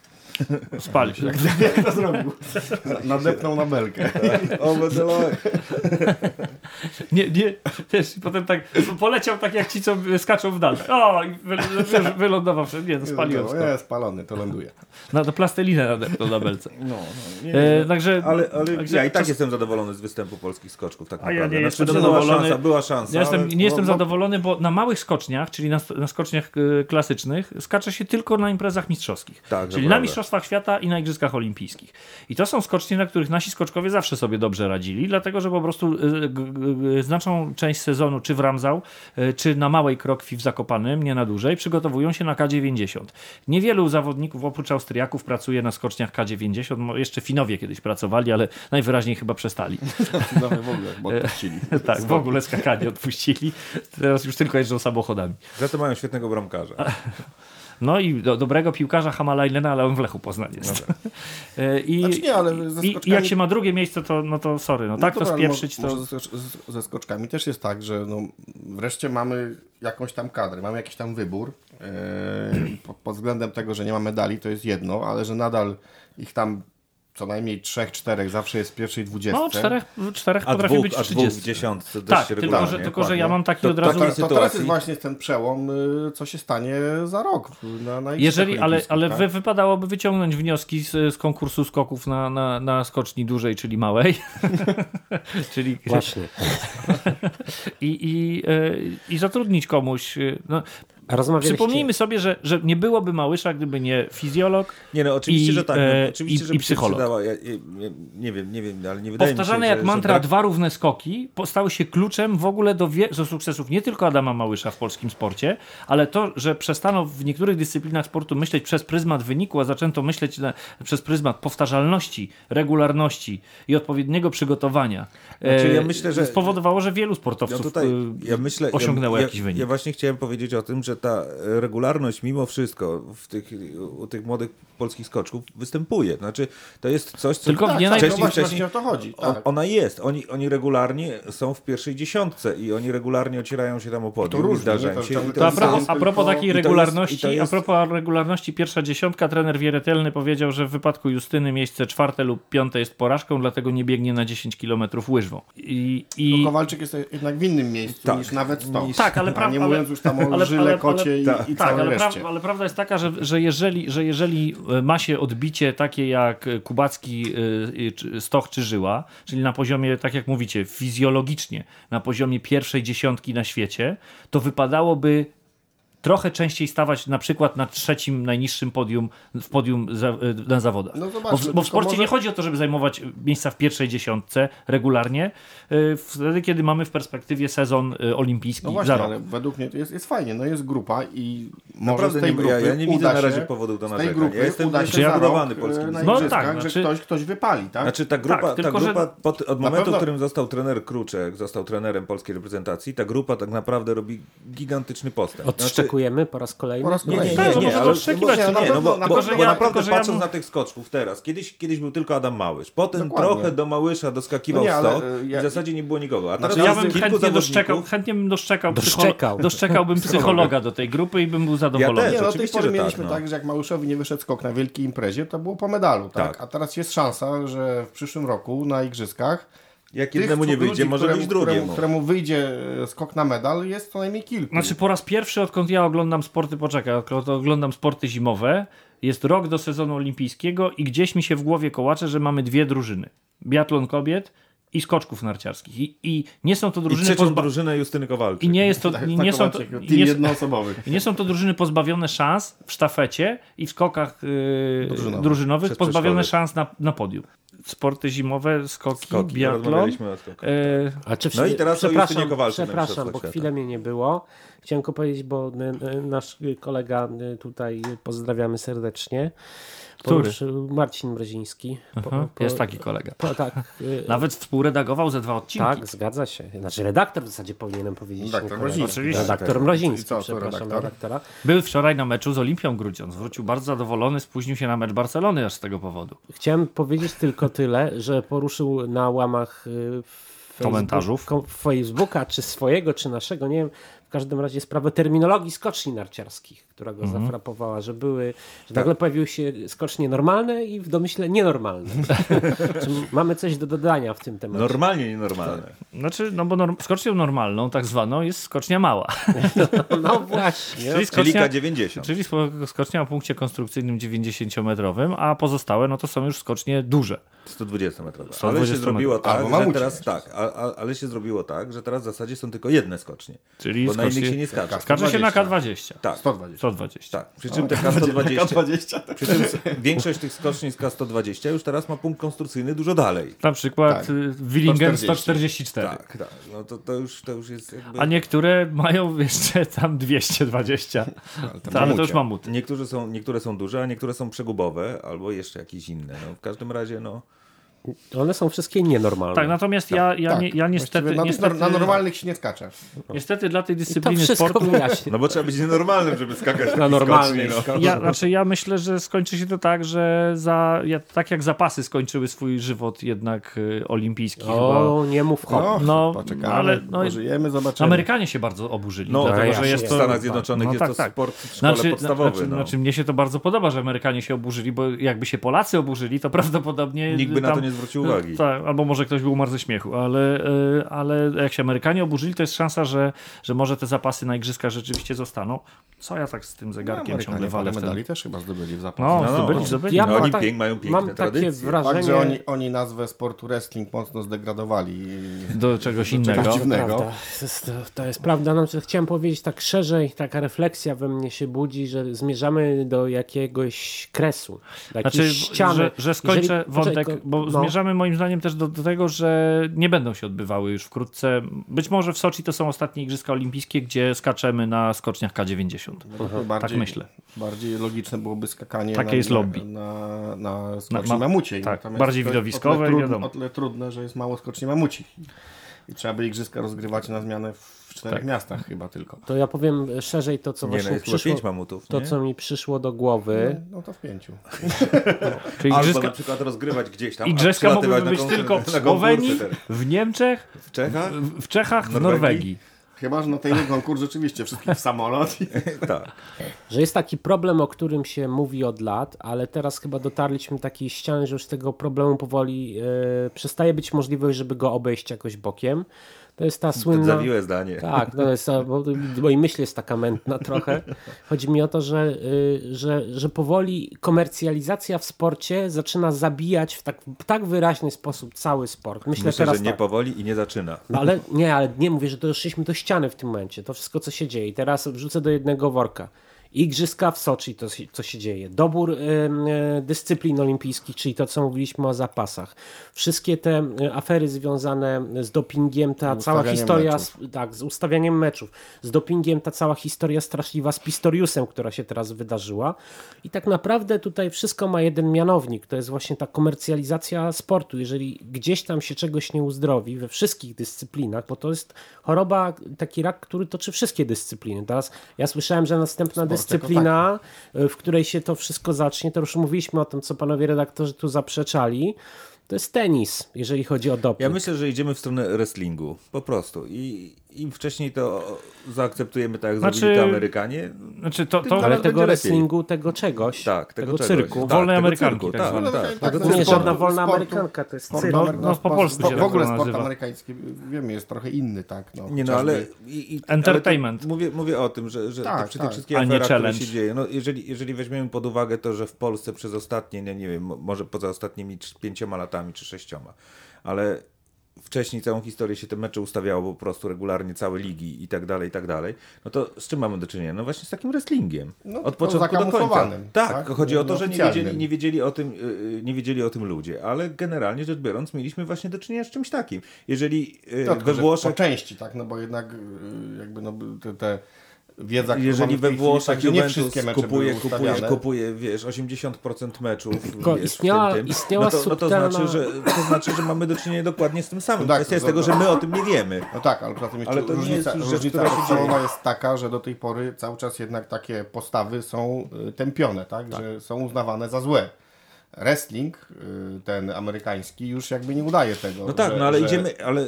Spali się. Jak to zrobił? Nadepnął na belkę. O. Nie, nie, wiesz, i potem tak poleciał tak jak ci, co skaczą w dal. O, i wy, wiesz, wylądował. Nie, no spaliłem. Nie, spalony, to ląduje. No to plastelinę nadepnął na belce. No, no, nie, E, także, ale, ale także ja i tak czas- jestem zadowolony z występu polskich skoczków, tak A ja naprawdę. nie jestem była zadowolony. Szansa, była szansa. Ja jestem, ale- nie jestem no, zadowolony, bo na małych skoczniach, czyli na, na skoczniach e, klasycznych, skacze się tylko na imprezach mistrzowskich. Tak, to czyli na prawda. Mistrzostwach Świata i na Igrzyskach Olimpijskich. I to są skocznie, na których nasi skoczkowie zawsze sobie dobrze radzili, dlatego że po prostu e, g, g, znaczną część sezonu, czy w Ramzał, e, czy na małej krokwi w Zakopanym, nie na dłużej, przygotowują się na K90. Niewielu zawodników oprócz Austriaków pracuje na skoczniach K90. Mo- Jeszcze Finowie kiedyś pracowali, ale najwyraźniej chyba przestali. W ogóle, bo odpuścili. tak, w ogóle skakanie odpuścili. Teraz już tylko jeżdżą samochodami. Za to mają świetnego bramkarza. No i do, dobrego piłkarza Hamalajnena, ale on w Lechu Poznań jest. E, I, Znaczy nie, ale ze i, skoczkami- I jak się ma drugie miejsce, to, no to sorry, no tak to dobra, ale spieprzyć, to... Ze, ze skoczkami też jest tak, że no, wreszcie mamy jakąś tam kadrę, mamy jakiś tam wybór. Yy, pod względem tego, że nie ma medali, to jest jedno, ale że nadal ich tam co najmniej trzech, czterech zawsze jest w pierwszej dwudziestce. No, czterech, czterech A potrafi dwóch, być 30. dziesiątce dość Tak, tylko że, tylko że ja mam taki To- od to razu... takiej To, to teraz sytuacji- jest właśnie ten przełom, y, co się stanie za rok. Na, na Jeżeli, ale, ale tak? wy, wypadałoby wyciągnąć wnioski z, z konkursu skoków na, na, na skoczni dużej, czyli małej. czyli, Właśnie. i, i, e, I zatrudnić komuś. No, rozmawialiście... przypomnijmy sobie, że, że nie byłoby Małysza, gdyby nie fizjolog, Nie no, oczywiście, I, że tak. No, e, oczywiście, i- że i psycholog. Ja, ja, ja, nie wiem, nie wiem, ale nie wydaje Powtarzane mi się, jak że, mantra że brak... dwa równe skoki stały się kluczem w ogóle do, do sukcesów nie tylko Adama Małysza w polskim sporcie, ale to, że przestano w niektórych dyscyplinach sportu myśleć przez pryzmat wyniku, a zaczęto myśleć na, przez pryzmat powtarzalności, regularności i odpowiedniego przygotowania. Znaczy, ja e, myślę, że- spowodowało, że wielu Ja sportowców tutaj, e, ja myślę, osiągnęło ja, jakiś ja, wynik. Ja właśnie chciałem powiedzieć o tym, że ta regularność mimo wszystko w tych, u tych młodych polskich skoczków występuje. Znaczy, to jest coś, co Tylko w tak, nie tak, no wcześniej, właśnie, wcześniej właśnie o to chodzi. Tak. ona jest. Oni, oni regularnie są w pierwszej dziesiątce i oni regularnie ocierają się tam o podium i zdarzają? To się. ciągle i To a jest- propos, jest a propos takiej to jest- regularności, to jest- a propos regularności, pierwsza dziesiątka, trener Wieretelny powiedział, że w wypadku Justyny miejsce czwarte lub piąte jest porażką, dlatego nie biegnie na 10 km łyżwą. I, i, Kowalczyk jest jednak w innym miejscu Tak. niż nawet to. Niż- Tak, ale A pra- nie ale- mówiąc już tam o ale- żyle, ale- kocie i, tak. i tak, całej ale, pra, ale prawda jest taka, że, że, jeżeli, że jeżeli e, ma się odbicie takie jak Kubacki, y, czy Stoch czy Żyła, czyli na poziomie, tak jak mówicie, fizjologicznie, na poziomie pierwszej dziesiątki na świecie, to wypadałoby trochę częściej stawać na przykład na trzecim najniższym podium w podium za, na zawodach. No bo, w, bo w sporcie może- nie chodzi o to, żeby zajmować miejsca w pierwszej dziesiątce regularnie, y, wtedy kiedy mamy w perspektywie sezon y, olimpijski No za właśnie, rok. ale według mnie to jest, jest fajnie. No jest grupa i może Naprawdę z tej nie- grupy ja- ja nie widzę uda na razie się, powodów do z tej narzekań. grupy Ja jestem uda się zbudowany za rok, polskim. No igrzyskach, tak, że znaczy- ktoś, ktoś wypali, tak? Znaczy ta grupa, Tak, tylko ta że- grupa pod, od Na momentu, pewno- w którym został trener Kruczek, został trenerem polskiej reprezentacji, ta grupa tak naprawdę robi gigantyczny postęp. Znaczy, Odszczekujemy po raz kolejny? Po raz Nie, nie, kolejny. nie, Tak, nie, że można ale odszczekiwać, nie, to na nie, no pewno- bo, ja- naprawdę ja patrząc na tych skoczków teraz, kiedyś, kiedyś był tylko Adam Małysz, potem Dokładnie. trochę do Małysza doskakiwał No nie, ale, stok e, i ja- w zasadzie nie było nikogo. A teraz Znaczy, Ja bym kilku chętnie doszczekał, chętnie bym doszczekał, Doszczekał. doszczekałbym psychologa do tej grupy i bym był zadowolony. też. Nie, no do tej oczywiście, pory że tak, mieliśmy no. tak, że jak Małyszowi nie wyszedł skok na wielkiej imprezie, to było po medalu, tak? Tak. A teraz jest szansa, że w przyszłym roku na igrzyskach Jak Tych jednemu nie ludzi, wyjdzie, może któremu, wyjść drugiemu. Któremu, któremu wyjdzie e, skok na medal, jest co najmniej kilku. Znaczy po raz pierwszy odkąd ja oglądam sporty, poczekaj, odkąd oglądam sporty zimowe, jest rok do sezonu olimpijskiego i gdzieś mi się w głowie kołacze, że mamy dwie drużyny. Biatlon kobiet i skoczków narciarskich. I, i nie są to I drużyny trzecią pozba- drużynę Justyny Kowalczyk. i nie jest to, Tak, nie, tak nie są to, i nie, i nie są to drużyny pozbawione szans w sztafecie i w skokach yy, Drużynowych. drużynowych, pozbawione szans na, na podium. Sporty zimowe, skoki, Skoki, biatlon. o. Yy, A czy No i teraz o przepraszam, Kowalczyk na przepraszam, bo Świata. chwilę mnie nie było. Chciałem tylko powiedzieć, bo y, y, nasz kolega tutaj pozdrawiamy serdecznie. Który? Marcin Mroziński. Po- po- jest taki kolega. Po, tak, y, Nawet współredagował ze dwa odcinki. tak, zgadza się. Znaczy redaktor w zasadzie powinienem powiedzieć. Redaktor. Mroziński. Oczywiście. Redaktor Tak. Mroziński, co, przepraszam, redaktor? redaktora. Był wczoraj na meczu z Olimpią Grudziądz. Wrócił bardzo zadowolony, spóźnił się na mecz Barcelony aż z tego powodu. Chciałem powiedzieć tylko tyle, że poruszył na łamach y, Komentarzów. ko- Facebooka, czy swojego, czy naszego, nie wiem. W każdym razie sprawę terminologii skoczni narciarskich, która go Mhm. zafrapowała, że były, że nagle pojawiły się skocznie normalne i w domyśle nienormalne. czy mamy coś do dodania w tym temacie? Normalnie nienormalne. Znaczy, no bo norm- skocznią normalną, tak zwaną, jest skocznia mała. No właśnie. Czyli skocznia, K90. czyli skocznia o punkcie konstrukcyjnym 90-metrowym, a pozostałe no to są już skocznie duże. 120 metrowe. 120 Ale się zrobiło metrów. tak, Albo że teraz tak, a, a, ale się zrobiło tak, że teraz w zasadzie są tylko jedne skocznie. Czyli bo na innych się nie skacze. Skacze się na 120. K20. Tak, 120. 120. tak. Przy czym te K120, K20. przy czym większość tych skoczni z K120 już teraz ma punkt konstrukcyjny dużo dalej. Na przykład Tak. y, Willingen 140. 144. Tak, tak. No to, to, już, to już jest jakby... A niektóre mają jeszcze tam 220. To, ale to już mamuty. Niektórzy są, niektóre są duże, a niektóre są przegubowe, albo jeszcze jakieś inne. No, w każdym razie, no... One są wszystkie nienormalne. Tak, natomiast ja, ja, Tak, nie, ja niestety, właściwie na, niestety, na normalnych się nie skacze. niestety dla tej dyscypliny sportu. No bo trzeba być nienormalnym, żeby skakać Na skoczni, no. Ja, znaczy ja myślę, że skończy się to tak, że za, ja, tak jak zapasy skończyły swój żywot jednak y, olimpijski chyba. O, nie mów hop. No, No, poczekamy, ale no, pożyjemy, zobaczymy. Amerykanie się bardzo oburzyli, No, dlatego, ja że jest w to... Stanach Zjednoczonych No jest tak, to tak. sport w szkole Znaczy, podstawowy. znaczy, no. znaczy, mnie się to bardzo podoba, że Amerykanie się oburzyli, bo jakby się Polacy oburzyli, to prawdopodobnie Nikt by na to nie zwrócił uwagi. Tak, albo może ktoś był umarł ze śmiechu, ale, y, ale jak się Amerykanie oburzyli, to jest szansa, że, że może te zapasy na igrzyskach rzeczywiście zostaną. Co ja tak z tym zegarkiem Amerykanie ciągle walę medali też chyba zdobyli w zapas. No, No, zdobyli, no. zdobyli. Ja No, oni tak- pięk- mają piękne Mam takie tradycje. wrażenie... Fakt, że oni, oni nazwę sportu wrestling mocno zdegradowali. do czegoś innego. czegoś dziwnego. To, jest, to, to jest prawda. No, chciałem powiedzieć tak szerzej, taka refleksja we mnie się budzi, że zmierzamy do jakiegoś kresu, do Znaczy, ściany. że, że skończę Jeżeli- wątek, bo no. Zmierzamy moim zdaniem też do, do tego, że nie będą się odbywały już wkrótce. Być może w Soczi to są ostatnie Igrzyska Olimpijskie, gdzie skaczemy na skoczniach K90. Bardziej, tak myślę. Bardziej logiczne byłoby skakanie Takie na, jest lobby. na, na, na skoczni ma- mamuciej. tak, Natomiast bardziej widowiskowe o tyle trudne, wiadomo. o tyle trudne, że jest mało skoczni mamuci. I trzeba by igrzyska rozgrywać na zmianę w czterech Tak. miastach chyba tylko. To ja powiem szerzej to, co Nie, no właśnie chyba przyszło, pięć mamutów, to, nie? co mi przyszło do głowy. No to w pięciu. Czyli Albo Igrzyska, na przykład rozgrywać gdzieś tam. igrzyska mogłyby być konkurs- tylko w Słowenii, w Niemczech, W Czechach? w w Czechach, w Norwegii? Norwegii. Chyba, że na tej konkurs rzeczywiście wszystkich w samolot. I... tak. Że jest taki problem, o którym się mówi od lat, ale teraz chyba dotarliśmy do takiej ściany, że już tego problemu powoli e, przestaje być możliwość, żeby go obejść jakoś bokiem. To jest ta To słynna... zawiłe zdanie. Tak, to jest, bo w mojej myśli jest taka mętna trochę. Chodzi mi o to, że, y, że, że powoli komercjalizacja w sporcie zaczyna zabijać w tak, w tak wyraźny sposób cały sport. Myślę, Myślę, teraz że nie tak. powoli i nie zaczyna. No ale nie, ale nie mówię, że doszliśmy do ściany w tym momencie. To wszystko, co się dzieje. I teraz wrzucę do jednego worka. Igrzyska w Soczi, to co się dzieje. Dobór e, dyscyplin olimpijskich, czyli to, co mówiliśmy o zapasach. Wszystkie te e, afery związane z dopingiem, ta cała historia, meczów. tak, z ustawianiem meczów, z dopingiem, ta cała historia straszliwa z Pistoriusem, która się teraz wydarzyła. I tak naprawdę tutaj wszystko ma jeden mianownik. To jest właśnie ta komercjalizacja sportu. Jeżeli gdzieś tam się czegoś nie uzdrowi we wszystkich dyscyplinach, bo to jest choroba, taki rak, który toczy wszystkie dyscypliny. Teraz ja słyszałem, że następna jako dyscyplina, y, w której się to wszystko zacznie, to już mówiliśmy o tym, co panowie redaktorzy tu zaprzeczali, to jest tenis, jeżeli chodzi o doping. Ja myślę, że idziemy w stronę wrestlingu. Po prostu. I, im wcześniej to zaakceptujemy tak, jak Znaczy- zrobili to Amerykanie. Znaczy to, to, Ale tego lepiej. wrestlingu, tego czegoś, Tak, tego, tego czegoś. cyrku. Tak, Wolnej tego Amerykanki, cyrku, tak tak, tak. Tak, To no, nie jest żadna wolna sportu- Amerykanka, to jest sport cyrk. No, amery- no, po polsku się W ogóle tak sport nazywa. amerykański, wiemy, jest trochę inny, tak? No, Nie no, ale... I, i, Entertainment. Ale to mówię, mówię o tym, że, że Tak, przy tak. tych wszystkich nie aferach, które się dzieje, no jeżeli, jeżeli weźmiemy pod uwagę to, że w Polsce przez ostatnie, nie, nie wiem, mo- może poza ostatnimi pięcioma latami czy sześcioma, ale wcześniej całą historię się te mecze ustawiało po prostu regularnie, całe ligi i tak dalej, i tak dalej, no to z czym mamy do czynienia? No właśnie z takim wrestlingiem. No, Od początku do końca. Tak, tak? chodzi o to, że nie wiedzieli, nie, wiedzieli o tym, yy, nie wiedzieli o tym ludzie, ale generalnie rzecz biorąc mieliśmy właśnie do czynienia z czymś takim. Jeżeli No, we Włoszech Po części, tak? No bo jednak y, jakby no, te, te wiedza, którą jeżeli we Włoszech tak, nie wszystkie mecze kupuje, były kupuje, kupuje, wiesz, 80% meczów, Tylko wiesz, istniała- w tym, tym, istniała no, to, no to subtelna- znaczy, że, to znaczy, że mamy do czynienia dokładnie z tym samym. No tak, Kwestia jest to- tego, że my o tym nie wiemy. No tak, ale poza tym jeszcze Ale to nie różnica, jest rzecz, różnica podstawowa jest taka, że do tej pory cały czas jednak takie postawy są y, tępione, tak? Że są uznawane za złe. Wrestling, y, ten amerykański, już jakby nie udaje tego. No tak, że, no ale że... idziemy, ale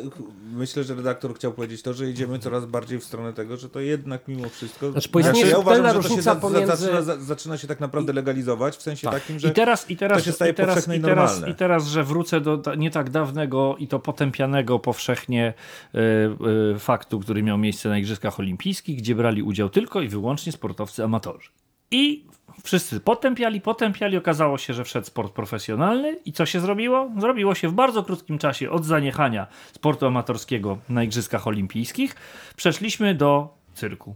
myślę, że redaktor chciał powiedzieć to, że idziemy coraz bardziej w stronę tego, że to jednak mimo wszystko... Znaczy, powiedzmy, ja uważam, że to się za, pomiędzy- zaczyna, za, zaczyna się tak naprawdę legalizować, w sensie takim, że I teraz, i teraz, to się staje i teraz, powszechne i i teraz, normalne. I teraz, że wrócę do ta- nie tak dawnego i to potępianego powszechnie y, y, faktu, który miał miejsce na Igrzyskach Olimpijskich, gdzie brali udział tylko i wyłącznie sportowcy amatorzy. I wszyscy potępiali, potępiali, okazało się, że wszedł sport profesjonalny i co się zrobiło? Zrobiło się w bardzo krótkim czasie od zaniechania sportu amatorskiego na Igrzyskach Olimpijskich. Przeszliśmy do cyrku.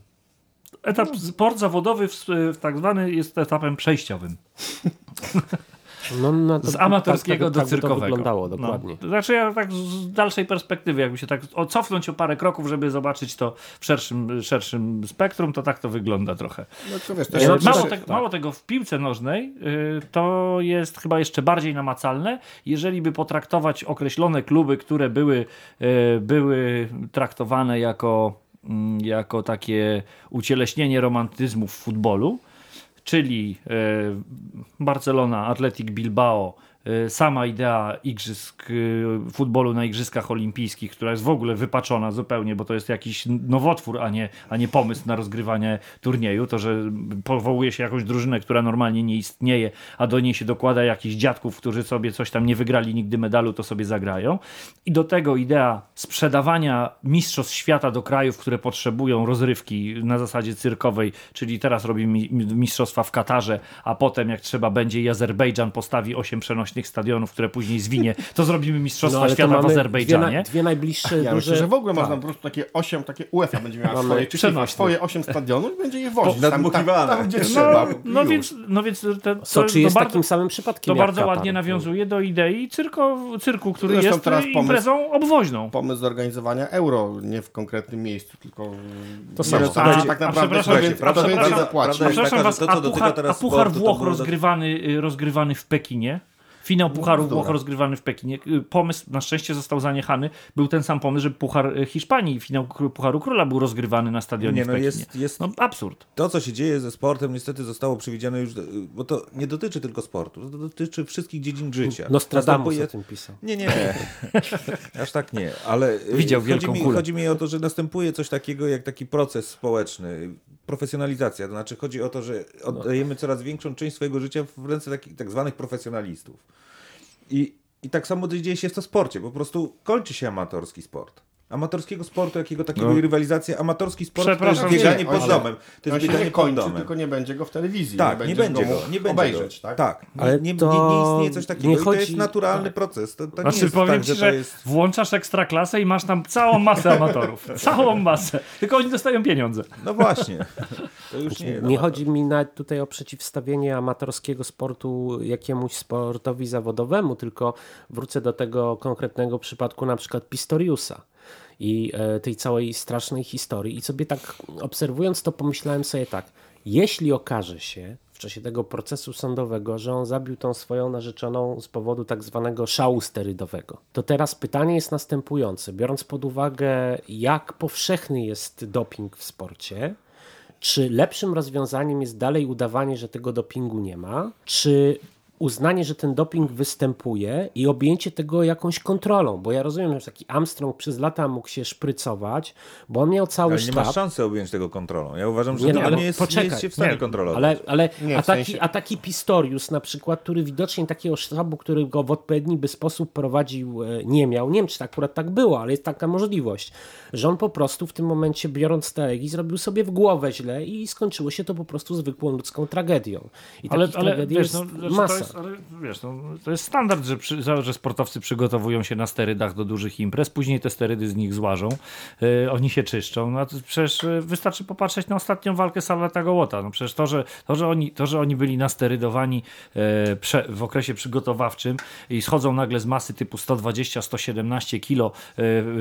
Etap, sport zawodowy w, w tak zwany jest etapem przejściowym. No, no, to Z amatorskiego tak, do tak, tak cyrkowego. To wyglądało dokładnie. No. Znaczy ja tak z dalszej perspektywy, jakby się tak cofnąć o parę kroków, żeby zobaczyć to w szerszym, szerszym spektrum, to tak to wygląda trochę. No wiesz, Ja na mało, te, tak. mało tego, w piłce nożnej y, to jest chyba jeszcze bardziej namacalne, jeżeli by potraktować określone kluby, które były, y, były traktowane jako, mm, jako takie ucieleśnienie romantyzmu w futbolu, czyli y, Barcelona, Athletic Bilbao, sama idea igrzysk, y, futbolu na Igrzyskach Olimpijskich, która jest w ogóle wypaczona zupełnie, bo to jest jakiś nowotwór, a nie, a nie pomysł na rozgrywanie turnieju. To, że powołuje się jakąś drużynę, która normalnie nie istnieje, a do niej się dokłada jakichś dziadków, którzy sobie coś tam nie wygrali nigdy medalu, to sobie zagrają. I do tego idea sprzedawania mistrzostw świata do krajów, które potrzebują rozrywki na zasadzie cyrkowej, czyli teraz robimy mi- mistrzostwa w Katarze, a potem jak trzeba będzie i Azerbejdżan postawi osiem przenośnych stadionów, które później zwinie, to zrobimy mistrzostwa No, świata w Azerbejdżanie. Dwie, na, dwie najbliższe Ja duże... myślę, że w ogóle tak. można po prostu takie 8, takie UEFA będzie miała Mamy swoje, czy FIFA, przenośne. swoje 8 stadionów i będzie je wozić. Tam, tam, Nadmuchiwane. tam, gdzie trzeba. No, no Już. więc, no więc te, to, Soczi to jest bardzo, takim samym przypadkiem to bardzo Katar. ładnie nawiązuje do idei cyrko, cyrku, który Zresztą jest teraz pomysł- imprezą obwoźną. Pomysł zorganizowania euro, nie w konkretnym miejscu, tylko... To samo. a tak naprawdę przepraszam, a puchar, Włoch rozgrywany, y, rozgrywany w Pekinie. Finał Pucharu bzdura. Włoch rozgrywany w Pekinie. Y, Pomysł na szczęście został zaniechany. Był ten sam pomysł, że Puchar y, Hiszpanii, finał Pucharu Króla był rozgrywany na stadionie Nie, w no Pekinie. jest- jest- No absurd. To, co się dzieje ze sportem, niestety zostało przewidziane już, bo to nie dotyczy tylko sportu, to dotyczy wszystkich dziedzin życia. Nostradamus Następuje- o tym pisał. Nie, nie, aż tak nie, ale y, Widział chodzi wielką mi, kulę. chodzi mi o to, że następuje coś takiego jak taki proces społeczny, profesjonalizacja, to znaczy chodzi o to, że oddajemy coraz większą część swojego życia w ręce takich tak zwanych profesjonalistów. I, I tak samo dzieje się w to sporcie, po prostu kończy się amatorski sport. Amatorskiego sportu, jakiego takiego No. i rywalizacja, amatorski sport to jest bieganie nie, pod domem. To jest bieganie nie pod kończy, domem. tylko nie będzie go w telewizji. Tak, nie będzie go, nie będzie obejrzeć, go. tak? Tak, Ale nie, nie, to nie istnieje coś takiego. nie I to chodzi- jest naturalny proces. To, to nie Znaczy jest powiem tak, ci, że że jest... włączasz ekstraklasę i masz tam całą masę amatorów. całą masę. Tylko oni dostają pieniądze. No właśnie. To już nie, Nie chodzi mi nawet tutaj o przeciwstawienie amatorskiego sportu jakiemuś sportowi zawodowemu, tylko wrócę do tego konkretnego przypadku na przykład Pistoriusa i e, tej całej strasznej historii. I sobie tak obserwując to pomyślałem sobie tak, jeśli okaże się w czasie tego procesu sądowego, że on zabił tą swoją narzeczoną z powodu tak zwanego szału sterydowego, to teraz pytanie jest następujące. Biorąc pod uwagę, jak powszechny jest doping w sporcie, czy lepszym rozwiązaniem jest dalej udawanie, że tego dopingu nie ma? Czy uznanie, że ten doping występuje i objęcie tego jakąś kontrolą, bo ja rozumiem, że taki Armstrong przez lata mógł się szprycować, bo on miał cały Ale nie sztab. masz szansy objąć tego kontrolą. Ja uważam, że Nie, nie, no, ale nie, jest, poczekaj. nie jest się w stanie Nie, kontrolować. Ale, ale Nie, a, w taki, sensie- a taki Pistorius na przykład, który widocznie takiego sztabu, który go w odpowiedni by sposób prowadził, e, nie miał. Nie wiem, czy akurat tak było, ale jest taka możliwość, że on po prostu w tym momencie biorąc te egi zrobił sobie w głowę źle i skończyło się to po prostu zwykłą ludzką tragedią. I Ale, takich ale tragedii wiesz, jest no, znaczy masa. To jest, ale, wiesz, no, to jest standard, że, przy, że sportowcy przygotowują się na sterydach do dużych imprez, później te sterydy z nich złażą, yy, oni się czyszczą. No, przecież yy, wystarczy popatrzeć na ostatnią walkę Salata Gołota. No, przecież to, że, to, że, oni, to, że oni byli nasterydowani yy, prze, w okresie przygotowawczym i schodzą nagle z masy typu 120-117 kilo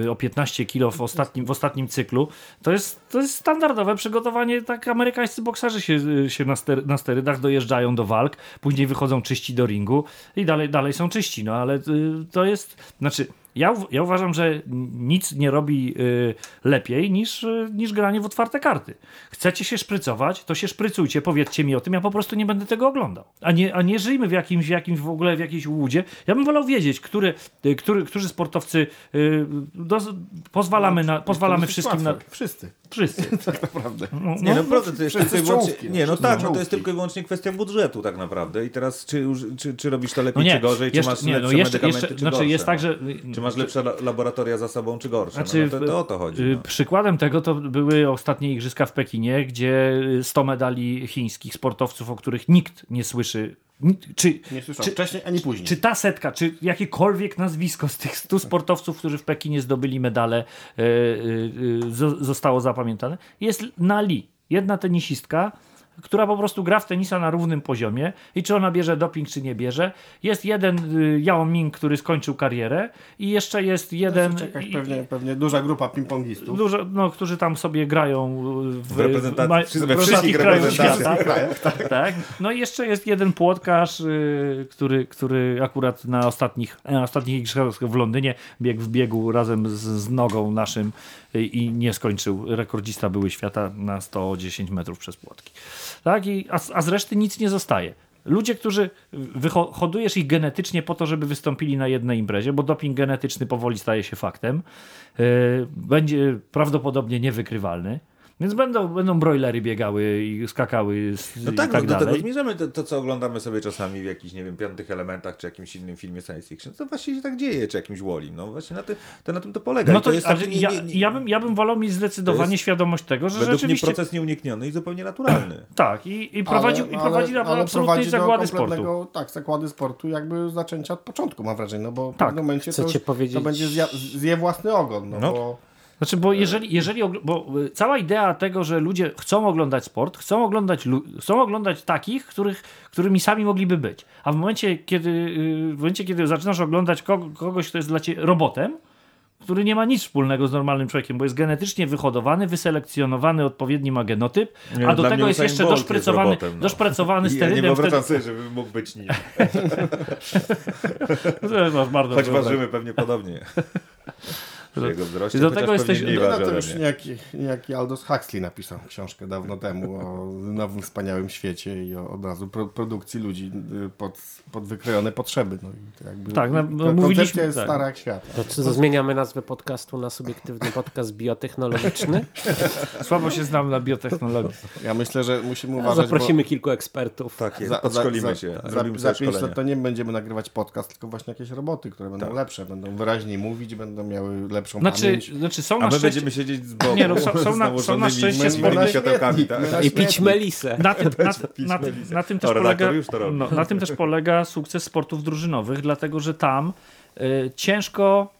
yy, o 15 kilo w ostatnim, w ostatnim cyklu, to jest, to jest standardowe przygotowanie. Tak amerykańscy bokserzy się, się na, ster, na sterydach dojeżdżają do walk, później wychodzą czyści do ringu i dalej, dalej są czyści. No ale y, to jest, znaczy ja, ja uważam, że nic nie robi y, lepiej niż, y, niż granie w otwarte karty. Chcecie się szprycować, to się szprycujcie, powiedzcie mi o tym, ja po prostu nie będę tego oglądał. A nie, a nie żyjmy w jakimś, w jakimś w ogóle w jakiejś łudzie. Ja bym wolał wiedzieć, który, y, który, którzy sportowcy y, do, pozwalamy, na, pozwalamy wszystkim na... Wszyscy, Wszyscy. tak naprawdę. No, Nie, no, no, to jest wszyscy tylko i wyłącznie, czołówki, nie, no tak, no to jest tylko i wyłącznie kwestia budżetu tak naprawdę. I teraz czy, czy, czy robisz to lepiej, No nie, czy gorzej, czy jeszcze, masz nie, no jeszcze, medykamenty, jeszcze, czy znaczy gorsze, jest tak, no. że... Czy masz lepsze la- laboratoria za sobą, czy gorsze? Znaczy, no, no to, to o to chodzi. y, No. Przykładem tego to były ostatnie igrzyska w Pekinie, gdzie 100 medali chińskich sportowców, o których nikt nie słyszy. Czy, Nie słyszał czy, wcześniej ani później. czy ta setka, czy jakiekolwiek nazwisko z tych 100 sportowców, którzy w Pekinie zdobyli medale, e, zo- zostało zapamiętane? Jest na Li, jedna tenisistka, która po prostu gra w tenisa na równym poziomie i czy ona bierze doping, czy nie bierze. Jest jeden y, Yao Ming, który skończył karierę i jeszcze jest jeden... I- pewnie, pewnie duża grupa ping-pongistów. Dużo, no, którzy tam sobie grają w, W reprezentacji- ma- we wszystkich krajach świata. tak. No i jeszcze jest jeden płotkarz, y, który, który akurat na ostatnich, na ostatnich igrzyskach w Londynie biegł w biegu razem z, z nogą naszym y, i nie skończył. Rekordzista były świata na 110 metrów przez płotki. Tak? I, a, a z reszty nic nie zostaje. Ludzie, którzy hodujesz ich genetycznie po to, żeby wystąpili na jednej imprezie, bo doping genetyczny powoli staje się faktem, yy, będzie prawdopodobnie niewykrywalny. Więc będą, będą broilery biegały i skakały z, No i tak, tak no do tego zmierzamy. To, to, co oglądamy sobie czasami w jakichś, nie wiem, piątych elementach, czy jakimś innym filmie science fiction, to właśnie się tak dzieje, czy jakimś Wolim. No właśnie na, ty, to na tym to polega. No I to, jest ale taki nie- ja, nie- nie- ja, bym, ja bym wolał mieć zdecydowanie To jest świadomość tego, że Według mnie rzeczywiście... proces nieunikniony i zupełnie naturalny. Tak, i, i prowadził, i prowadzi na absolutnej prowadzi do zagłady sportu. Tak, zakłady sportu jakby zaczęcia od początku mam wrażenie, no bo w Tak. pewnym momencie to, już, powiedzieć- to będzie zja, zje własny ogon, no, No. bo Znaczy, bo jeżeli, jeżeli bo y, cała idea tego, że ludzie chcą oglądać sport, chcą oglądać, chcą oglądać takich, których, którymi sami mogliby być. A w momencie, kiedy, y, w momencie, kiedy zaczynasz oglądać kogo, kogoś, kto jest dla ciebie robotem, który nie ma nic wspólnego z normalnym człowiekiem, bo jest genetycznie wyhodowany, wyselekcjonowany, odpowiedni ma genotyp, Nie, a do tego jest jeszcze Bolt jest doszprycowany, robotem, no. doszpracowany I ja nie sterydem. wyobrażam wtedy- sobie, żeby mógł być nim. To masz bardzo Choć dobre ważymy pewnie podobnie. Przy jego wzroście, Do tego jesteś- mniej no, to już mnie. niejaki, niejaki Aldous Huxley napisał książkę dawno temu o nowym wspaniałym świecie i o od razu pro, produkcji ludzi y, pod, pod wykrojone potrzeby. No jakby, Tak, no, no, koncepcja mówiliśmy- jest tak. stara jak świat. To czy zmieniamy nazwę podcastu na subiektywny podcast biotechnologiczny? Słabo się znam na biotechnologii. Ja myślę, że musimy uważać, bo... Zaprosimy kilku ekspertów. Tak jest, Za, podszkolimy za, się, za, za, za 5 szkolenia. lat to nie będziemy nagrywać podcast, tylko właśnie jakieś roboty, które będą Tak. lepsze, będą wyraźniej mówić, będą miały lepszą Znaczy, pamięć. znaczy są A na my szczęście... będziemy siedzieć z boku Nie, no, są- są na- są na szczęście światełkami, tak? Na I pić melisę. Na tym, na, na, melisę. na, tym też O, polega, no, na tym też polega sukces sportów drużynowych, dlatego że tam y, ciężko,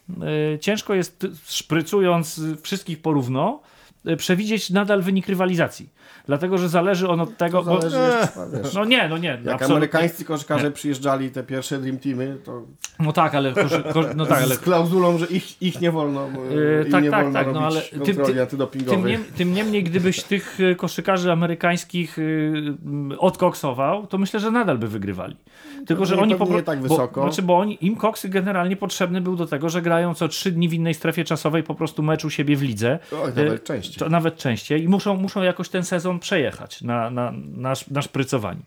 y, ciężko jest, szprycując wszystkich porówno, y, przewidzieć nadal wynik rywalizacji. Dlatego, że zależy on od tego. To Bo, zależy jeszcze, wiesz, no nie, no nie. jak absolutnie. amerykańscy koszykarze przyjeżdżali, te pierwsze Dream Teamy, to No tak, ale, koszy, ko, no tak, ale z klauzulą, że ich, ich nie wolno, Yy, tak, nie tak, wolno tak, no, robić ale tym- kontroli tym- niemniej, gdybyś tych y, koszykarzy amerykańskich y, mm, odkoksował, to myślę, że nadal by wygrywali. Tylko, że oni po pewnie pro- nie tak bo, wysoko. Znaczy, bo oni, im koksy generalnie potrzebny był do tego, że grają co trzy dni w innej strefie czasowej po prostu meczu siebie w lidze. Oj, Y, nawet częściej. Częściej. nawet częściej i muszą, muszą jakoś ten sezon przejechać na, na, na, na szprycowani.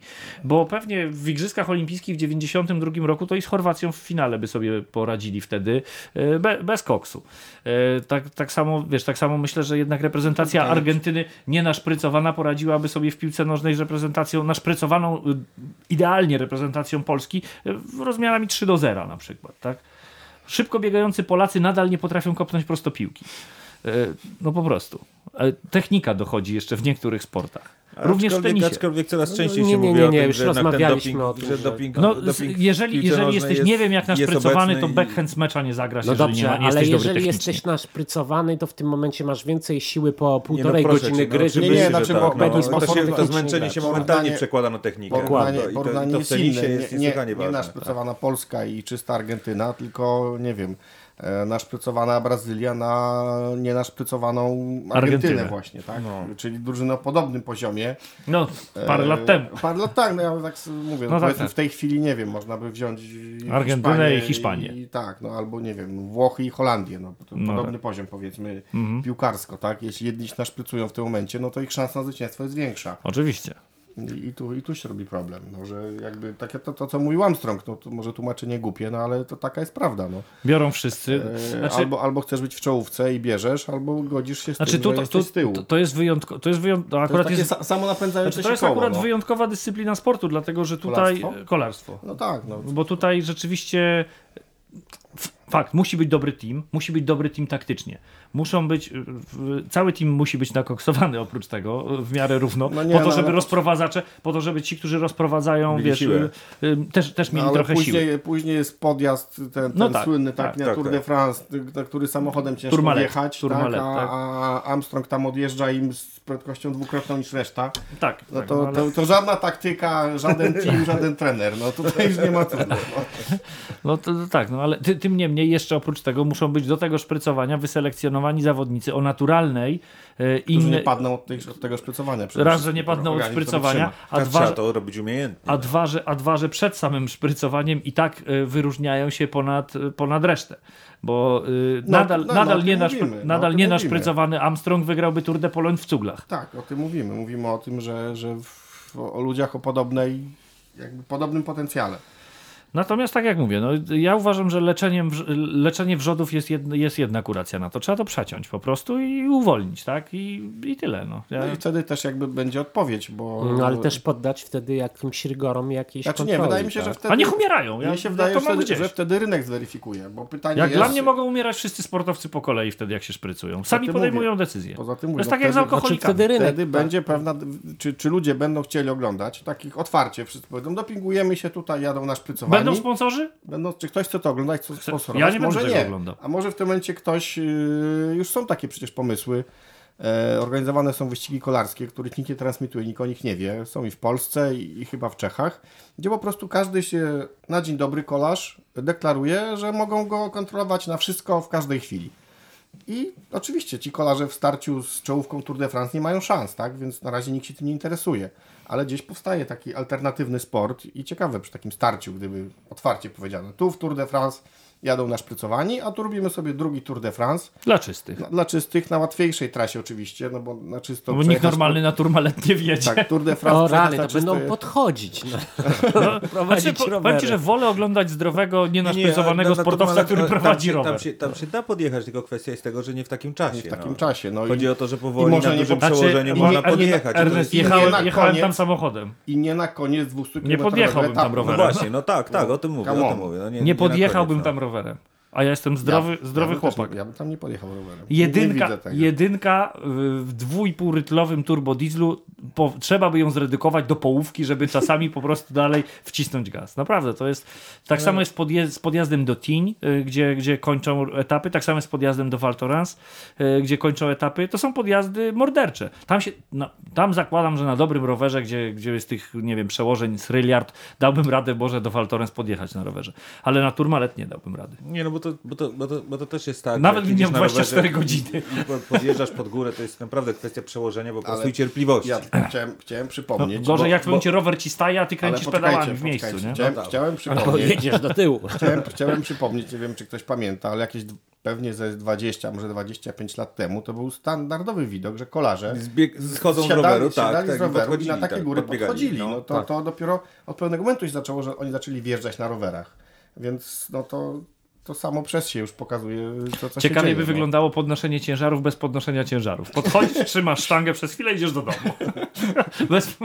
Bo pewnie w Igrzyskach Olimpijskich w 92 roku to i z Chorwacją w finale by sobie poradzili wtedy e, be, bez koksu. E, Tak, tak samo, wiesz, tak samo myślę, że jednak reprezentacja Argentyny nie naszprycowana poradziłaby sobie w piłce nożnej z reprezentacją naszprycowaną y, idealnie reprezentacją Polski y, rozmiarami 3 do 0 na przykład, tak? Szybko biegający Polacy nadal nie potrafią kopnąć prosto piłki. E, No po prostu. Technika dochodzi jeszcze w niektórych sportach. Również w Aczkolwiek- tenisie. Aczkolwiek coraz No, częściej nie, się nie, mówi nie, o nie, tym, już że rozmawialiśmy doping, o tym, że doping, No, doping w jeżeli, jeżeli jesteś, jest- nie wiem jak naszprycowany, to backhand z mecza nie zagrasz, No jeżeli dobrze, nie, ma, nie ale jeżeli jesteś naszprycowany, to w tym momencie masz więcej siły po półtorej proszę godziny cię, no, gry, żeby nie, oczywiście, znaczy, tak, no, bo- to, się, to zmęczenie się momentalnie przekłada na technikę. Porównanie, No, to, porównanie to w jest tenisie inne. jest Nie, niesłychanie nie, nie naszprycowana Polska i czysta Argentyna, tylko nie wiem, e, naszprycowana Brazylia na nie naszprycowaną Argentynę, Argentynę. właśnie, tak? Czyli drużyna o podobnym poziomie. No, parę E, lat temu. Parę lat tak, no ja tak mówię, No no tak, tak. w tej chwili nie wiem, można by wziąć Argentynę i Hiszpanię Hiszpanię. I, tak, no albo nie wiem, Włochy i Holandię, no, to No podobny tak. poziom powiedzmy Mhm. piłkarsko, tak? Jeśli jedni się naszprycują w tym momencie, no to ich szansa na zwycięstwo jest większa. Oczywiście. I, i, tu, I tu się robi problem, no, że jakby takie to, to co mówił Armstrong, no to może tłumaczenie głupie, no ale to taka jest prawda, no. Biorą wszyscy. E, Znaczy, albo, albo chcesz być w czołówce i bierzesz, albo godzisz się z znaczy tym, tu, że to, jesteś tu, z tyłu. to, to jest wyjątkowe. To jest to jest Akurat takie jest, sa- samo napędzające znaczy, to jest koło, akurat no. wyjątkowa dyscyplina sportu, dlatego że tutaj Kolarstwo? kolarstwo. No tak, no. Bo tutaj rzeczywiście fakt, musi być dobry team, musi być dobry team taktycznie. Muszą być, y, cały team musi być nakoksowany oprócz tego, w miarę równo, No nie, po to, no, żeby ale- rozprowadzacze, po to, żeby ci, którzy rozprowadzają, wiesz, siłę. y, y, też, też No, mieli ale trochę później, siły. później jest podjazd, ten, ten No tak, słynny tak, tak, na tak, Tour tak. de France, na który samochodem ciężko Tourmalet, jechać, Tourmalet, tak, a, tak. a Armstrong tam odjeżdża im z prędkością dwukrotną niż reszta. Tak, No tak, to, no, ale- to, to żadna taktyka, żaden team, żaden trener. No tutaj już nie ma co. No. No to, to tak, no ale ty, tym niemniej jeszcze oprócz tego muszą być do tego szprycowania wyselekcjonowani zawodnicy o naturalnej, e, Którzy nie padną od, tej, od tego szprycowania. raz, że nie padną od szprycowania, a dwa, trzeba że- to robić umiejętnie. a dwa, że, a dwa, że przed samym szprycowaniem i tak e, wyróżniają się ponad, ponad resztę. Bo y, No, nadal, no, no, nadal, o tym nie, nasz, mówimy, no, nadal nie naszprycowany Armstrong wygrałby Tour de Pologne w cuglach. Tak, o tym mówimy. Mówimy o tym, że, że w, o ludziach o podobnej, jakby podobnym potencjale. Natomiast tak jak mówię, no, ja uważam, że leczeniem, leczenie wrzodów jest, jedna, jest jedna kuracja na to. Trzeba to przeciąć po prostu i uwolnić, tak? I, i tyle. No. Ja, No i wtedy też jakby będzie odpowiedź, bo... No, ale też poddać wtedy jakimś rygorom jakiejś Znaczy nie, kontroli. wydaje mi się, że tak? wtedy... A niech umierają. Ja, Mnie się ja wydaje, to że mam wtedy, gdzieś. że wtedy rynek zweryfikuje, bo pytanie Jak jest... dla mnie mogą umierać wszyscy sportowcy po kolei wtedy, jak się szprycują. Sami podejmują mówię. decyzje. Poza tym to mówię, jest no tak jak z wtedy- Znaczy alkoholikami. wtedy rynek. Wtedy tak. będzie pewna, czy, czy ludzie będą chcieli oglądać, takich otwarcie wszyscy powiedzą, dopingujemy się tutaj, jadą na szprycowani. Będą sponsorzy? Będą, czy ktoś chce to oglądać, co sponsorować? Ja nie będę Może tego nie. oglądał. A może w tym momencie ktoś, yy, już są takie przecież pomysły, e, organizowane są wyścigi kolarskie, których nikt nie transmituje, nikt o nich nie wie. Są i w Polsce i, i chyba w Czechach, gdzie po prostu każdy się na dzień dobry kolarz deklaruje, że mogą go kontrolować na wszystko w każdej chwili. I oczywiście ci kolarze w starciu z czołówką Tour de France nie mają szans, tak? Więc na razie nikt się tym nie interesuje. Ale gdzieś powstaje taki alternatywny sport i ciekawe przy takim starciu, gdyby otwarcie powiedziano, tu w Tour de France jadą naszprycowani, a tu robimy sobie drugi Tour de France. Dla czystych. Na, dla czystych, na łatwiejszej trasie oczywiście, no bo na czysto... No bo nikt normalny na turmalet nie wiedzie. Tak, Tour de France O rany, to czysto będą jest- podchodzić. No. Znaczy, Prowadzić po, powiem ci, że wolę oglądać zdrowego, Nie, nienaszprycowanego na sportowca, Tourmalet, który prowadzi tam się, rower. Tam się, tam się da podjechać, tylko kwestia jest tego, że nie w takim czasie. w takim no. czasie. No Chodzi i, o to, że powoli może na nie dużym przełożeniu Znaczy, można nie- podjechać. Ernest, nie jechałem, jechałem tam samochodem. I nie na koniec 200 Nie podjechałbym tam No rowerem. właśnie, no tak, tak, o tym mówię, Come o tym mówię. No nie, Nie podjechałbym no. tam rowerem rowerem. A ja jestem zdrowy, zdrowy ja bym też chłopak. Nie, ja bym tam nie podjechał rowerem. Jedynka, jedynka w dwójpółrytlowym turbodieslu, po, trzeba by ją zredukować do połówki, żeby czasami po prostu dalej wcisnąć gaz. Naprawdę, to jest, tak samo jest podje, z podjazdem do Tiń, y, gdzie, gdzie kończą etapy, tak samo jest z podjazdem do Val Thorens, y, gdzie kończą etapy, to są podjazdy mordercze. Tam się, no, tam zakładam, że na dobrym rowerze, gdzie, gdzie jest tych, nie wiem, przełożeń z ryliard, dałbym radę, Boże, do Val Thorens podjechać na rowerze. Ale na Tourmalet nie dałbym rady. Nie, no bo to bo, to, bo, to, bo to też jest tak. Nawet nie idziesz miał na 24 rowerze godziny. i po- Podjeżdżasz pod górę, to jest naprawdę kwestia przełożenia po prostu Ale i cierpliwości. Ja chciałem, chciałem No, przypomnieć. gorzej bo- jak w bo- momencie rower ci staje, a ty kręcisz pedałami w miejscu, nie? Chciałem, No tak. chciałem przypomnieć, jedziesz do tyłu. chciałem, chciałem przypomnieć, nie wiem czy ktoś pamięta, ale jakieś pewnie ze 20, może 25 lat temu to był standardowy widok, że kolarze Zbieg, schodzą z siadali, roweru, tak, siadali tak, z roweru i podchodzili, na takie tak, góry podchodzili. no, No, to, tak. to dopiero od pewnego momentu się zaczęło, że oni zaczęli wjeżdżać na rowerach. Więc no to, to samo przez się już pokazuje to, co się Ciekawie dzieje. by no. wyglądało podnoszenie ciężarów bez podnoszenia ciężarów. Podchodzisz, trzymasz sztangę przez chwilę idziesz do domu. Bez...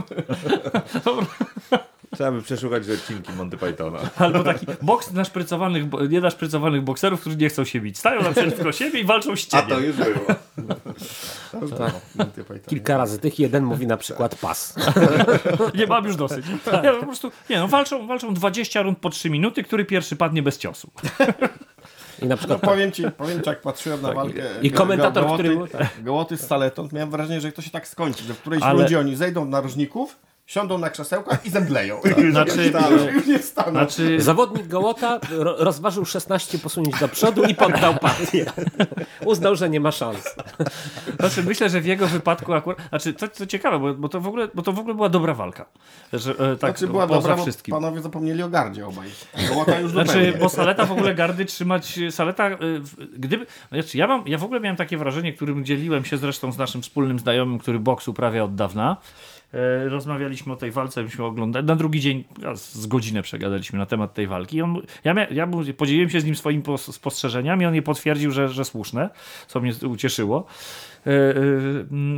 Trzeba by przeszukać odcinki Monty Pythona. Albo taki boks naszprycowanych, nie naszprycowanych bokserów, którzy nie chcą się bić. Stają naprzeciwko siebie i walczą z cieniem. już było. tak. Monty Python. Kilka razy tych jeden mówi na przykład pas. Nie mam już dosyć. Nie, po prostu, nie no, walczą, walczą 20 rund po 3 minuty, który pierwszy padnie bez ciosu. I na No przykład powiem ci, powiem ci, jak patrzyłem na walkę i komentator, Gołoty, który tak. Gołoty z Saletą, miałem wrażenie, że to się tak skończy, że w którejś Ale- rundzie oni zejdą na różników, siądą na krzesełkach i zemdleją. Znaczy, Już nie wstaną. znaczy zawodnik Gołota ro rozważył 16 posunięć do przodu i poddał partię. Uznał, że nie ma szans. Znaczy, myślę, że w jego wypadku akurat. Znaczy, to, to ciekawe, bo, bo, to w ogóle, bo to w ogóle była dobra walka. Że, e, tak, znaczy była dobra, wszystkim. panowie zapomnieli o gardzie obaj. Gołota już Znaczy, zupełnie. bo Saleta w ogóle gardy trzymać. Saleta, e, w- gdyby. Znaczy, ja, mam, ja w ogóle miałem takie wrażenie, którym dzieliłem się zresztą z naszym wspólnym znajomym, który boks uprawia od dawna. E, Rozmawialiśmy o tej walce, myśmy oglądali. Na drugi dzień z godzinę przegadaliśmy na temat tej walki. On, ja, mia, ja podzieliłem się z nim swoimi pos- spostrzeżeniami, on je potwierdził, że, że słuszne, co mnie ucieszyło. E, e,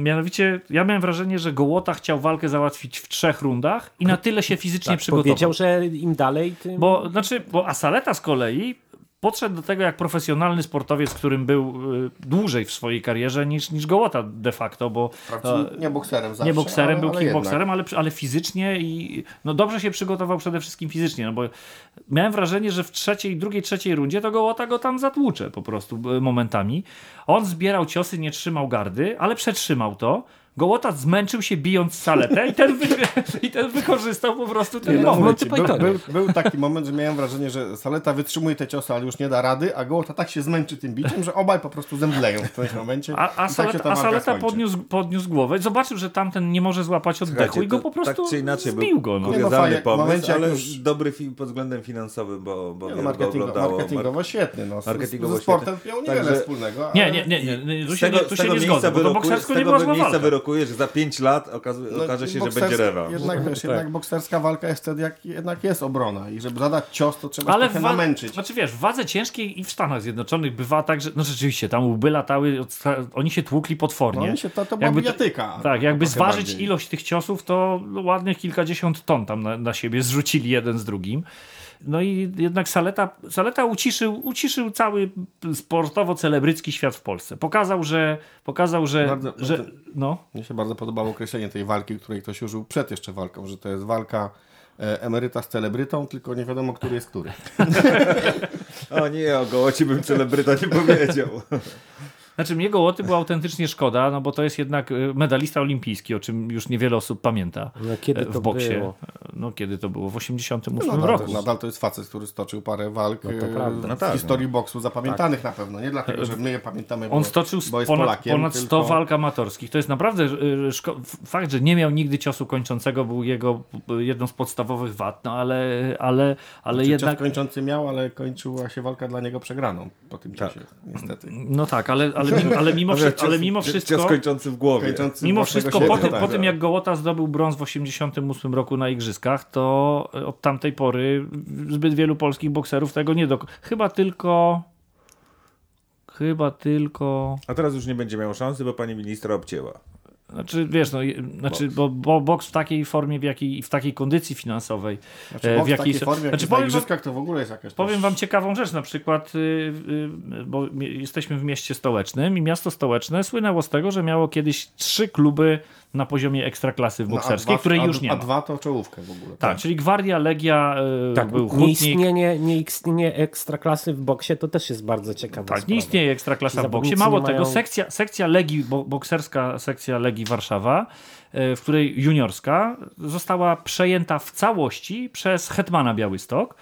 Mianowicie, ja miałem wrażenie, że Gołota chciał walkę załatwić w trzech rundach i na tyle się fizycznie Tak, przygotował. powiedział, że im dalej, tym... Bo, znaczy, bo Asaleta z kolei podszedł do tego jak profesjonalny sportowiec, którym był y, dłużej w swojej karierze niż, niż Gołota de facto, bo Wprawdzie nie bokserem zawsze, nie bokserem, ale, był ale kickbokserem, ale, ale fizycznie i no dobrze się przygotował przede wszystkim fizycznie, no bo miałem wrażenie, że w trzeciej, drugiej, trzeciej rundzie to Gołota go tam zatłucze po prostu y, momentami. On zbierał ciosy, nie trzymał gardy, ale przetrzymał to. Gołota zmęczył się bijąc saletę i ten, wy, i ten wykorzystał po prostu ten No, moment. Monty był, był, był taki moment, że miałem wrażenie, że Saleta wytrzymuje te ciosy, ale już nie da rady, a Gołota tak się zmęczy tym biciem, że obaj po prostu zemdleją w którymś momencie. A, a tak a Saleta podniósł, podniósł głowę, zobaczył, że tamten nie może złapać oddechu i go po prostu tak czy inaczej zbił był go. No. Nie, no, fajnie, pomysł, momencie, ale już- dobry film pod względem finansowym, bo, bo Nie, no, marketingo, marketingowo świetny. No. Z- Marketingowo ze sportem świetny. miał niewiele Także- wspólnego. Nie, ale- nie, nie, nie, nie tu się, tego, nie, tu się nie zgodzę, bo to boksersko nie była że za 5 lat okaże, No, okaże się, że będzie rewanż. Jednak, wiesz, jednak bokserska walka jest wtedy, jak jednak jest obrona i żeby zadać cios, to trzeba Ale trochę wa- namęczyć. znaczy wiesz, w wadze ciężkiej i w Stanach Zjednoczonych bywa tak, że no rzeczywiście tam łby latały, oni się tłukli potwornie. No, oni się, to, to była Jakby bijatyka. Tak, jakby zważyć bardziej. ilość tych ciosów, to no, ładnych kilkadziesiąt ton tam na, na siebie zrzucili jeden z drugim. No i jednak Saleta, Saleta uciszył, uciszył cały sportowo-celebrycki świat w Polsce. Pokazał, że pokazał, że, Bardzo- że bardzo- no, Mnie się bardzo podobało określenie tej walki, której ktoś użył przed jeszcze walką, że to jest walka e, emeryta z celebrytą, tylko nie wiadomo, który jest który. O nie, o gołoci bym celebryta nie powiedział. Znaczy mnie Gołoty była autentycznie szkoda, no bo to jest jednak y, medalista olimpijski, o czym już niewiele osób pamięta No, kiedy e, to w boksie. było? No kiedy to było? W 88 Nadal, roku. to, nadal to jest facet, który stoczył parę walk to e, prawda. No w tak, historii boksu zapamiętanych na pewno. Nie dlatego, że my je pamiętamy, bo, On stoczył bo jest ponad, Polakiem. ponad 100 tylko... walk amatorskich. To jest naprawdę y, fakt, że nie miał nigdy ciosu kończącego, był jego y, jedną z podstawowych wad, no ale, ale, ale Znaczy, jednak. Cios kończący miał, ale kończyła się walka dla niego przegraną po tym czasie, niestety. No tak, ale, ale, mimo- ale, mimo, wszy- ale mimo wszystko. Cios kończący w głowie. Kończący Mimo wszystko, po siebie, tym, tak. po tym jak Gołota zdobył brąz w 88 roku na Igrzyskach, to od tamtej pory zbyt wielu polskich bokserów tego nie do... Chyba tylko... Chyba tylko... A teraz już nie będzie miał szansy, bo pani ministra obcięła. Znaczy, wiesz, no, znaczy, bo, bo boks w takiej formie, w jakiej, w takiej kondycji finansowej, Znaczy, e, boks w jakiej... w takiej formie, znaczy, powiem, wam, to w ogóle jest jakaś... powiem wam ciekawą rzecz, na przykład, y, y, bo jesteśmy w mieście stołecznym i miasto stołeczne słynęło z tego, że miało kiedyś trzy kluby na poziomie ekstraklasy w No, bokserskiej, A2 której a- już nie ma. A2 to czołówkę w ogóle. Tak, czyli Gwardia, Legia, y, Tak, był nie Hutnik. istnienie, nie istnienie ekstraklasy w boksie to też jest bardzo ciekawe. Tak, nie istnieje ekstraklasa w boksie. Mało nie tego, mają- sekcja, sekcja Legii, bo, bokserska sekcja Legii Warszawa, e, w której juniorska została przejęta w całości przez Hetmana Białystok.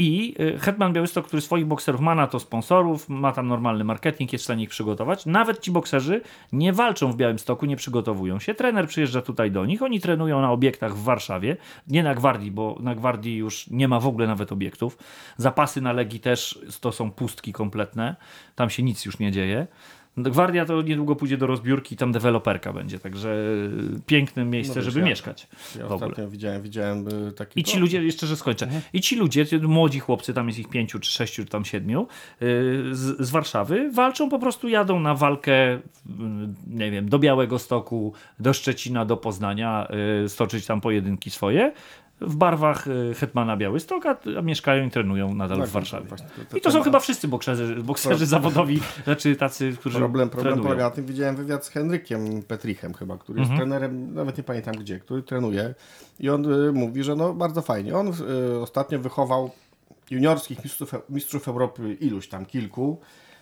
I y, Hetman Białystok, który swoich bokserów ma na to sponsorów, ma tam normalny marketing, jest w stanie ich przygotować. Nawet ci bokserzy nie walczą w Białymstoku, nie przygotowują się. Trener przyjeżdża tutaj do nich, oni trenują na obiektach w Warszawie, nie na Gwardii, bo na Gwardii już nie ma w ogóle nawet obiektów. Zapasy na Legii też to są pustki kompletne, tam się nic już nie dzieje. Gwardia to niedługo pójdzie do rozbiórki, tam deweloperka będzie, także y, piękne miejsce, wiesz, żeby ja- mieszkać Ja w ogóle. widziałem, widziałem y, taki... I ci ludzie, jeszcze że skończę, i ci ludzie, młodzi chłopcy, tam jest ich pięciu, czy sześciu, czy tam siedmiu, yy, z, z Warszawy, walczą, po prostu jadą na walkę, yy, nie wiem, do Białego Stoku, do Szczecina, do Poznania, stoczyć tam pojedynki swoje, w barwach yy, Hetmana Białystok, a, mieszkają i trenują nadal Tak, w Warszawie. właśnie, to- to- I to są chyba wszyscy bokserzy, bokserzy zawodowi, znaczy tacy, którzy Problem, problem trenują. polega na tym, widziałem wywiad z Henrykiem Petrichem chyba, który Mhm. jest trenerem, nawet nie pamiętam gdzie, który trenuje i on y, mówi, że no bardzo fajnie. On y, ostatnio wychował juniorskich mistrzów, mistrzów Europy iluś tam, kilku.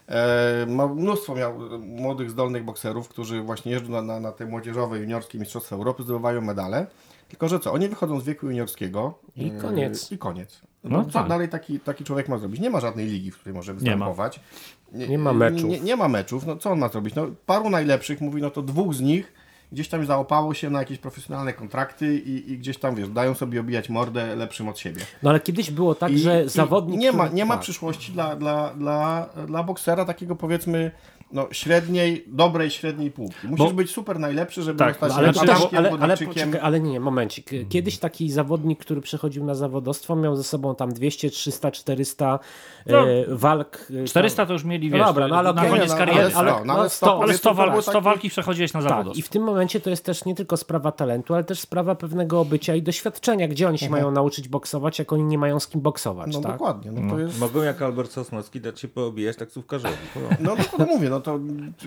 E, mnóstwo miał młodych, zdolnych bokserów, którzy właśnie jeżdżą na, na, na te młodzieżowe juniorskie mistrzostwa Europy, zdobywają medale. Tylko, że co, oni wychodzą z wieku juniorskiego I koniec. I koniec. No No, co tak. dalej taki, taki człowiek ma zrobić? Nie ma żadnej ligi, w której może ma. występować. Nie ma meczów. Nie, nie ma meczów. No co on ma zrobić? No, paru najlepszych, mówi, no to dwóch z nich gdzieś tam załapało się na jakieś profesjonalne kontrakty i, i gdzieś tam, wiesz, dają sobie obijać mordę lepszym od siebie. No ale kiedyś było tak, I, że zawodnik... Nie ma, nie ma tak. przyszłości dla, dla, dla, dla boksera takiego powiedzmy no, średniej, dobrej średniej półki. Musisz Bo- być super najlepszy, żeby Tak, zostać No, ale, ale, ale Wodniczykiem. poczekaj, ale nie, momencik. Kiedyś taki zawodnik, który przechodził na zawodowstwo, miał ze sobą tam 200, 300, 400 No, e, walk. e, 400 to już mieli, No wiesz, dobra, no ale na koniec no, ale kariery. sto, ale, no, ale no, sto, sto, Ale powiedzmy, 100, to wal- było 100 takie- walki przechodziłeś na Tak, zawodowstwo. i w tym momencie to jest też nie tylko sprawa talentu, ale też sprawa pewnego obycia i doświadczenia, gdzie oni się mają nauczyć boksować, jak oni nie mają z kim boksować, No tak? dokładnie, no to jest... Mogą jak Albert Sosnowski dać się poobijać taksówkarzowi. No, no to mówię, no to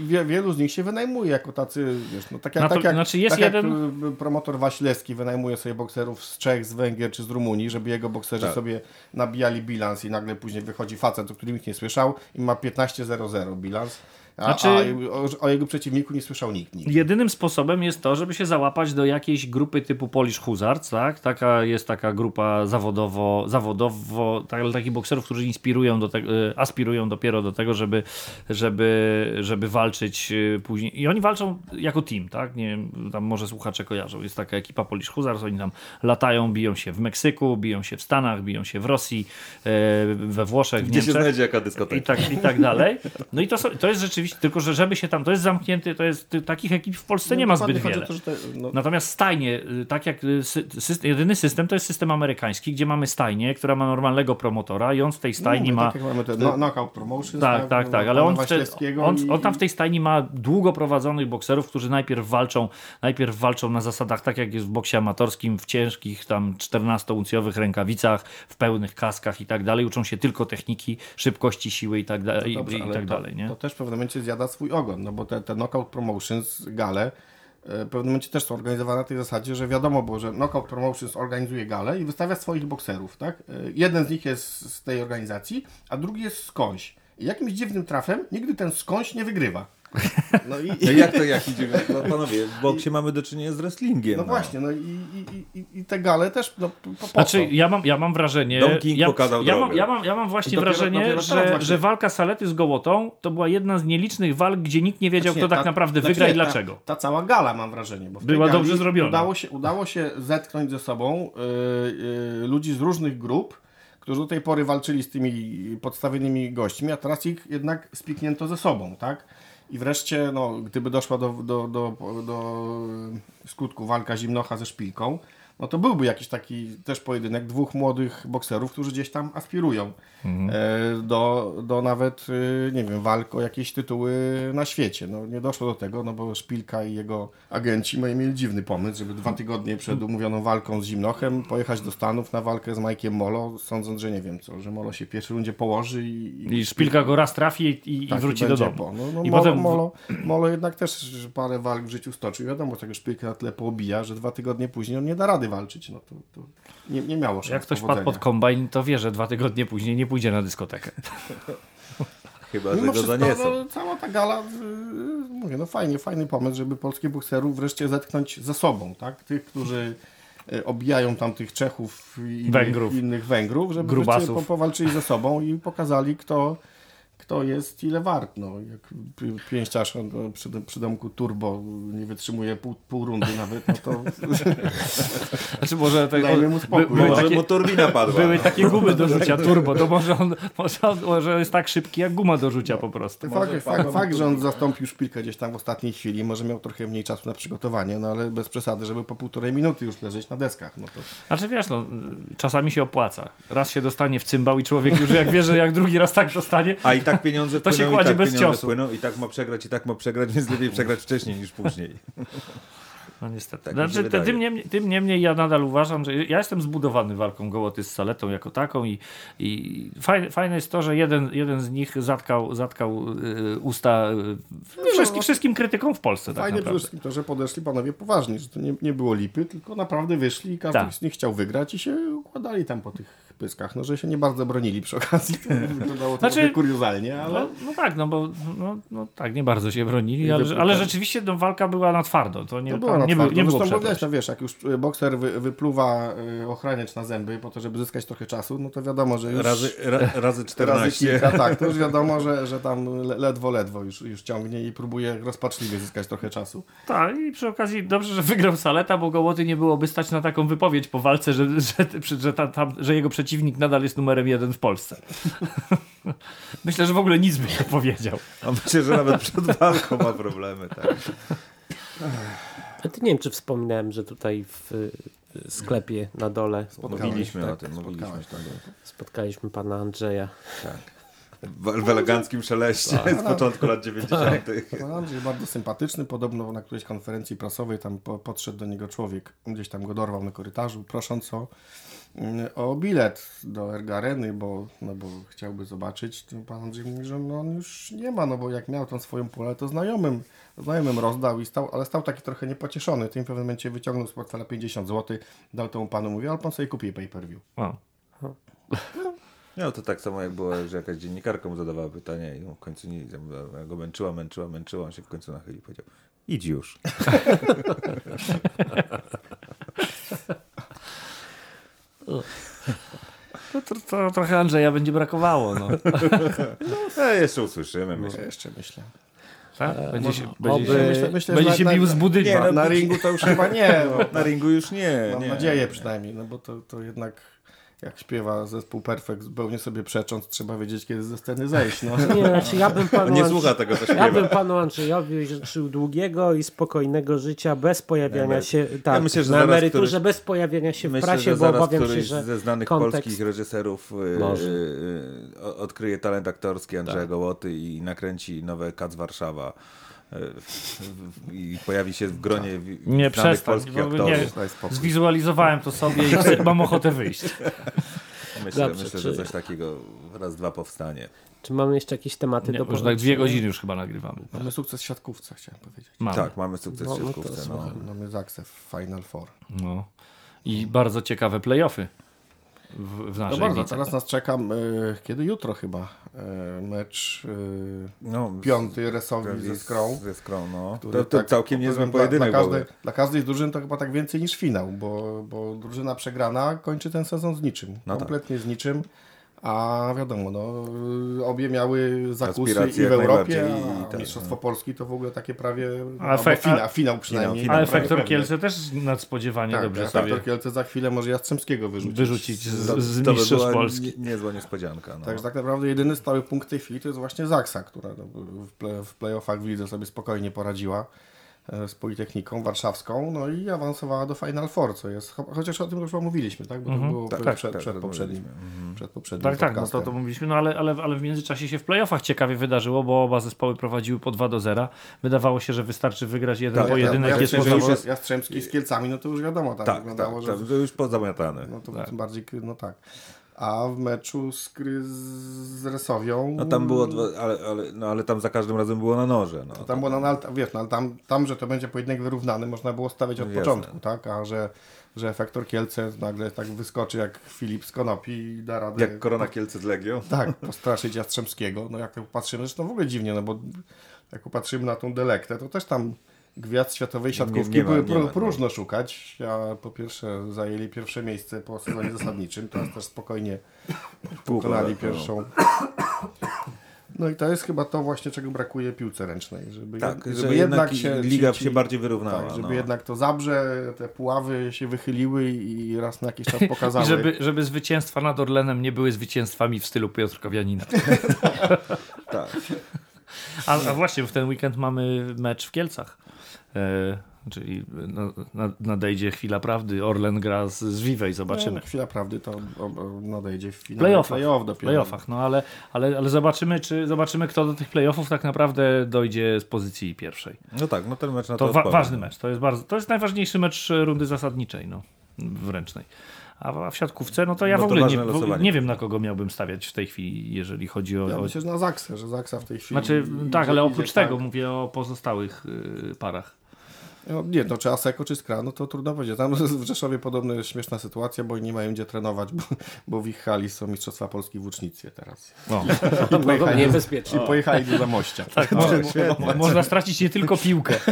wie, wielu z nich się wynajmuje jako tacy, wiesz, no tak jak, No to- tak jak, znaczy jest tak jeden- y, promotor Wasilewski wynajmuje sobie bokserów z Czech, z Węgier czy z Rumunii, żeby jego bokserzy Tak. sobie nabijali bilans i nagle później wychodzi facet, o którym nikt nie słyszał i ma 15-0-0 bilans, a, Znaczy- a o, o jego przeciwniku nie słyszał nikt. nikt. Jedynym sposobem jest to, żeby się załapać do jakiejś grupy typu Polish Hussards, tak? Taka jest taka grupa zawodowo, zawodowo tak, ale takich bokserów, którzy inspirują do tego, e, aspirują dopiero do tego, żeby, żeby, żeby walczyć e, później. I oni walczą jako team, tak? Nie wiem, tam może słuchacze kojarzą. Jest taka ekipa Polish Hussards, oni tam latają, biją się w Meksyku, biją się w Stanach, biją się w Rosji, e, we Włoszech, w Gdzie się Niemczech znajdzie jaka i dyskoteka? tak, i tak dalej. No i to, to jest rzeczywiście, tylko że żeby się tam, to jest zamknięty, to jest, takich ekip w Polsce nie ma zbyt wiele. to, te, no, Natomiast stajnie, y, tak jak y, sy, system, jedyny system to jest system amerykański, gdzie mamy stajnię, która ma normalnego promotora i on w tej stajni no, ma... Tak jak mamy te no, knockout promotions, Tak, tak, tak, ale on, te, on, i- on tam w tej stajni ma długo prowadzonych bokserów, którzy najpierw walczą, najpierw walczą na zasadach, tak jak jest w boksie amatorskim, w ciężkich tam 14-uncjowych rękawicach, w pełnych kaskach i tak dalej, uczą się tylko techniki, szybkości, siły i tak, da, i, Dobrze, i ale tak to, dalej, nie? To też w pewnym momencie zjada swój ogon, no bo te, te knockout promotions, gale, e, w pewnym momencie też są organizowane na tej zasadzie, że wiadomo było, że Knockout Promotions organizuje galę i wystawia swoich bokserów, tak? E, Jeden z nich jest z tej organizacji, a drugi jest skądś. I jakimś dziwnym trafem nigdy ten skądś nie wygrywa. No i, No jak to jak idzie? No, panowie, w boksie mamy do czynienia z wrestlingiem. no właśnie, no i, i, i, i te gale też, no po, po Znaczy, co? ja mam, ja mam wrażenie. Don King ja, pokazał ja, mam, ja, mam, ja mam właśnie I dopiero- wrażenie, dopiero że, właśnie- że walka Salety z Gołotą to była jedna z nielicznych walk, gdzie nikt nie wiedział, Znaczy, kto tak ta- naprawdę znaczy wygra nie, i dlaczego. Ta, ta cała gala mam wrażenie. Bo Była dobrze zrobiona. Udało się, udało się zetknąć ze sobą y, y, ludzi z różnych grup, którzy do tej pory walczyli z tymi podstawionymi gośćmi, a teraz ich jednak spiknięto ze sobą, tak? I wreszcie, no, gdyby doszła do, do, do, do skutku walka Zimnocha ze Szpilką, no to byłby jakiś taki też pojedynek dwóch młodych bokserów, którzy gdzieś tam aspirują e, do, do nawet, e, nie wiem, walk o jakieś tytuły na świecie. No nie doszło do tego, no bo Szpilka i jego agenci mieli mieli dziwny pomysł, żeby dwa tygodnie przed umówioną walką z Zimnochem pojechać do Stanów na walkę z Majkiem Molo, sądząc, że nie wiem co, że Molo się w pierwszej rundzie położy i, I szpilka go raz trafi i, i tak, wróci do domu. Po. No, no, I Molo, potem Molo, Molo jednak też parę walk w życiu stoczył. Wiadomo, tego szpilkę na tyle poobija, że dwa tygodnie później on nie da rady walczyć. No to, to nie, nie miało szans jak ktoś padł powodzenia. pod kombajn, to wie, że dwa tygodnie później nie pójdzie na dyskotekę. Chyba, że Mimo go wszystko, zaniesą. no, cała ta gala, y, mówię, no fajnie, fajny pomysł, żeby polskich bokserów wreszcie zetknąć ze sobą, tak? Tych, którzy e, obijają tam tych Czechów i innych Węgrów. innych Węgrów, żeby Grubasów. powalczyli ze sobą i pokazali, kto, kto jest ile wart. No, jak pi- pięściarz no, przy, przy domku turbo nie wytrzymuje pół, pół rundy nawet, no to Znaczy może te, Dajmy mu spokój. by- były, Może takie, turbina padła. były takie gumy do rzucia turbo, to może on, może on może jest tak szybki jak guma do rzucia po prostu. fakt, fakt, fakt, że on zastąpił szpilkę gdzieś tam w ostatniej chwili, może miał trochę mniej czasu na przygotowanie, no ale bez przesady, żeby po półtorej minuty już leżeć na deskach. No to Znaczy wiesz, no, czasami się opłaca. Raz się dostanie w cymbał i człowiek już jak wie, że jak drugi raz tak dostanie, A i tak pieniądze To się płyną, i kładzie tak bez pieniądze ciosu. płyną, i tak ma przegrać, i tak ma przegrać, więc lepiej przegrać wcześniej niż później. No niestety. Tak znaczy, tym, niemniej, tym niemniej ja nadal uważam, że ja jestem zbudowany walką gołoty z saletą jako taką i, i fajne, fajne jest to, że jeden, jeden z nich zatkał, zatkał y, usta y, wszystkim, wszystkim krytykom w Polsce. Tak Fajne przede naprawdę. wszystkim to, że podeszli panowie poważni, że to nie, nie było lipy, tylko naprawdę wyszli i każdy Tak. z nich chciał wygrać i się układali tam po tych pyskach. No, że się nie bardzo bronili przy okazji. To wyglądało to Znaczy- kuriozalnie, ale... No, no tak, no bo no, no tak, nie bardzo się bronili, ale, ale rzeczywiście no, walka była na twardo. To nie, To tam było na nie, było- twardo. nie było przepleść. widać, no wiesz, jak już y, bokser wy, wypluwa y, ochraniacz na zęby po to, żeby zyskać trochę czasu, no to wiadomo, że już... Razy, ra, razy Razy 14. kilka, tak, to już wiadomo, że, że tam le- ledwo, ledwo już, już ciągnie i próbuje rozpaczliwie zyskać trochę czasu. Tak, i przy okazji dobrze, że wygrał Saleta, bo Gołoty nie byłoby stać na taką wypowiedź po walce, że, że, że, ta, tam, że jego przeciwnik nadal jest numerem jeden w Polsce. Myślę, że w ogóle nic by nie powiedział. A myślę, że nawet przed walką ma problemy. Tak. A ty nie wiem, czy wspominałem, że tutaj w sklepie na dole Mówiliśmy o tym, mówiliśmy. tak. spotkaliśmy pana Andrzeja. W, w eleganckim szeleście z początku lat 90. Pan Andrzej bardzo sympatyczny, podobno na którejś konferencji prasowej tam po, podszedł do niego człowiek, gdzieś tam go dorwał na korytarzu, prosząc o, o bilet do Erga Areny, bo, no bo chciałby zobaczyć. To Pan Andrzej mówi, że no on już nie ma, no bo jak miał tą swoją pulę, to znajomym, znajomym rozdał, i stał, ale stał taki trochę niepocieszony. Tym w pewnym momencie wyciągnął z portfela 50 zł, dał temu panu, mówi, ale pan sobie kupi pay-per-view. O. No to tak samo jak było, że jakaś dziennikarka mu zadawała pytanie i w końcu nie, ja go męczyła, męczyła, męczyła, on się w końcu nachylił i powiedział idź już. To, to, to trochę Andrzeja będzie brakowało. No. E, jeszcze usłyszymy, myślę. Ja jeszcze myślę. Tak? Będzie się, oby- będzie się, Myślę, myślę będzie się na, bił z budynku. nie, na, na ringu to już chyba nie. Bo, Na ringu już nie. Mam nie. nadzieję przynajmniej, no bo to, to jednak jak śpiewa zespół Perfect, zupełnie sobie przecząc, trzeba wiedzieć, kiedy ze sceny zejść. No. Nie, znaczy ja bym panu, Nie słucha tego, co ja bym śpiewa. panu Andrzejowi życzył długiego i spokojnego życia bez pojawiania Ja się tak, myślę, że na emeryturze, któryś- bez pojawienia się w Myślę, prasie, że bo obawiam się, że ze znanych kontekst... polskich reżyserów y, Może. y, y, odkryje talent aktorski Andrzeja Gołoty i nakręci nowe Kac Warszawa. W- I pojawi się w gronie wi- Nie przestań, polskich w ogóle aktorów. nie. Zwizualizowałem to sobie i mam ochotę wyjść. Myślę, Dobrze, myślę czy- że coś takiego raz, dwa powstanie. Czy mamy jeszcze jakieś tematy Nie, do już tak dwie godziny już chyba nagrywamy. Mamy sukces w siatkówce, chciałem powiedzieć. Mamy. Tak, mamy sukces No, no siatkówce. No. Mamy Zaksę w Final Four. No. I bardzo ciekawe playoffy w, w No naszej bardzo, lidze. teraz nas czeka, y, kiedy jutro chyba, y, mecz y, no, piąty Resowi ze Skrą. Ze Skrą, no. który To, to tak całkiem niezły pojedynek. Dla, każdej, dla każdej z drużyn to chyba tak więcej niż finał, bo, bo drużyna przegrana kończy ten sezon z niczym. No tak. kompletnie z niczym. A wiadomo, no, obie miały zakusy Aspiracje i w Europie, i a tak, Mistrzostwo no. Polski to w ogóle takie prawie A albo efekt- fina, a- finał przynajmniej. finał, Ale. Kielce też nadspodziewanie Tak, dobrze tak, sobie Efektor Kielce za chwilę może Jastrzębskiego wyrzucić. wyrzucić z, z to by mistrzostw Polski. nie- niezła niespodzianka. No. Także tak naprawdę jedyny stały punkt w tej chwili to jest właśnie Zaksa, która no, w, play, w playoffach w lidze sobie spokojnie poradziła z Politechniką Warszawską, no i awansowała do Final Four, co jest, cho- chociaż o tym już mówiliśmy, tak? Bo to było Tak, przed, tak, przed, tak, przed to poprzednim, mówiliśmy. przed poprzednim Tak, tak, no to, podcastem. to mówiliśmy, no ale, ale, ale w międzyczasie się w playoffach ciekawie wydarzyło, bo oba zespoły prowadziły po 2 do 0. Wydawało się, że wystarczy wygrać jeden Tak, pojedynek, tak, jest ja- można że Jastrzębski, już jest- Jastrzębski z Kielcami, no to już wiadomo, tam Tak, tak, wyglądało, tak, że to już pozamiatane. no to Tak. bardziej, no tak. A w meczu z, z Resowią... No tam było, dwa, ale, ale, no, ale tam za każdym razem było na noże. No. Tam było, no, ale, wiesz, no, ale tam, tam, że to będzie pojedynek wyrównany, można było stawiać od Jasne. początku, tak? A że, że efektor Kielce nagle tak wyskoczy jak Filip z Konopi i da radę... Jak Korona Kielce z Legią. Tak, postraszyć Jastrzębskiego. No jak patrzymy, zresztą w ogóle dziwnie, no bo jak popatrzymy na tą delektę, to też tam gwiazd światowej siatkówki nie ma, były nie ma, no. próżno szukać. A po pierwsze zajęli pierwsze miejsce po sezonie zasadniczym, teraz też spokojnie pokonali no. pierwszą. No i to jest chyba to właśnie, czego brakuje piłce ręcznej, żeby, Tak, żeby że jednak jednak się liga ci- się bardziej wyrównała. Tak, żeby no. jednak to zabrze, te puławy się wychyliły i raz na jakiś czas pokazały. I żeby, żeby zwycięstwa nad Orlenem nie były zwycięstwami w stylu Piotrkowianina. Tak. A, a właśnie w ten weekend mamy mecz w Kielcach. E, czyli na, nadejdzie chwila prawdy. Orlen gra z, z Vivej, zobaczymy. No, chwila prawdy to nadejdzie w finale playoffach. playoff dopiero. playoffach, no ale, ale, ale zobaczymy, czy zobaczymy, kto do tych playoffów tak naprawdę dojdzie z pozycji pierwszej. No tak, no ten mecz na to, To wa- ważny mecz. To jest, bardzo, to jest najważniejszy mecz rundy zasadniczej, no, wręcznej. A w- a w siatkówce, no to ja No w ogóle nie, w, nie wiem, na kogo miałbym stawiać w tej chwili, jeżeli chodzi o. Ja myślę, że na Zaksę, że Zaksa w tej chwili... znaczy, tak, ale idzie oprócz tak. tego mówię o pozostałych y, parach. No, nie, no czy Aseko, czy Skra, no to trudno powiedzieć. Tam w Rzeszowie podobno jest śmieszna sytuacja, bo nie mają gdzie trenować, bo, bo w ich hali są Mistrzostwa Polski w łucznictwie teraz. No. I pojechali, Niebezpiecznie. i pojechali do Zamościa. Tak, mo- mo- można stracić nie tylko piłkę.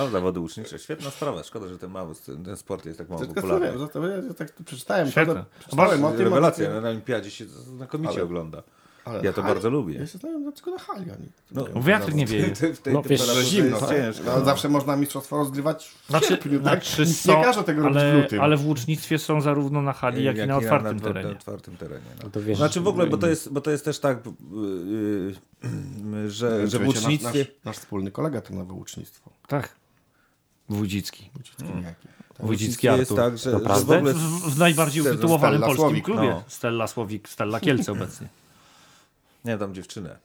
O, zawody ucznicze, świetna sprawa. Szkoda, że ten mały, ten sport jest tak mało popularny. wiem, to, ja tak przeczytałem. Przeczytałem o tym, Rewelacja, o na Olimpiadzie się znakomicie Ale- ogląda. Ale Ja to hali? bardzo lubię. Ja się zastanawiam, dlaczego na hali oni. No, Wiatr nie wieje. W tej, w tej No, wiesz, Że zimno, jest tak? ciężko. Ale no. zawsze można mistrzostwo rozgrywać w Znaczy, sierpniu, tak? znaczy Nikt są, nie każe tego robić w ale, lutym. ale w łucznictwie są zarówno na hali, jak, i na otwartym na, terenie. Na otwartym terenie no. To wiesz, Znaczy w ogóle, bo to jest, bo to jest też tak, yy, yy, że, że w Wiecie, ucznictwie... Nasz, nasz, nasz wspólny kolega trenował ucznictwo. Tak. Wójcicki. Ucznictwo Hmm. jaki. Wójcicki jest Artur. tak, że, że w Naprawdę? ogóle... W, w najbardziej utytułowanym polskim Słowik, klubie. no. Stella Słowik, Stella Kielce obecnie. Nie, tam dziewczynę.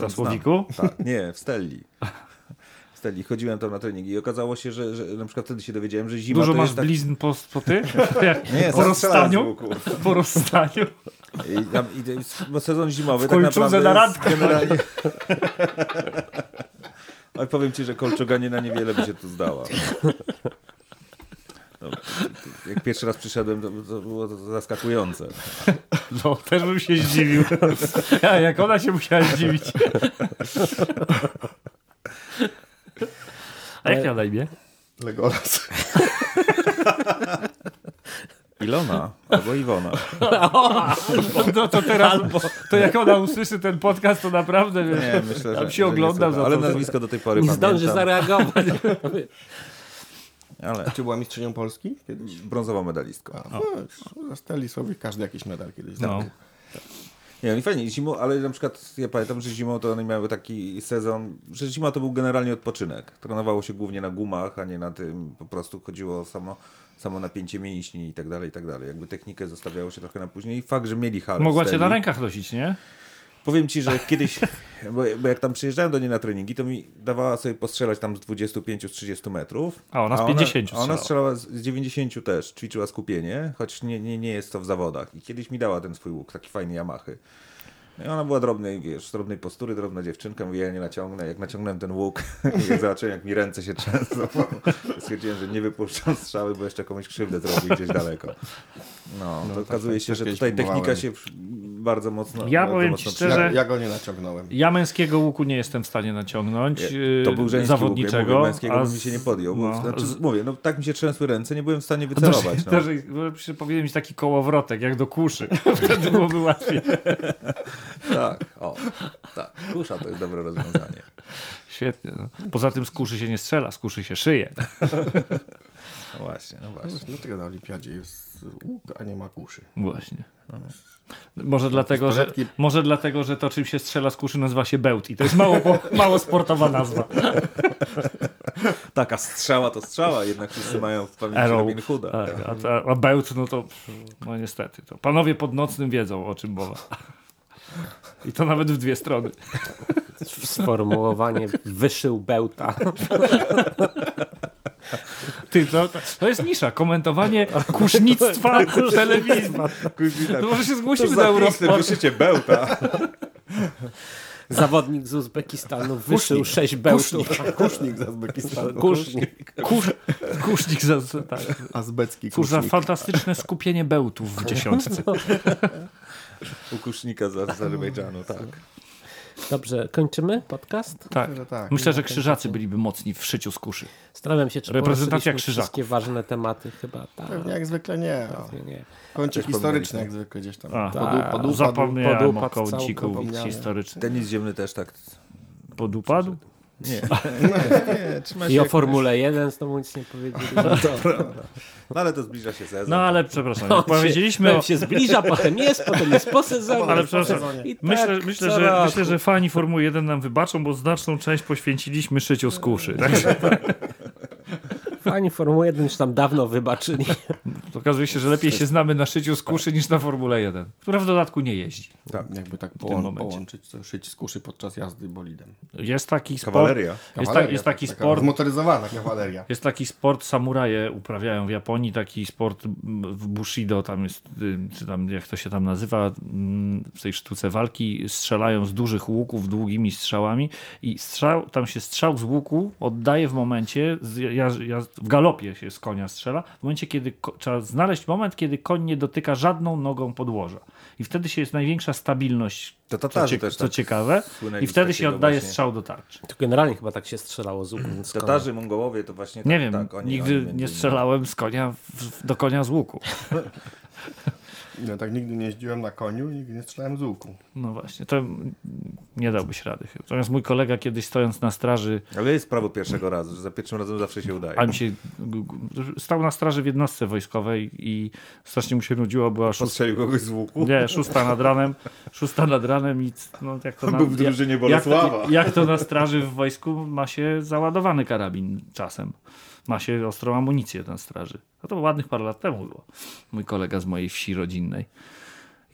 Tam Słowiku? Tak, nie, w Stelli. W Stelli. Chodziłem tam na treningi i okazało się, że, że na przykład wtedy się dowiedziałem, że zima Dużo masz tak... blizn po, po ty? Nie, po rozstaniu? Po rozstaniu? I tam, i, sezon zimowy W tak naprawdę na randkę. generalnie... Ale powiem ci, że kolczuganina niewiele by się tu zdała. No, jak pierwszy raz przyszedłem, to, to było to zaskakujące. No, też bym się zdziwił. A jak ona się musiała zdziwić. A jak miała na imię? Legolas. Ilona albo Iwona. No to teraz, to jak ona usłyszy ten podcast, to naprawdę Nie, myślę, że, tam się że oglądam za Ale to. nazwisko do tej pory nie zdąży pamiętam. zareagować. Ale Czy była mistrzynią Polski kiedyś? brązową medalistką. A, no, Steli Słowik każdy jakiś medal kiedyś No. zdobył. Nie, no i fajnie, zimą, ale na przykład ja pamiętam, że zimą to one miały taki sezon, że zima to był generalnie odpoczynek. Trenowało się głównie na gumach, a nie na tym, po prostu chodziło o samo, samo napięcie mięśni i tak dalej, i tak dalej. Jakby technikę zostawiało się trochę na później i fakt, że mieli halę. Mogła cię na rękach nosić, nie? Powiem ci, że kiedyś, bo, bo jak tam przyjeżdżałem do niej na treningi, to mi dawała sobie postrzelać tam z 25-30 metrów. A ona z 50 A ona strzelała. strzelała z z 90 też, ćwiczyła skupienie, choć nie, nie, nie jest to w zawodach. I kiedyś mi dała ten swój łuk, taki fajny Yamahy. No i ona była drobnej, wiesz, z drobnej postury, drobna dziewczynka, mówię, ja nie naciągnę. Jak naciągnąłem ten łuk, jak zobaczyłem, jak mi ręce się trzęsą, stwierdziłem, że nie wypuszczam strzały, bo jeszcze komuś krzywdę zrobił gdzieś daleko. No, to okazuje się, tak że tutaj technika próbowałem. się bardzo mocno Ja bardzo powiem mocno ci szczerze, Ja, ja go nie naciągnąłem. Ja męskiego łuku nie jestem w stanie naciągnąć. Nie, To był żeński zawodniczego. łuk, ja mówię, męskiego a z- mi się nie podjął. Bo, no, znaczy, z- Mówię, no tak mi się trzęsły ręce, nie byłem w stanie wycelować. No. Też, też powinien mieć taki kołowrotek, jak do kuszy. Wtedy byłoby łatwiej. Tak, o, tak. Kusza to jest dobre rozwiązanie. Świetnie. No. Poza tym z kuszy się nie strzela, z kuszy się szyje. No właśnie, no właśnie. Dlatego na olimpiadzie jest łuk, a nie ma kuszy. Właśnie. Może dlatego, że, może dlatego, że to czym się strzela z kuszy nazywa się bełt i to jest mało, mało sportowa nazwa. Taka strzała to strzała, jednak wszyscy mają w pamięci. Robin Hooda. Tak, a, a bełt, no to no niestety. To panowie pod nocnym wiedzą, o czym mowa. I to nawet w dwie strony. Sformułowanie wyszył bełta. Ty, to, to jest nisza. Komentowanie kusznictwa w telewizji. To może się zgłosimy do Eurosport. wyszycie bełta. Zawodnik z Uzbekistanu wyszył sześć bełtów. Kusznik z Azbekistanu. Kusznik. Kusz, kusznik za, tak. Azbecki kusznik. fantastyczne skupienie bełtów w dziesiątce. U kusznika z Azerbejdżanu, tak. Dobrze, kończymy podcast? Tak. Myślę, że tak. Myślę, że krzyżacy byliby mocni w szyciu z kuszy. Zastanawiam się, czy Reprezentacja krzyżaków. wszystkie ważne tematy. Chyba tak. Pewnie jak zwykle nie. No. Nie, nie. Też historyczny jak zwykle gdzieś tam. A, podupadł. Zapomniałem podupadł o całkowicie. historycznym. Tenis ziemny też tak. Podupadł? Nie. nie się I o Formule 1 znowu nic nie powiedzieli. No ale to zbliża się sezon. No ale przepraszam, jak powiedzieliśmy o... Potem się zbliża, potem jest, potem jest po sezonie. Ale po przepraszam, sezonie. I tak Myślę, myślę, że, roku. myślę, że fani Formuły 1 nam wybaczą, bo znaczną część poświęciliśmy szyciu z kuszy. Także Fani Formuły 1 już tam dawno wybaczyli. okazuje się, że lepiej się znamy na szyciu z kuszy niż na Formule 1, która w dodatku nie jeździ. Jakby tak tym połą- połączyć, to szyć z kuszy podczas jazdy bolidem. Jest taki sport... Kawaleria. Jest, ta, jest taki taka sport... Zmotoryzowana kawaleria. Jest taki sport, samuraje uprawiają w Japonii, taki sport w Bushido, tam jest, czy tam jak to się tam nazywa, w tej sztuce walki, strzelają z dużych łuków długimi strzałami i strzał, tam się strzał z łuku oddaje w momencie, z, ja, ja, w galopie się z konia strzela, w momencie, kiedy trzeba znaleźć moment, kiedy koń nie dotyka żadną nogą podłoża. I wtedy się jest największa stabilność, To co, Tatarzy cie, też co tak ciekawe, i wtedy się oddaje właśnie. strzał do tarczy. To generalnie chyba tak się strzelało z łuku. z. Tatarzy, Mongołowie to właśnie Nie tak, wiem, tak, oni, nigdy oni nie innymi. strzelałem z konia w, do konia z łuku. Ja tak nigdy nie jeździłem na koniu i nigdy nie strzelałem z łuku. No właśnie, to nie dałbyś rady. chyba. Natomiast mój kolega kiedyś stojąc na straży, Ale jest prawo pierwszego razu, że za pierwszym razem zawsze się udaje. a mi się stał na straży w jednostce wojskowej i strasznie mu się nudziło, była szósta, Postrzelił kogoś z łuku. nie, szósta nad ranem, szósta nad ranem i no, jak to na, Był w drużynie jak, Bolesława. to, jak to na straży w wojsku ma się załadowany karabin czasem. Ma się ostrą amunicję na straży. No to ładnych parę lat temu było. Mój kolega z mojej wsi rodzinnej.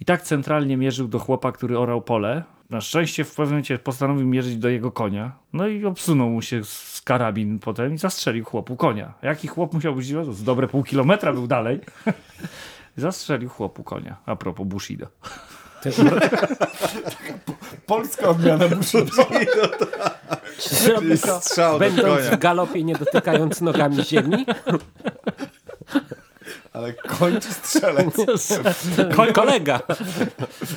I tak centralnie mierzył do chłopa, który orał pole. Na szczęście w pewnym momencie postanowił mierzyć do jego konia. No i obsunął mu się z karabin potem i zastrzelił chłopu konia. Jaki chłop musiał być? Z dobre pół kilometra był dalej. Zastrzelił chłopu konia. A propos Bushido. Polska odmiana Bushido. Zrobił to, Strzał do będąc w galopie, nie dotykając nogami ziemi. Ale koń czy strzelec? Koń, kolega.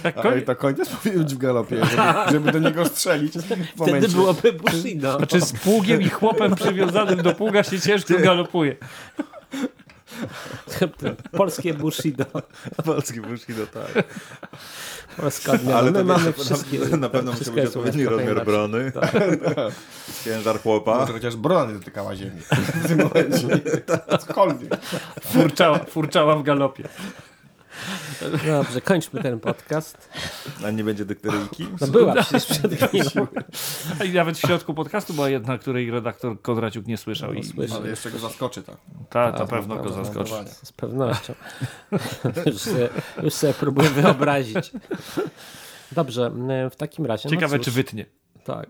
Tak, Ale to koń też powinien być w galopie, żeby, żeby do niego strzelić w Wtedy momencie. byłoby Bushido. znaczy z pługiem i chłopem przywiązanym do pługa się ciężko galopuje. Polskie Bushido. Polski Bushido, tak. Polska. Ale My to mamy na, wszystkie. na, na pewno musi wszystko być odpowiedni rozmiar inaczej. brony. Ciężar chłopa. Może chociaż brona nie dotykała ziemi w tym momencie. Cokolwiek. Furczała, furczała w galopie. Dobrze, kończmy ten podcast. A nie będzie dykteryjki? No była przecież przed chwilą. I nawet w środku podcastu była jedna, której redaktor Kondraciuk nie słyszał. I, Ale jeszcze go zaskoczy to. ta, ta pewno go zaskoczy. Z pewnością. już, sobie, już sobie próbuję wyobrazić. Dobrze, w takim razie. Ciekawe, no czy wytnie. Tak.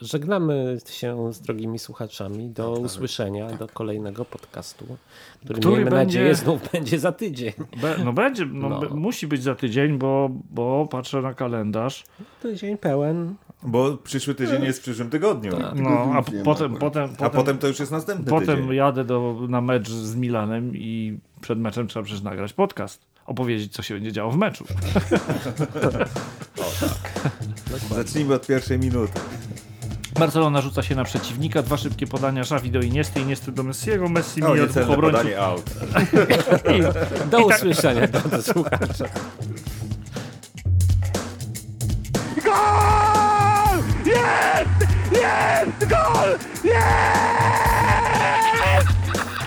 Żegnamy się z drogimi słuchaczami. Do usłyszenia, do kolejnego podcastu, który, Który miejmy będzie- nadzieję znów będzie za tydzień. Be, no będzie, no, No. Be, musi być za tydzień, bo, bo patrzę na kalendarz. Tydzień pełen. Bo przyszły tydzień jest w przyszłym tygodniu. No, a Nie ma potem, potem, A potem, potem to już jest następny potem tydzień. jadę do, na mecz z Milanem i przed meczem trzeba przecież nagrać podcast. Opowiedzieć, co się będzie działo w meczu. Zacznijmy od pierwszej minuty. Barcelona rzuca się na przeciwnika, dwa szybkie podania Xavi do Iniesty, Iniesty do Messiego, Messi O, mija dwóch obrońców. podanie out. I do usłyszenia, do słuchacza.